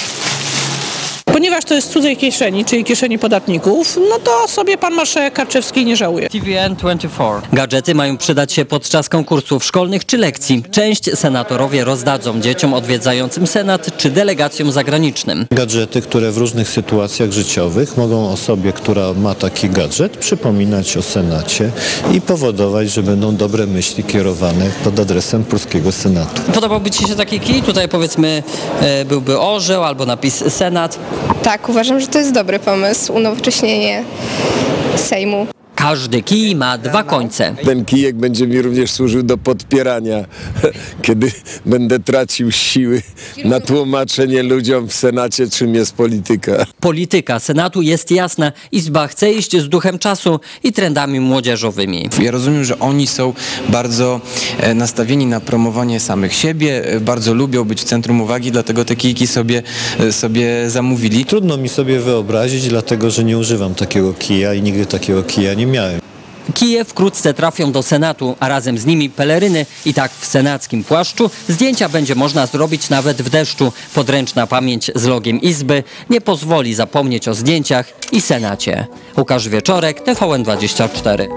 Ponieważ to jest cudzej kieszeni, czyli kieszeni podatników, no to sobie pan marszałek Karczewski nie żałuje. TVN24. Gadżety mają przydać się podczas konkursów szkolnych czy lekcji. Część senatorowie rozdadzą dzieciom odwiedzającym Senat czy delegacjom zagranicznym. Gadżety, które w różnych sytuacjach życiowych mogą osobie, która ma taki gadżet, przypominać o Senacie i powodować, że będą dobre myśli kierowane pod adresem polskiego Senatu. Podobałby Ci się taki kij? Tutaj powiedzmy e, byłby orzeł albo napis Senat. Tak, uważam, że to jest dobry pomysł, unowocześnienie Sejmu. Każdy kij ma dwa końce. Ten kijek będzie mi również służył do podpierania, kiedy będę tracił siły na tłumaczenie ludziom w Senacie, czym jest polityka. Polityka Senatu jest jasna. Izba chce iść z duchem czasu i trendami młodzieżowymi. Ja rozumiem, że oni są bardzo e, nastawieni na promowanie samych siebie, e, bardzo lubią być w centrum uwagi, dlatego te kijki sobie, e, sobie zamówili. Trudno mi sobie wyobrazić, dlatego że nie używam takiego kija i nigdy takiego kija nie miałem. Kije wkrótce trafią do Senatu, a razem z nimi peleryny i tak w senackim płaszczu zdjęcia będzie można zrobić nawet w deszczu. Podręczna pamięć z logiem Izby nie pozwoli zapomnieć o zdjęciach i Senacie. Łukasz Wieczorek, TVN24.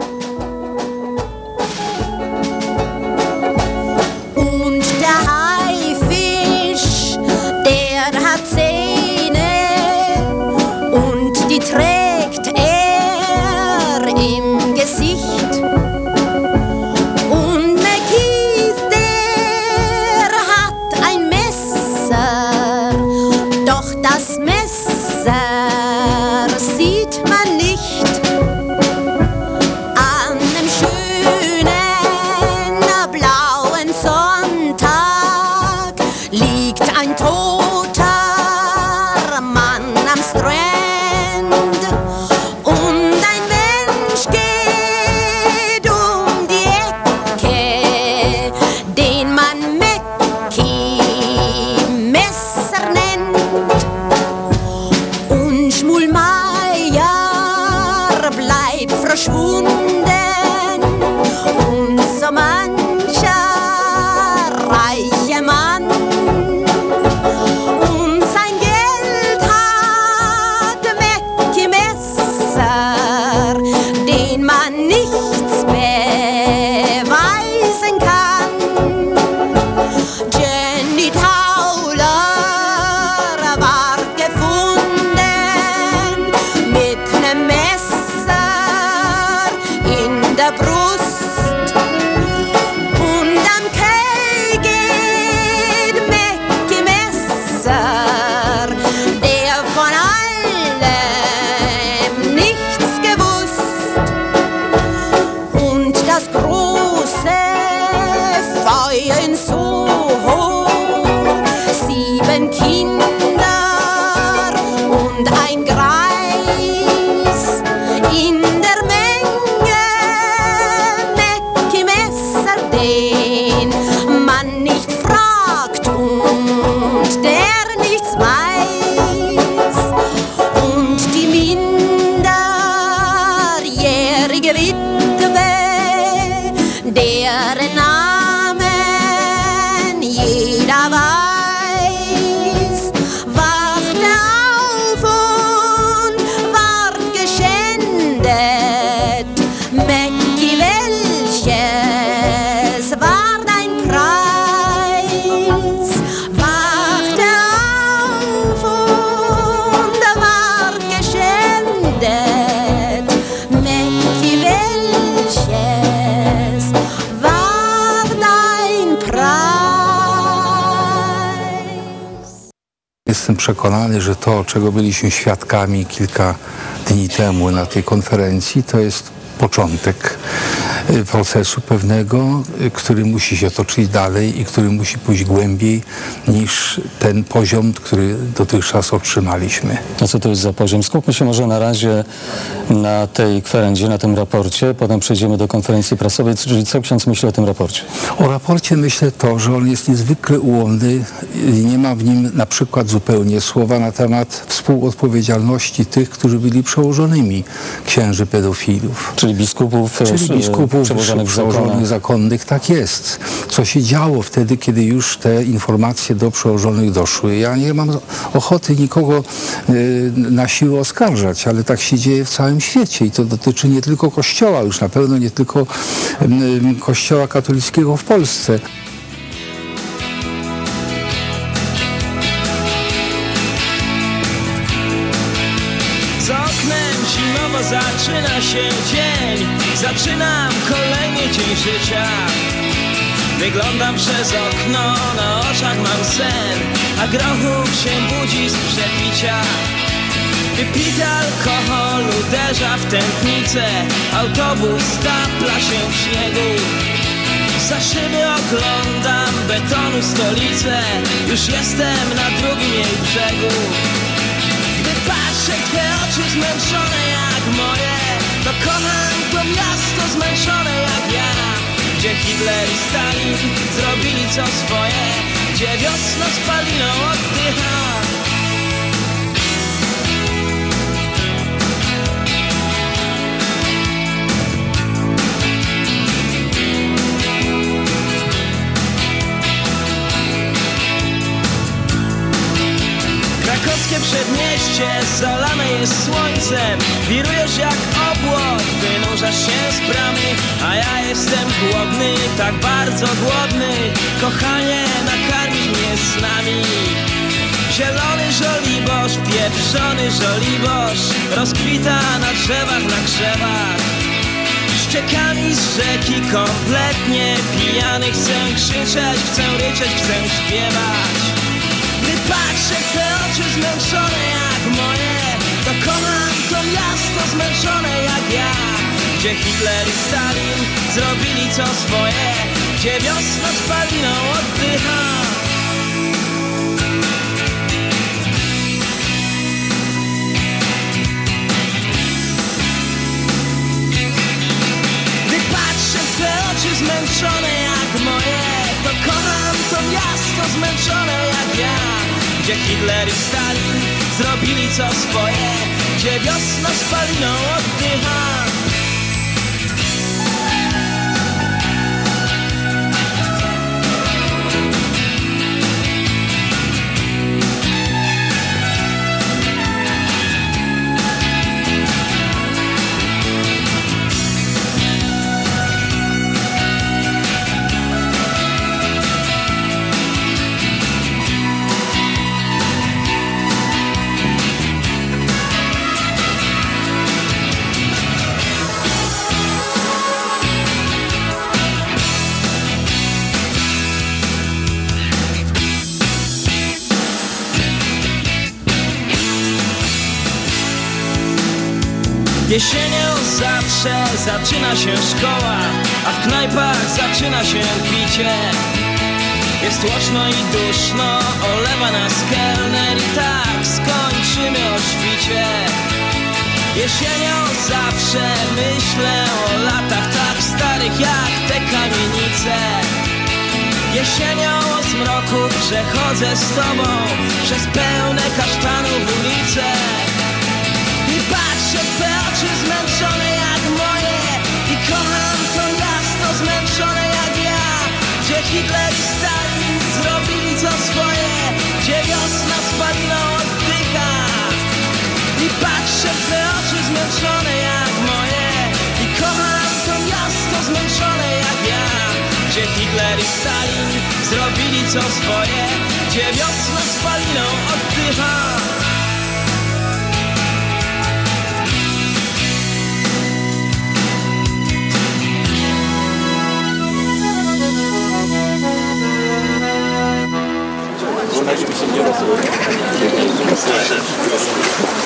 Przekonany, że to, czego byliśmy świadkami kilka dni temu na tej konferencji, to jest początek y, procesu pewnego, y, który musi się toczyć dalej i który musi pójść głębiej niż ten poziom, który dotychczas otrzymaliśmy. A co to jest za poziom? Skupmy się może na razie na tej kwerendzie, na tym raporcie, potem przejdziemy do konferencji prasowej, czyli co ksiądz myśli o tym raporcie? O raporcie myślę to, że on jest niezwykle ułomny i nie ma w nim na przykład zupełnie słowa na temat współodpowiedzialności tych, którzy byli przełożonymi księży pedofilów. Czyli biskupów, Czyli e, biskupów przełożonych przełożonych zakonnych, tak jest. Co się działo wtedy, kiedy już te informacje do przełożonych doszły. Ja nie mam ochoty nikogo y, na siłę oskarżać, ale tak się dzieje w całym świecie i to dotyczy nie tylko Kościoła, już na pewno nie tylko Kościoła katolickiego w Polsce. Zaczyna się dzień. Zaczynam kolejny dzień życia. Wyglądam przez okno, na oczach mam sen A grochów się budzi z przepicia Wypity alkohol uderza w tętnicę. Autobus stapla się w śniegu. Za szyby oglądam betonu stolicę. Już jestem na drugim jej brzegu. Gdy patrzę te oczy zmęczone jak moje To kocham to miasto zmęczone jak ja Gdzie Hitler i Stalin zrobili co swoje Gdzie wiosna spaliną oddycha przedmieście zalane jest słońcem. Wirujesz jak obłok, wynurzasz się z bramy. A ja jestem głodny, tak bardzo głodny. Kochanie, nakarmisz mnie z nami. Zielony żoliborz, pieprzony żoliborz Rozkwita na drzewach, na krzewach. Ściekami z rzeki kompletnie pijany Chcę krzyczeć, chcę ryczeć, chcę śpiewać patrzę te oczy zmęczone jak moje. To kocham to miasto zmęczone jak ja. Gdzie Hitler i Stalin zrobili co swoje Gdzie wiosna spaliną oddycha. Te oczy zmęczone jak moje To kocham to miasto zmęczone jak ja Gdzie Hitler i Stalin zrobili co swoje Gdzie wiosna spaliną oddycha zaczyna się szkoła A w knajpach zaczyna się picie. Jest głośno i duszno, olewa nas kelner I tak skończymy o świcie. Jesienią zawsze myślę o latach tak starych jak te kamienice. Jesienią o zmroku przechodzę z tobą Przez pełne kasztanów ulice. I patrzę w te oczy zmęczone Hitler i Stalin zrobili co swoje Gdzie wiosna spaliną oddycha I patrzę w te oczy zmęczone jak moje I kocham to miasto zmęczone jak ja. Gdzie Hitler i Stalin zrobili co swoje Gdzie wiosna spaliną oddycha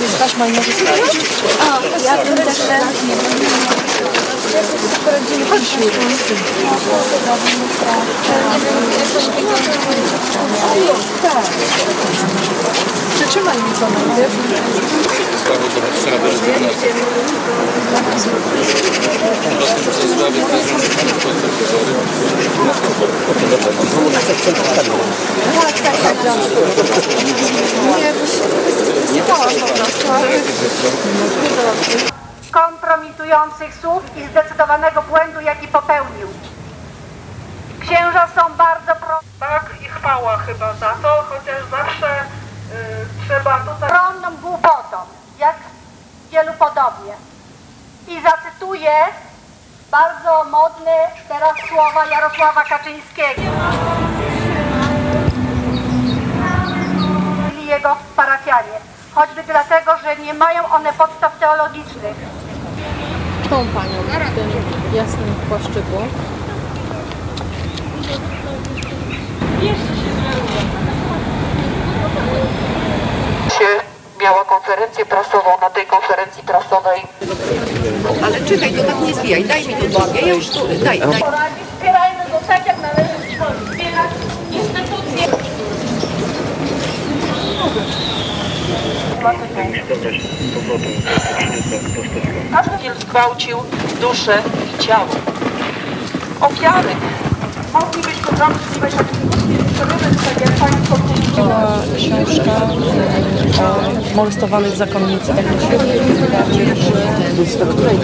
Jest taśma i może sprawdzić? O, ja bym też... Chodźmy. Tak. Przytrzymaj mi co najpierw. Tak, tak, tak. Nie, bo się stresowałam po prostu, ale... kompromitujących słów i zdecydowanego błędu, jaki popełnił. Księża są bardzo pro... Tak i chwała chyba za to, chociaż zawsze trzeba tutaj... Ronną głupotą, jak wielu podobnie. I zacytuję bardzo modne teraz słowa Jarosława Kaczyńskiego. Jego parafianie, choćby dlatego, że nie mają one podstaw teologicznych. Tą panią w tym jasnym płaszczyku. się miała konferencję prasową, na tej konferencji prasowej. Ale czekaj, to tak nie zwijaj, daj mi tu drogę, ja już tu, daj, daj. Wspierajmy go tak, jak należy wspierać instytucje. Angiel zgwałcił duszę i ciało. Ofiary Moglibyśmy zrobić coś takiego tak Była książka o molestowanych zakonnicach. Do której?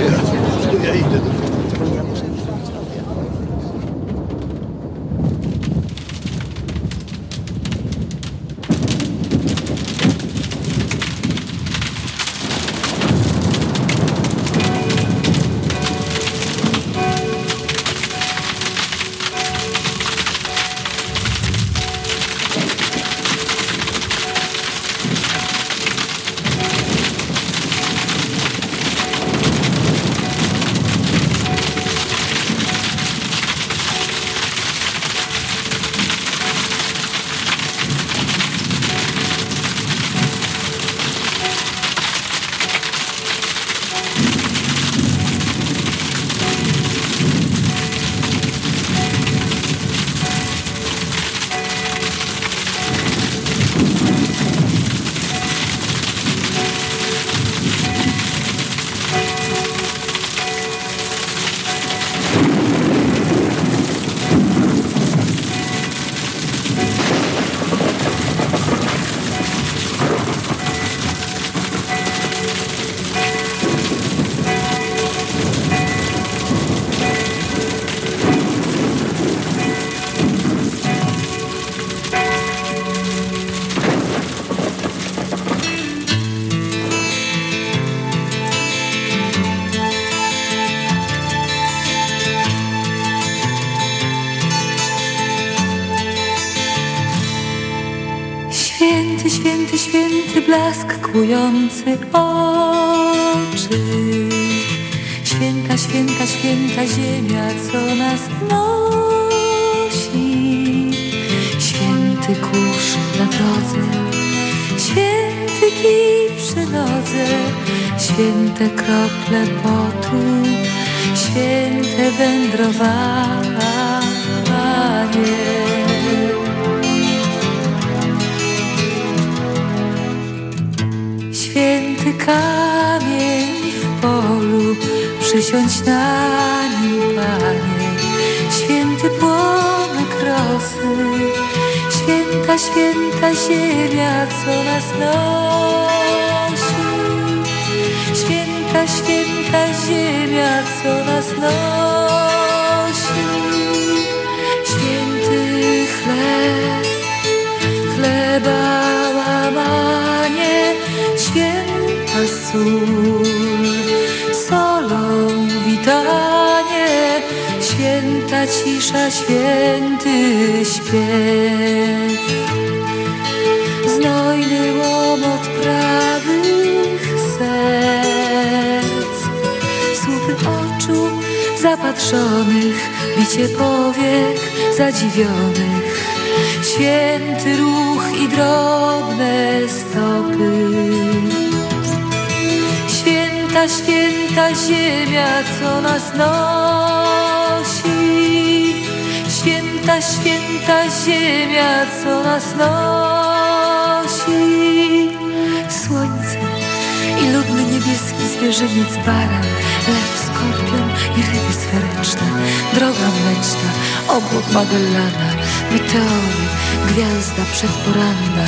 wylana Meteory, gwiazda przedporanna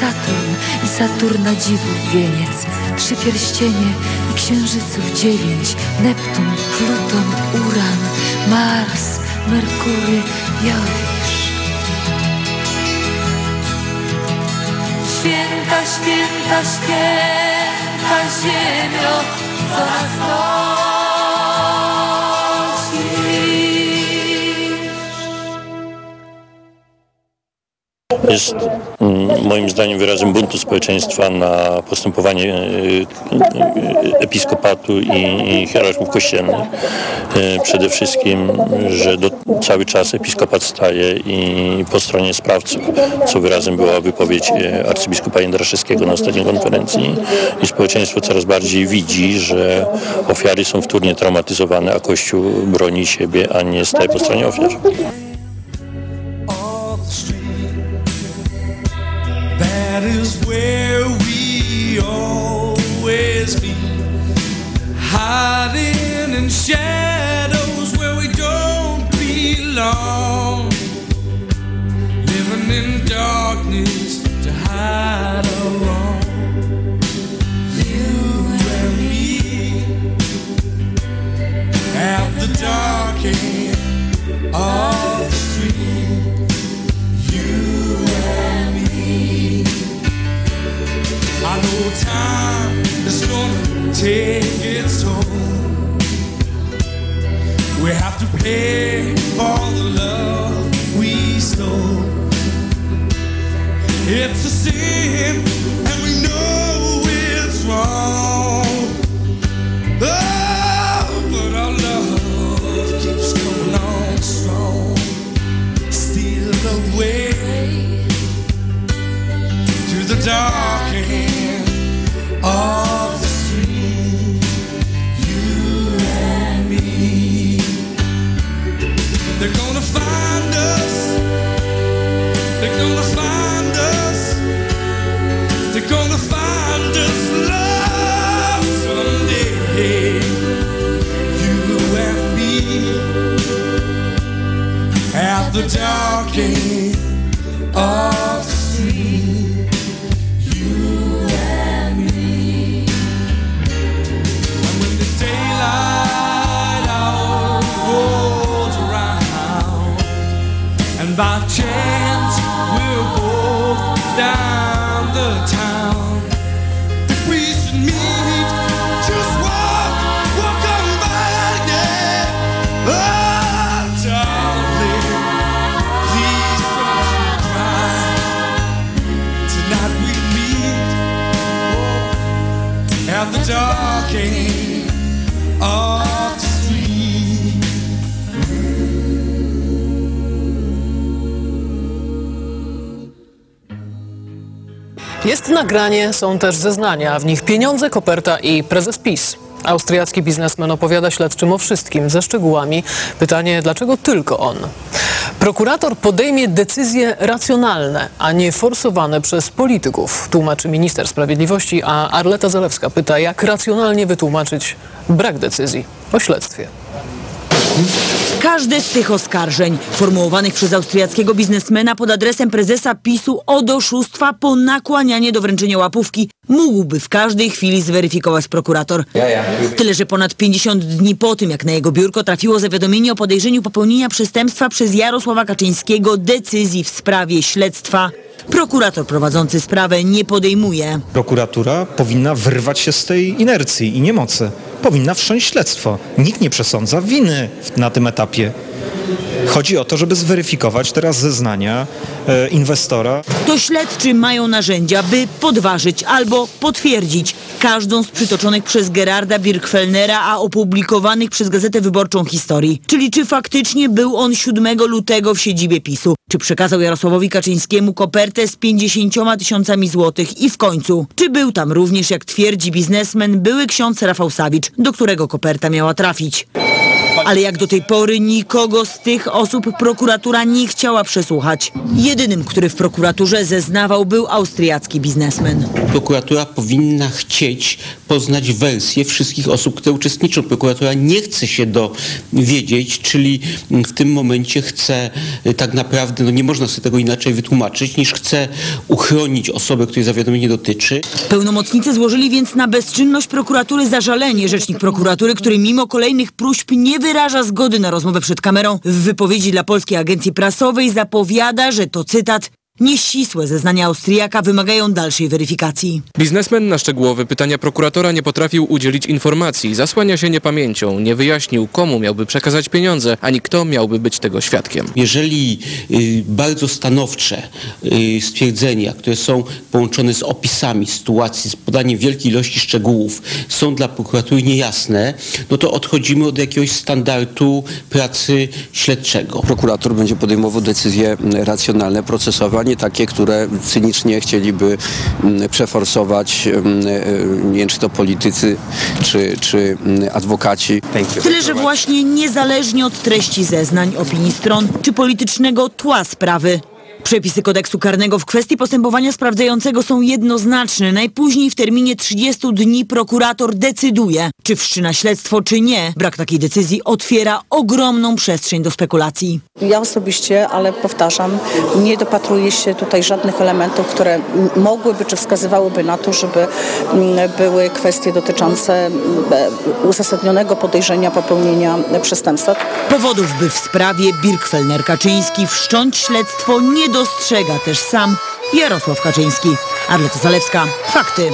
Saturn i Saturna dziwów wieniec Trzy pierścienie i księżyców dziewięć Neptun, Pluton, Uran, Mars, Merkury, Jowisz Święta, święta, święta Ziemio, co nas jest mm, moim zdaniem wyrazem buntu społeczeństwa na postępowanie e, e, episkopatu i hierarchów kościelnych. E, przede wszystkim, że do, cały czas episkopat staje i po stronie sprawców, co wyrazem była wypowiedź arcybiskupa Jędraszewskiego na ostatniej konferencji i społeczeństwo coraz bardziej widzi, że ofiary są wtórnie traumatyzowane, a Kościół broni siebie, a nie staje po stronie ofiar. Darkening of the street. Jest nagranie, są też zeznania, w nich pieniądze, koperta i prezes PiS. Austriacki biznesmen opowiada śledczym o wszystkim, ze szczegółami. Pytanie, dlaczego tylko on? Prokurator podejmie decyzje racjonalne, a nie forsowane przez polityków, tłumaczy minister sprawiedliwości, a Arleta Zalewska pyta, jak racjonalnie wytłumaczyć brak decyzji o śledztwie. Każde z tych oskarżeń formułowanych przez austriackiego biznesmena pod adresem prezesa PiSu od oszustwa po nakłanianie do wręczenia łapówki mógłby w każdej chwili zweryfikować prokurator. Tyle, że ponad 50 dni po tym, jak na jego biurko trafiło zawiadomienie o podejrzeniu popełnienia przestępstwa przez Jarosława Kaczyńskiego decyzji w sprawie śledztwa, prokurator prowadzący sprawę nie podejmuje. Prokuratura powinna wyrwać się z tej inercji i niemocy. Powinna wszcząć śledztwo. Nikt nie przesądza winy na tym etapie. Chodzi o to, żeby zweryfikować teraz zeznania e, inwestora. To śledczy mają narzędzia, by podważyć albo potwierdzić każdą z przytoczonych przez Gerarda Birkfellnera, a opublikowanych przez Gazetę Wyborczą historii. Czyli czy faktycznie był on 7 lutego w siedzibie PiSu? Czy przekazał Jarosławowi Kaczyńskiemu kopertę z 50 tysiącami złotych? I w końcu, czy był tam również, jak twierdzi biznesmen, były ksiądz Rafał Sawicz, do którego koperta miała trafić? Ale jak do tej pory nikogo z tych osób prokuratura nie chciała przesłuchać. Jedynym, który w prokuraturze zeznawał był austriacki biznesmen. Prokuratura powinna chcieć poznać wersję wszystkich osób, które uczestniczą. Prokuratura nie chce się dowiedzieć, czyli w tym momencie chce y, tak naprawdę, no nie można sobie tego inaczej wytłumaczyć, niż chce uchronić osobę, której zawiadomienie dotyczy. Pełnomocnicy złożyli więc na bezczynność prokuratury zażalenie. Rzecznik prokuratury, który mimo kolejnych próśb nie wyraża zgody na rozmowę przed kamerą, w wypowiedzi dla Polskiej Agencji Prasowej zapowiada, że to cytat Nieścisłe zeznania Austriaka wymagają dalszej weryfikacji. Biznesmen na szczegółowe pytania prokuratora nie potrafił udzielić informacji, zasłania się niepamięcią, nie wyjaśnił komu miałby przekazać pieniądze, ani kto miałby być tego świadkiem. Jeżeli y, bardzo stanowcze y, stwierdzenia, które są połączone z opisami sytuacji, z podaniem wielkiej ilości szczegółów, są dla prokuratury niejasne, no to odchodzimy od jakiegoś standardu pracy śledczego. Prokurator będzie podejmował decyzje racjonalne, procesowe, a nie takie, które cynicznie chcieliby mm, przeforsować, mm, e, nie wiem, czy to politycy, czy, czy mm, adwokaci. Tyle, że właśnie niezależnie od treści zeznań, opinii stron czy politycznego tła sprawy. Przepisy kodeksu karnego w kwestii postępowania sprawdzającego są jednoznaczne. Najpóźniej w terminie 30 dni prokurator decyduje, czy wszczyna śledztwo, czy nie. Brak takiej decyzji otwiera ogromną przestrzeń do spekulacji. Ja osobiście, ale powtarzam, nie dopatruję się tutaj żadnych elementów, które mogłyby czy wskazywałyby na to, żeby mm, były kwestie dotyczące mm, uzasadnionego podejrzenia popełnienia przestępstwa. Powodów, by w sprawie Birkfellner-Kaczyński wszcząć śledztwo nie dostrzega też sam Jarosław Kaczyński. Arleta Zalewska, fakty.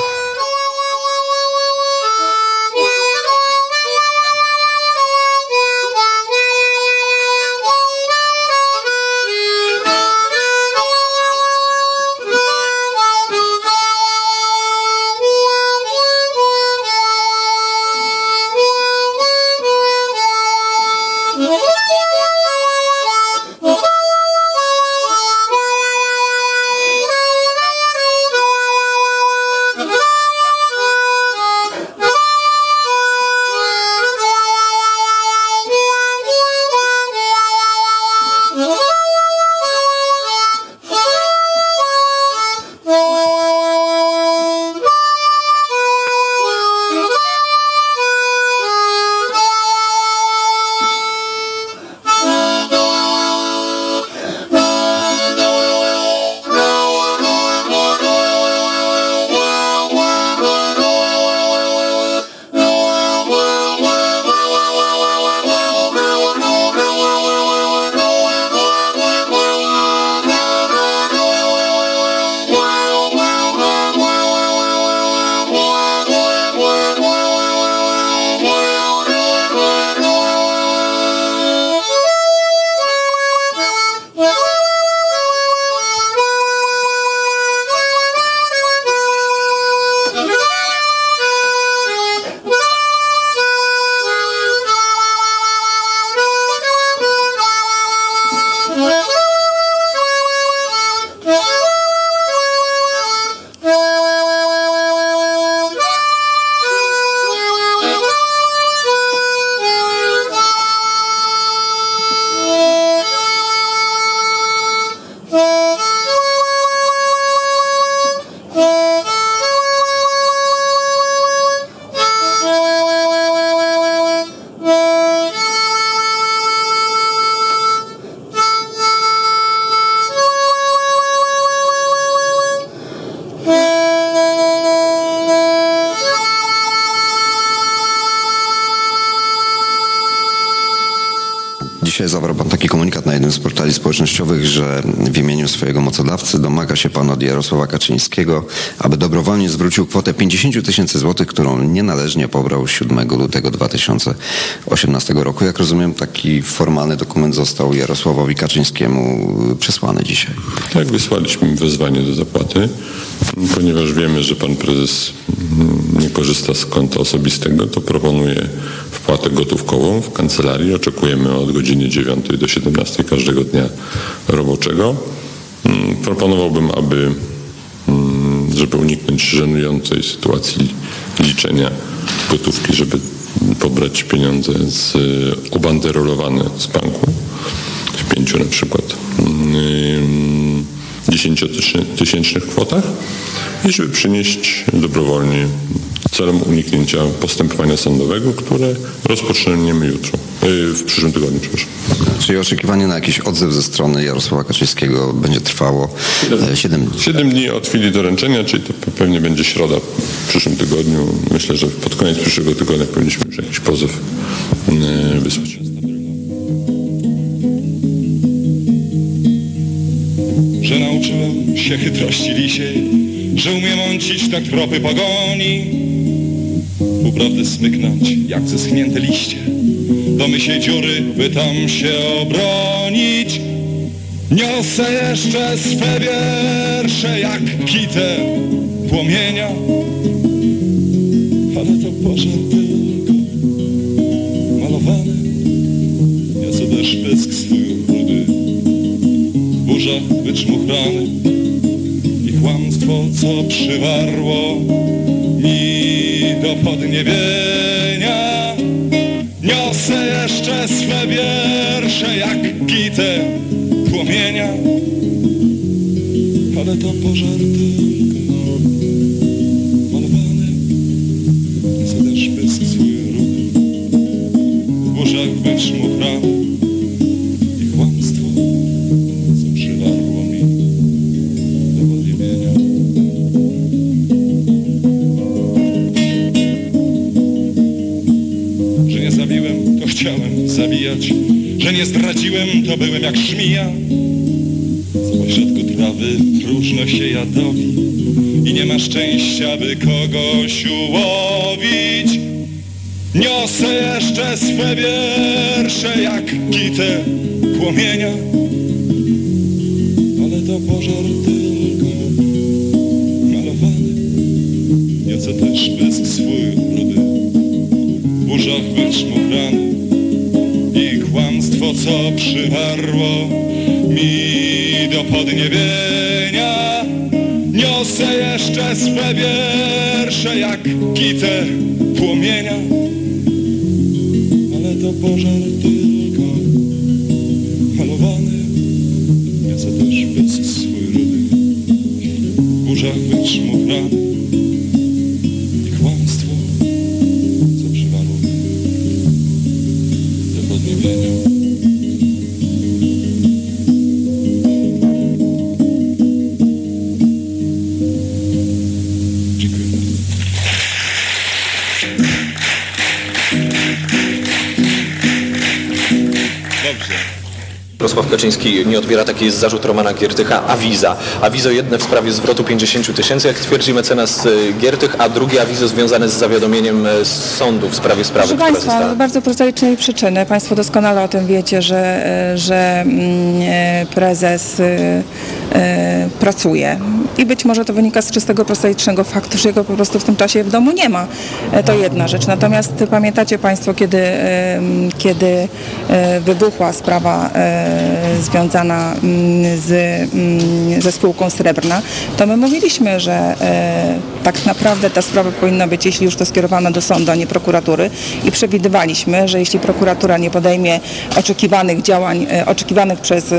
Społecznościowych, że w imieniu swojego mocodawcy domaga się pan od Jarosława Kaczyńskiego, aby dobrowolnie zwrócił kwotę 50 tysięcy złotych, którą nienależnie pobrał 7 lutego 2018 roku. Jak rozumiem, taki formalny dokument został Jarosławowi Kaczyńskiemu przesłany dzisiaj. Tak, wysłaliśmy wezwanie do zapłaty, ponieważ wiemy, że pan prezes mm, nie korzysta z konta osobistego, to proponuję wpłatę gotówkową w kancelarii. Oczekujemy od godziny 9 do 17 każdego dnia roboczego. Mm, Proponowałbym, aby, mm, żeby uniknąć żenującej sytuacji liczenia gotówki, żeby pobrać pieniądze z, obanderolowane z banku w pięciu na przykład ym, 10-tysięcznych kwotach i żeby przynieść dobrowolnie celem uniknięcia postępowania sądowego, które rozpoczniemy jutro, yy, w przyszłym tygodniu, przepraszam. Czyli oczekiwanie na jakiś odzew ze strony Jarosława Kaczyńskiego będzie trwało 7 dni. 7 dni od chwili doręczenia, czyli to pe- pewnie będzie środa w przyszłym tygodniu. Myślę, że pod koniec przyszłego tygodnia powinniśmy już jakiś pozew yy, wysłać. Że nauczyłem się chytrości lisiej, że umiem mącić tak tropy pogoni. Uprawdy smyknąć jak zeschnięte liście, do mysiej dziury, by tam się obronić. Niosę jeszcze swe wiersze jak kitę płomienia, ale to pożar tylko malowany. Niosę też pysk swój w burzach wyczmuchrany i kłamstwo, co przywarło mi do podniebienia. Niosę jeszcze swe wiersze jak kitę płomienia, ale to pożar tylko malowany. Niosę też pysk swój rudy w burzach wyczmuchrany że nie zdradziłem, to byłem jak żmija. Co pośrodku trawy próżno się jadowi i nie ma szczęścia, by kogoś ułowić. Niosę jeszcze swe wiersze jak kitę płomienia, ale to pożar tylko malowany. Niosę też pysk swój rudy, w burzach kłamstwo, co przywarło mi do podniebienia. Niosę jeszcze swe wiersze jak kitę płomienia, ale to pożar tylko malowany. Niosę też pysk swój rudy, w burzach wyczmuchrany Kaczyński nie odbiera, taki jest zarzut Romana Giertycha, awiza. Awizo jedne w sprawie zwrotu 50 tysięcy, jak twierdzi mecenas y, Giertych, a drugie awizo związane z zawiadomieniem y, sądu w sprawie sprawy, Proszę Państwa, została... z bardzo prozaicznej przyczyny. Państwo doskonale o tym wiecie, że, e, że mm, prezes pracuje. I być może to wynika z czystego prozaicznego faktu, że jego po prostu w tym czasie w domu nie ma. E, To jedna rzecz. Natomiast pamiętacie Państwo, kiedy, kiedy e, wybuchła sprawa e, związana mm, z, mm, ze spółką Srebrna, to my mówiliśmy, że tak naprawdę ta sprawa powinna być, jeśli już to skierowana do sądu, a nie prokuratury i przewidywaliśmy, że jeśli prokuratura nie podejmie oczekiwanych działań, oczekiwanych przez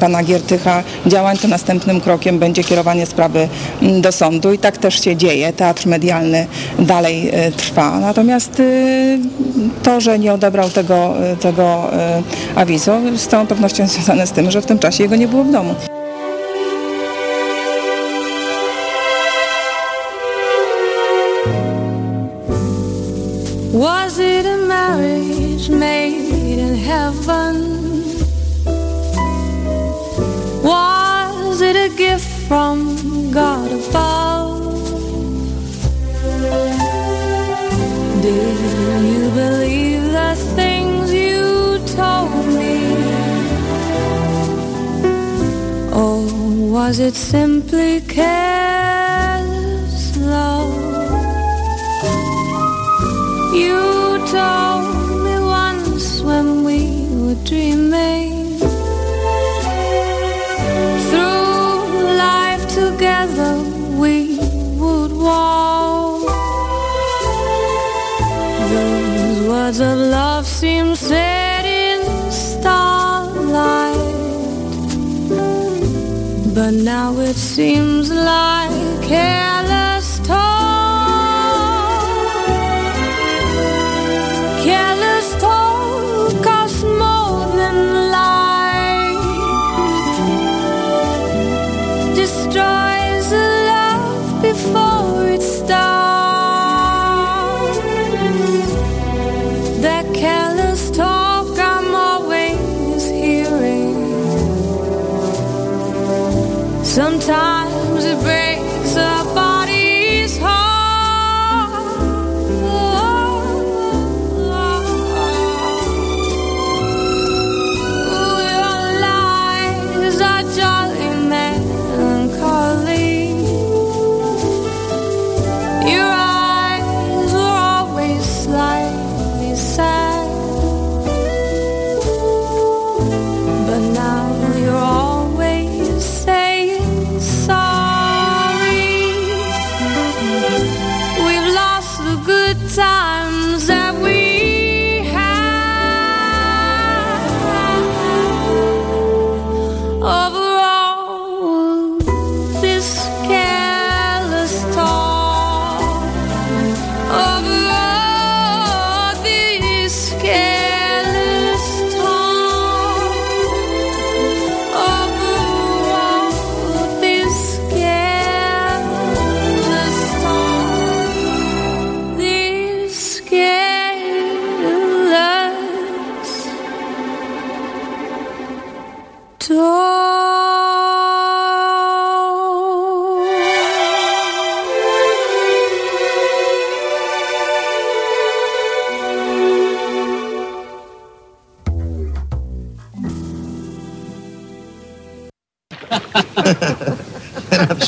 pana Giertycha działań, to następnym krokiem będzie kierowanie sprawy mm, do sądu i tak też się dzieje. Teatr medialny dalej e, trwa. Natomiast e, to, że nie odebrał tego, e, tego awizo, z całą pewnością związane z tym, że w tym czasie jego nie było w domu. Was it simply careless love? You told me once when we were dreaming through life together we would walk. Those words of love seem set But now it seems like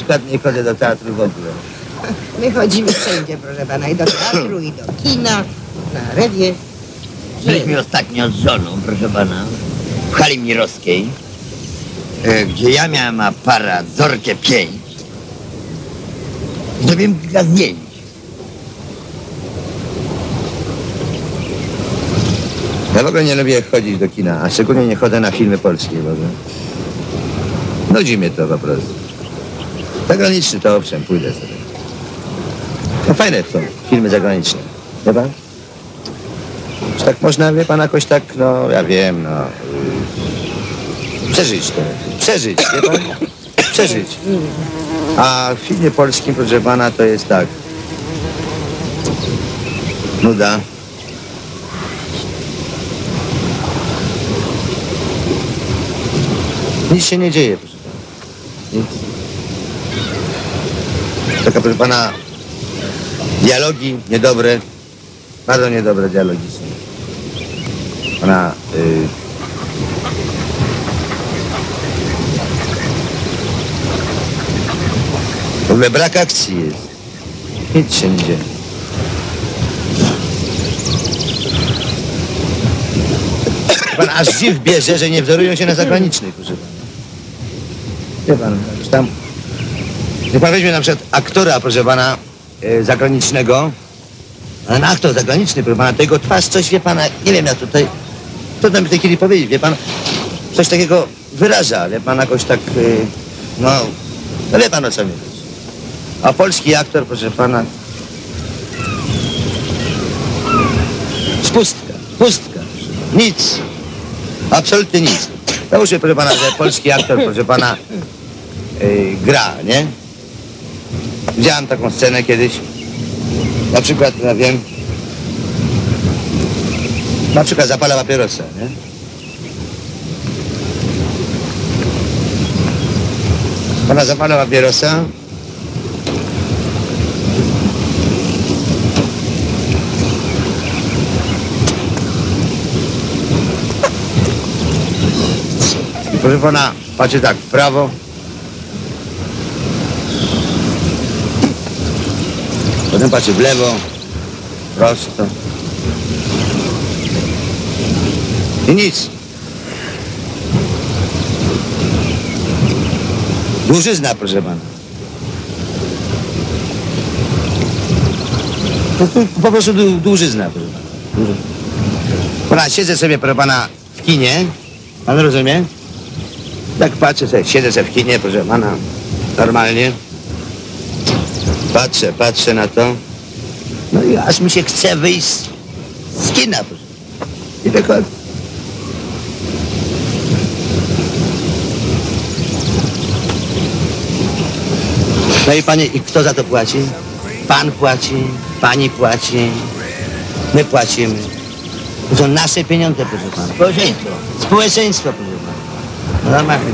przykład nie chodzę do teatru w ogóle. My chodzimy wszędzie, proszę pana, i do teatru, i do kina, na rewie. Byliśmy ostatnio z żoną, proszę pana, w hali mirowskiej, e, gdzie ja miałem aparat Zorkę 5. Zrobiłem kilka zdjęć. Ja w ogóle nie lubię chodzić do kina, a szczególnie nie chodzę na filmy polskie w ogóle. Nudzi mnie to po prostu. Zagraniczny to owszem, pójdę sobie. No fajne są filmy zagraniczne, wie pan? Czy tak można, wie pan, jakoś tak, no ja wiem, no... Przeżyć to, przeżyć, wie pan? Przeżyć. A w filmie polskim, proszę pana, to jest tak. Nuda. Nic się nie dzieje, proszę pana. Nic. Taka, proszę pana, dialogi niedobre, bardzo niedobre dialogi są. Pana, y, w ogóle brak akcji jest. Nic się nie dzieje. Pan aż dziw bierze, że nie wzorują się na zagranicznych, proszę. Wie pan, już tam... Pan weźmie na przykład aktora, proszę pana, e, zagranicznego. Ale aktor zagraniczny, proszę pana, to jego twarz coś, wie pana, nie wiem jak tutaj... Trudno mi w tej chwili powiedzieć, wie pan, coś takiego wyraża, wie pan, jakoś tak, e, no... No wie pan o co mi chodzi. A polski aktor, proszę pana... Pustka, pustka. Nic. Absolutnie nic. Załóżmy, proszę pana, że polski aktor, proszę pana, yy, gra, nie? Widziałem taką scenę kiedyś. Na przykład, ja wiem, na przykład zapala papierosa, nie? Ona zapala papierosa. Proszę pana, patrzy tak w prawo, Potem patrzy w lewo, prosto. I nic. Dłużyzna, proszę pana. Po, prostu dłu- dłużyzna, proszę pana. Pana, siedzę sobie, proszę pana, w kinie. Pan rozumie? Tak patrzę sobie, siedzę sobie w kinie, proszę pana, normalnie. Patrzę, patrzę na to. No i aż mi się chce wyjść z, kina. I wychodzę. No i panie, i kto za to płaci? Pan płaci, pani płaci, my płacimy. To są nasze pieniądze, proszę pana. Społeczeństwo. Społeczeństwo, proszę pana. Normalnie.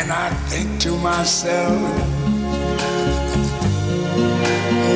And I think to myself,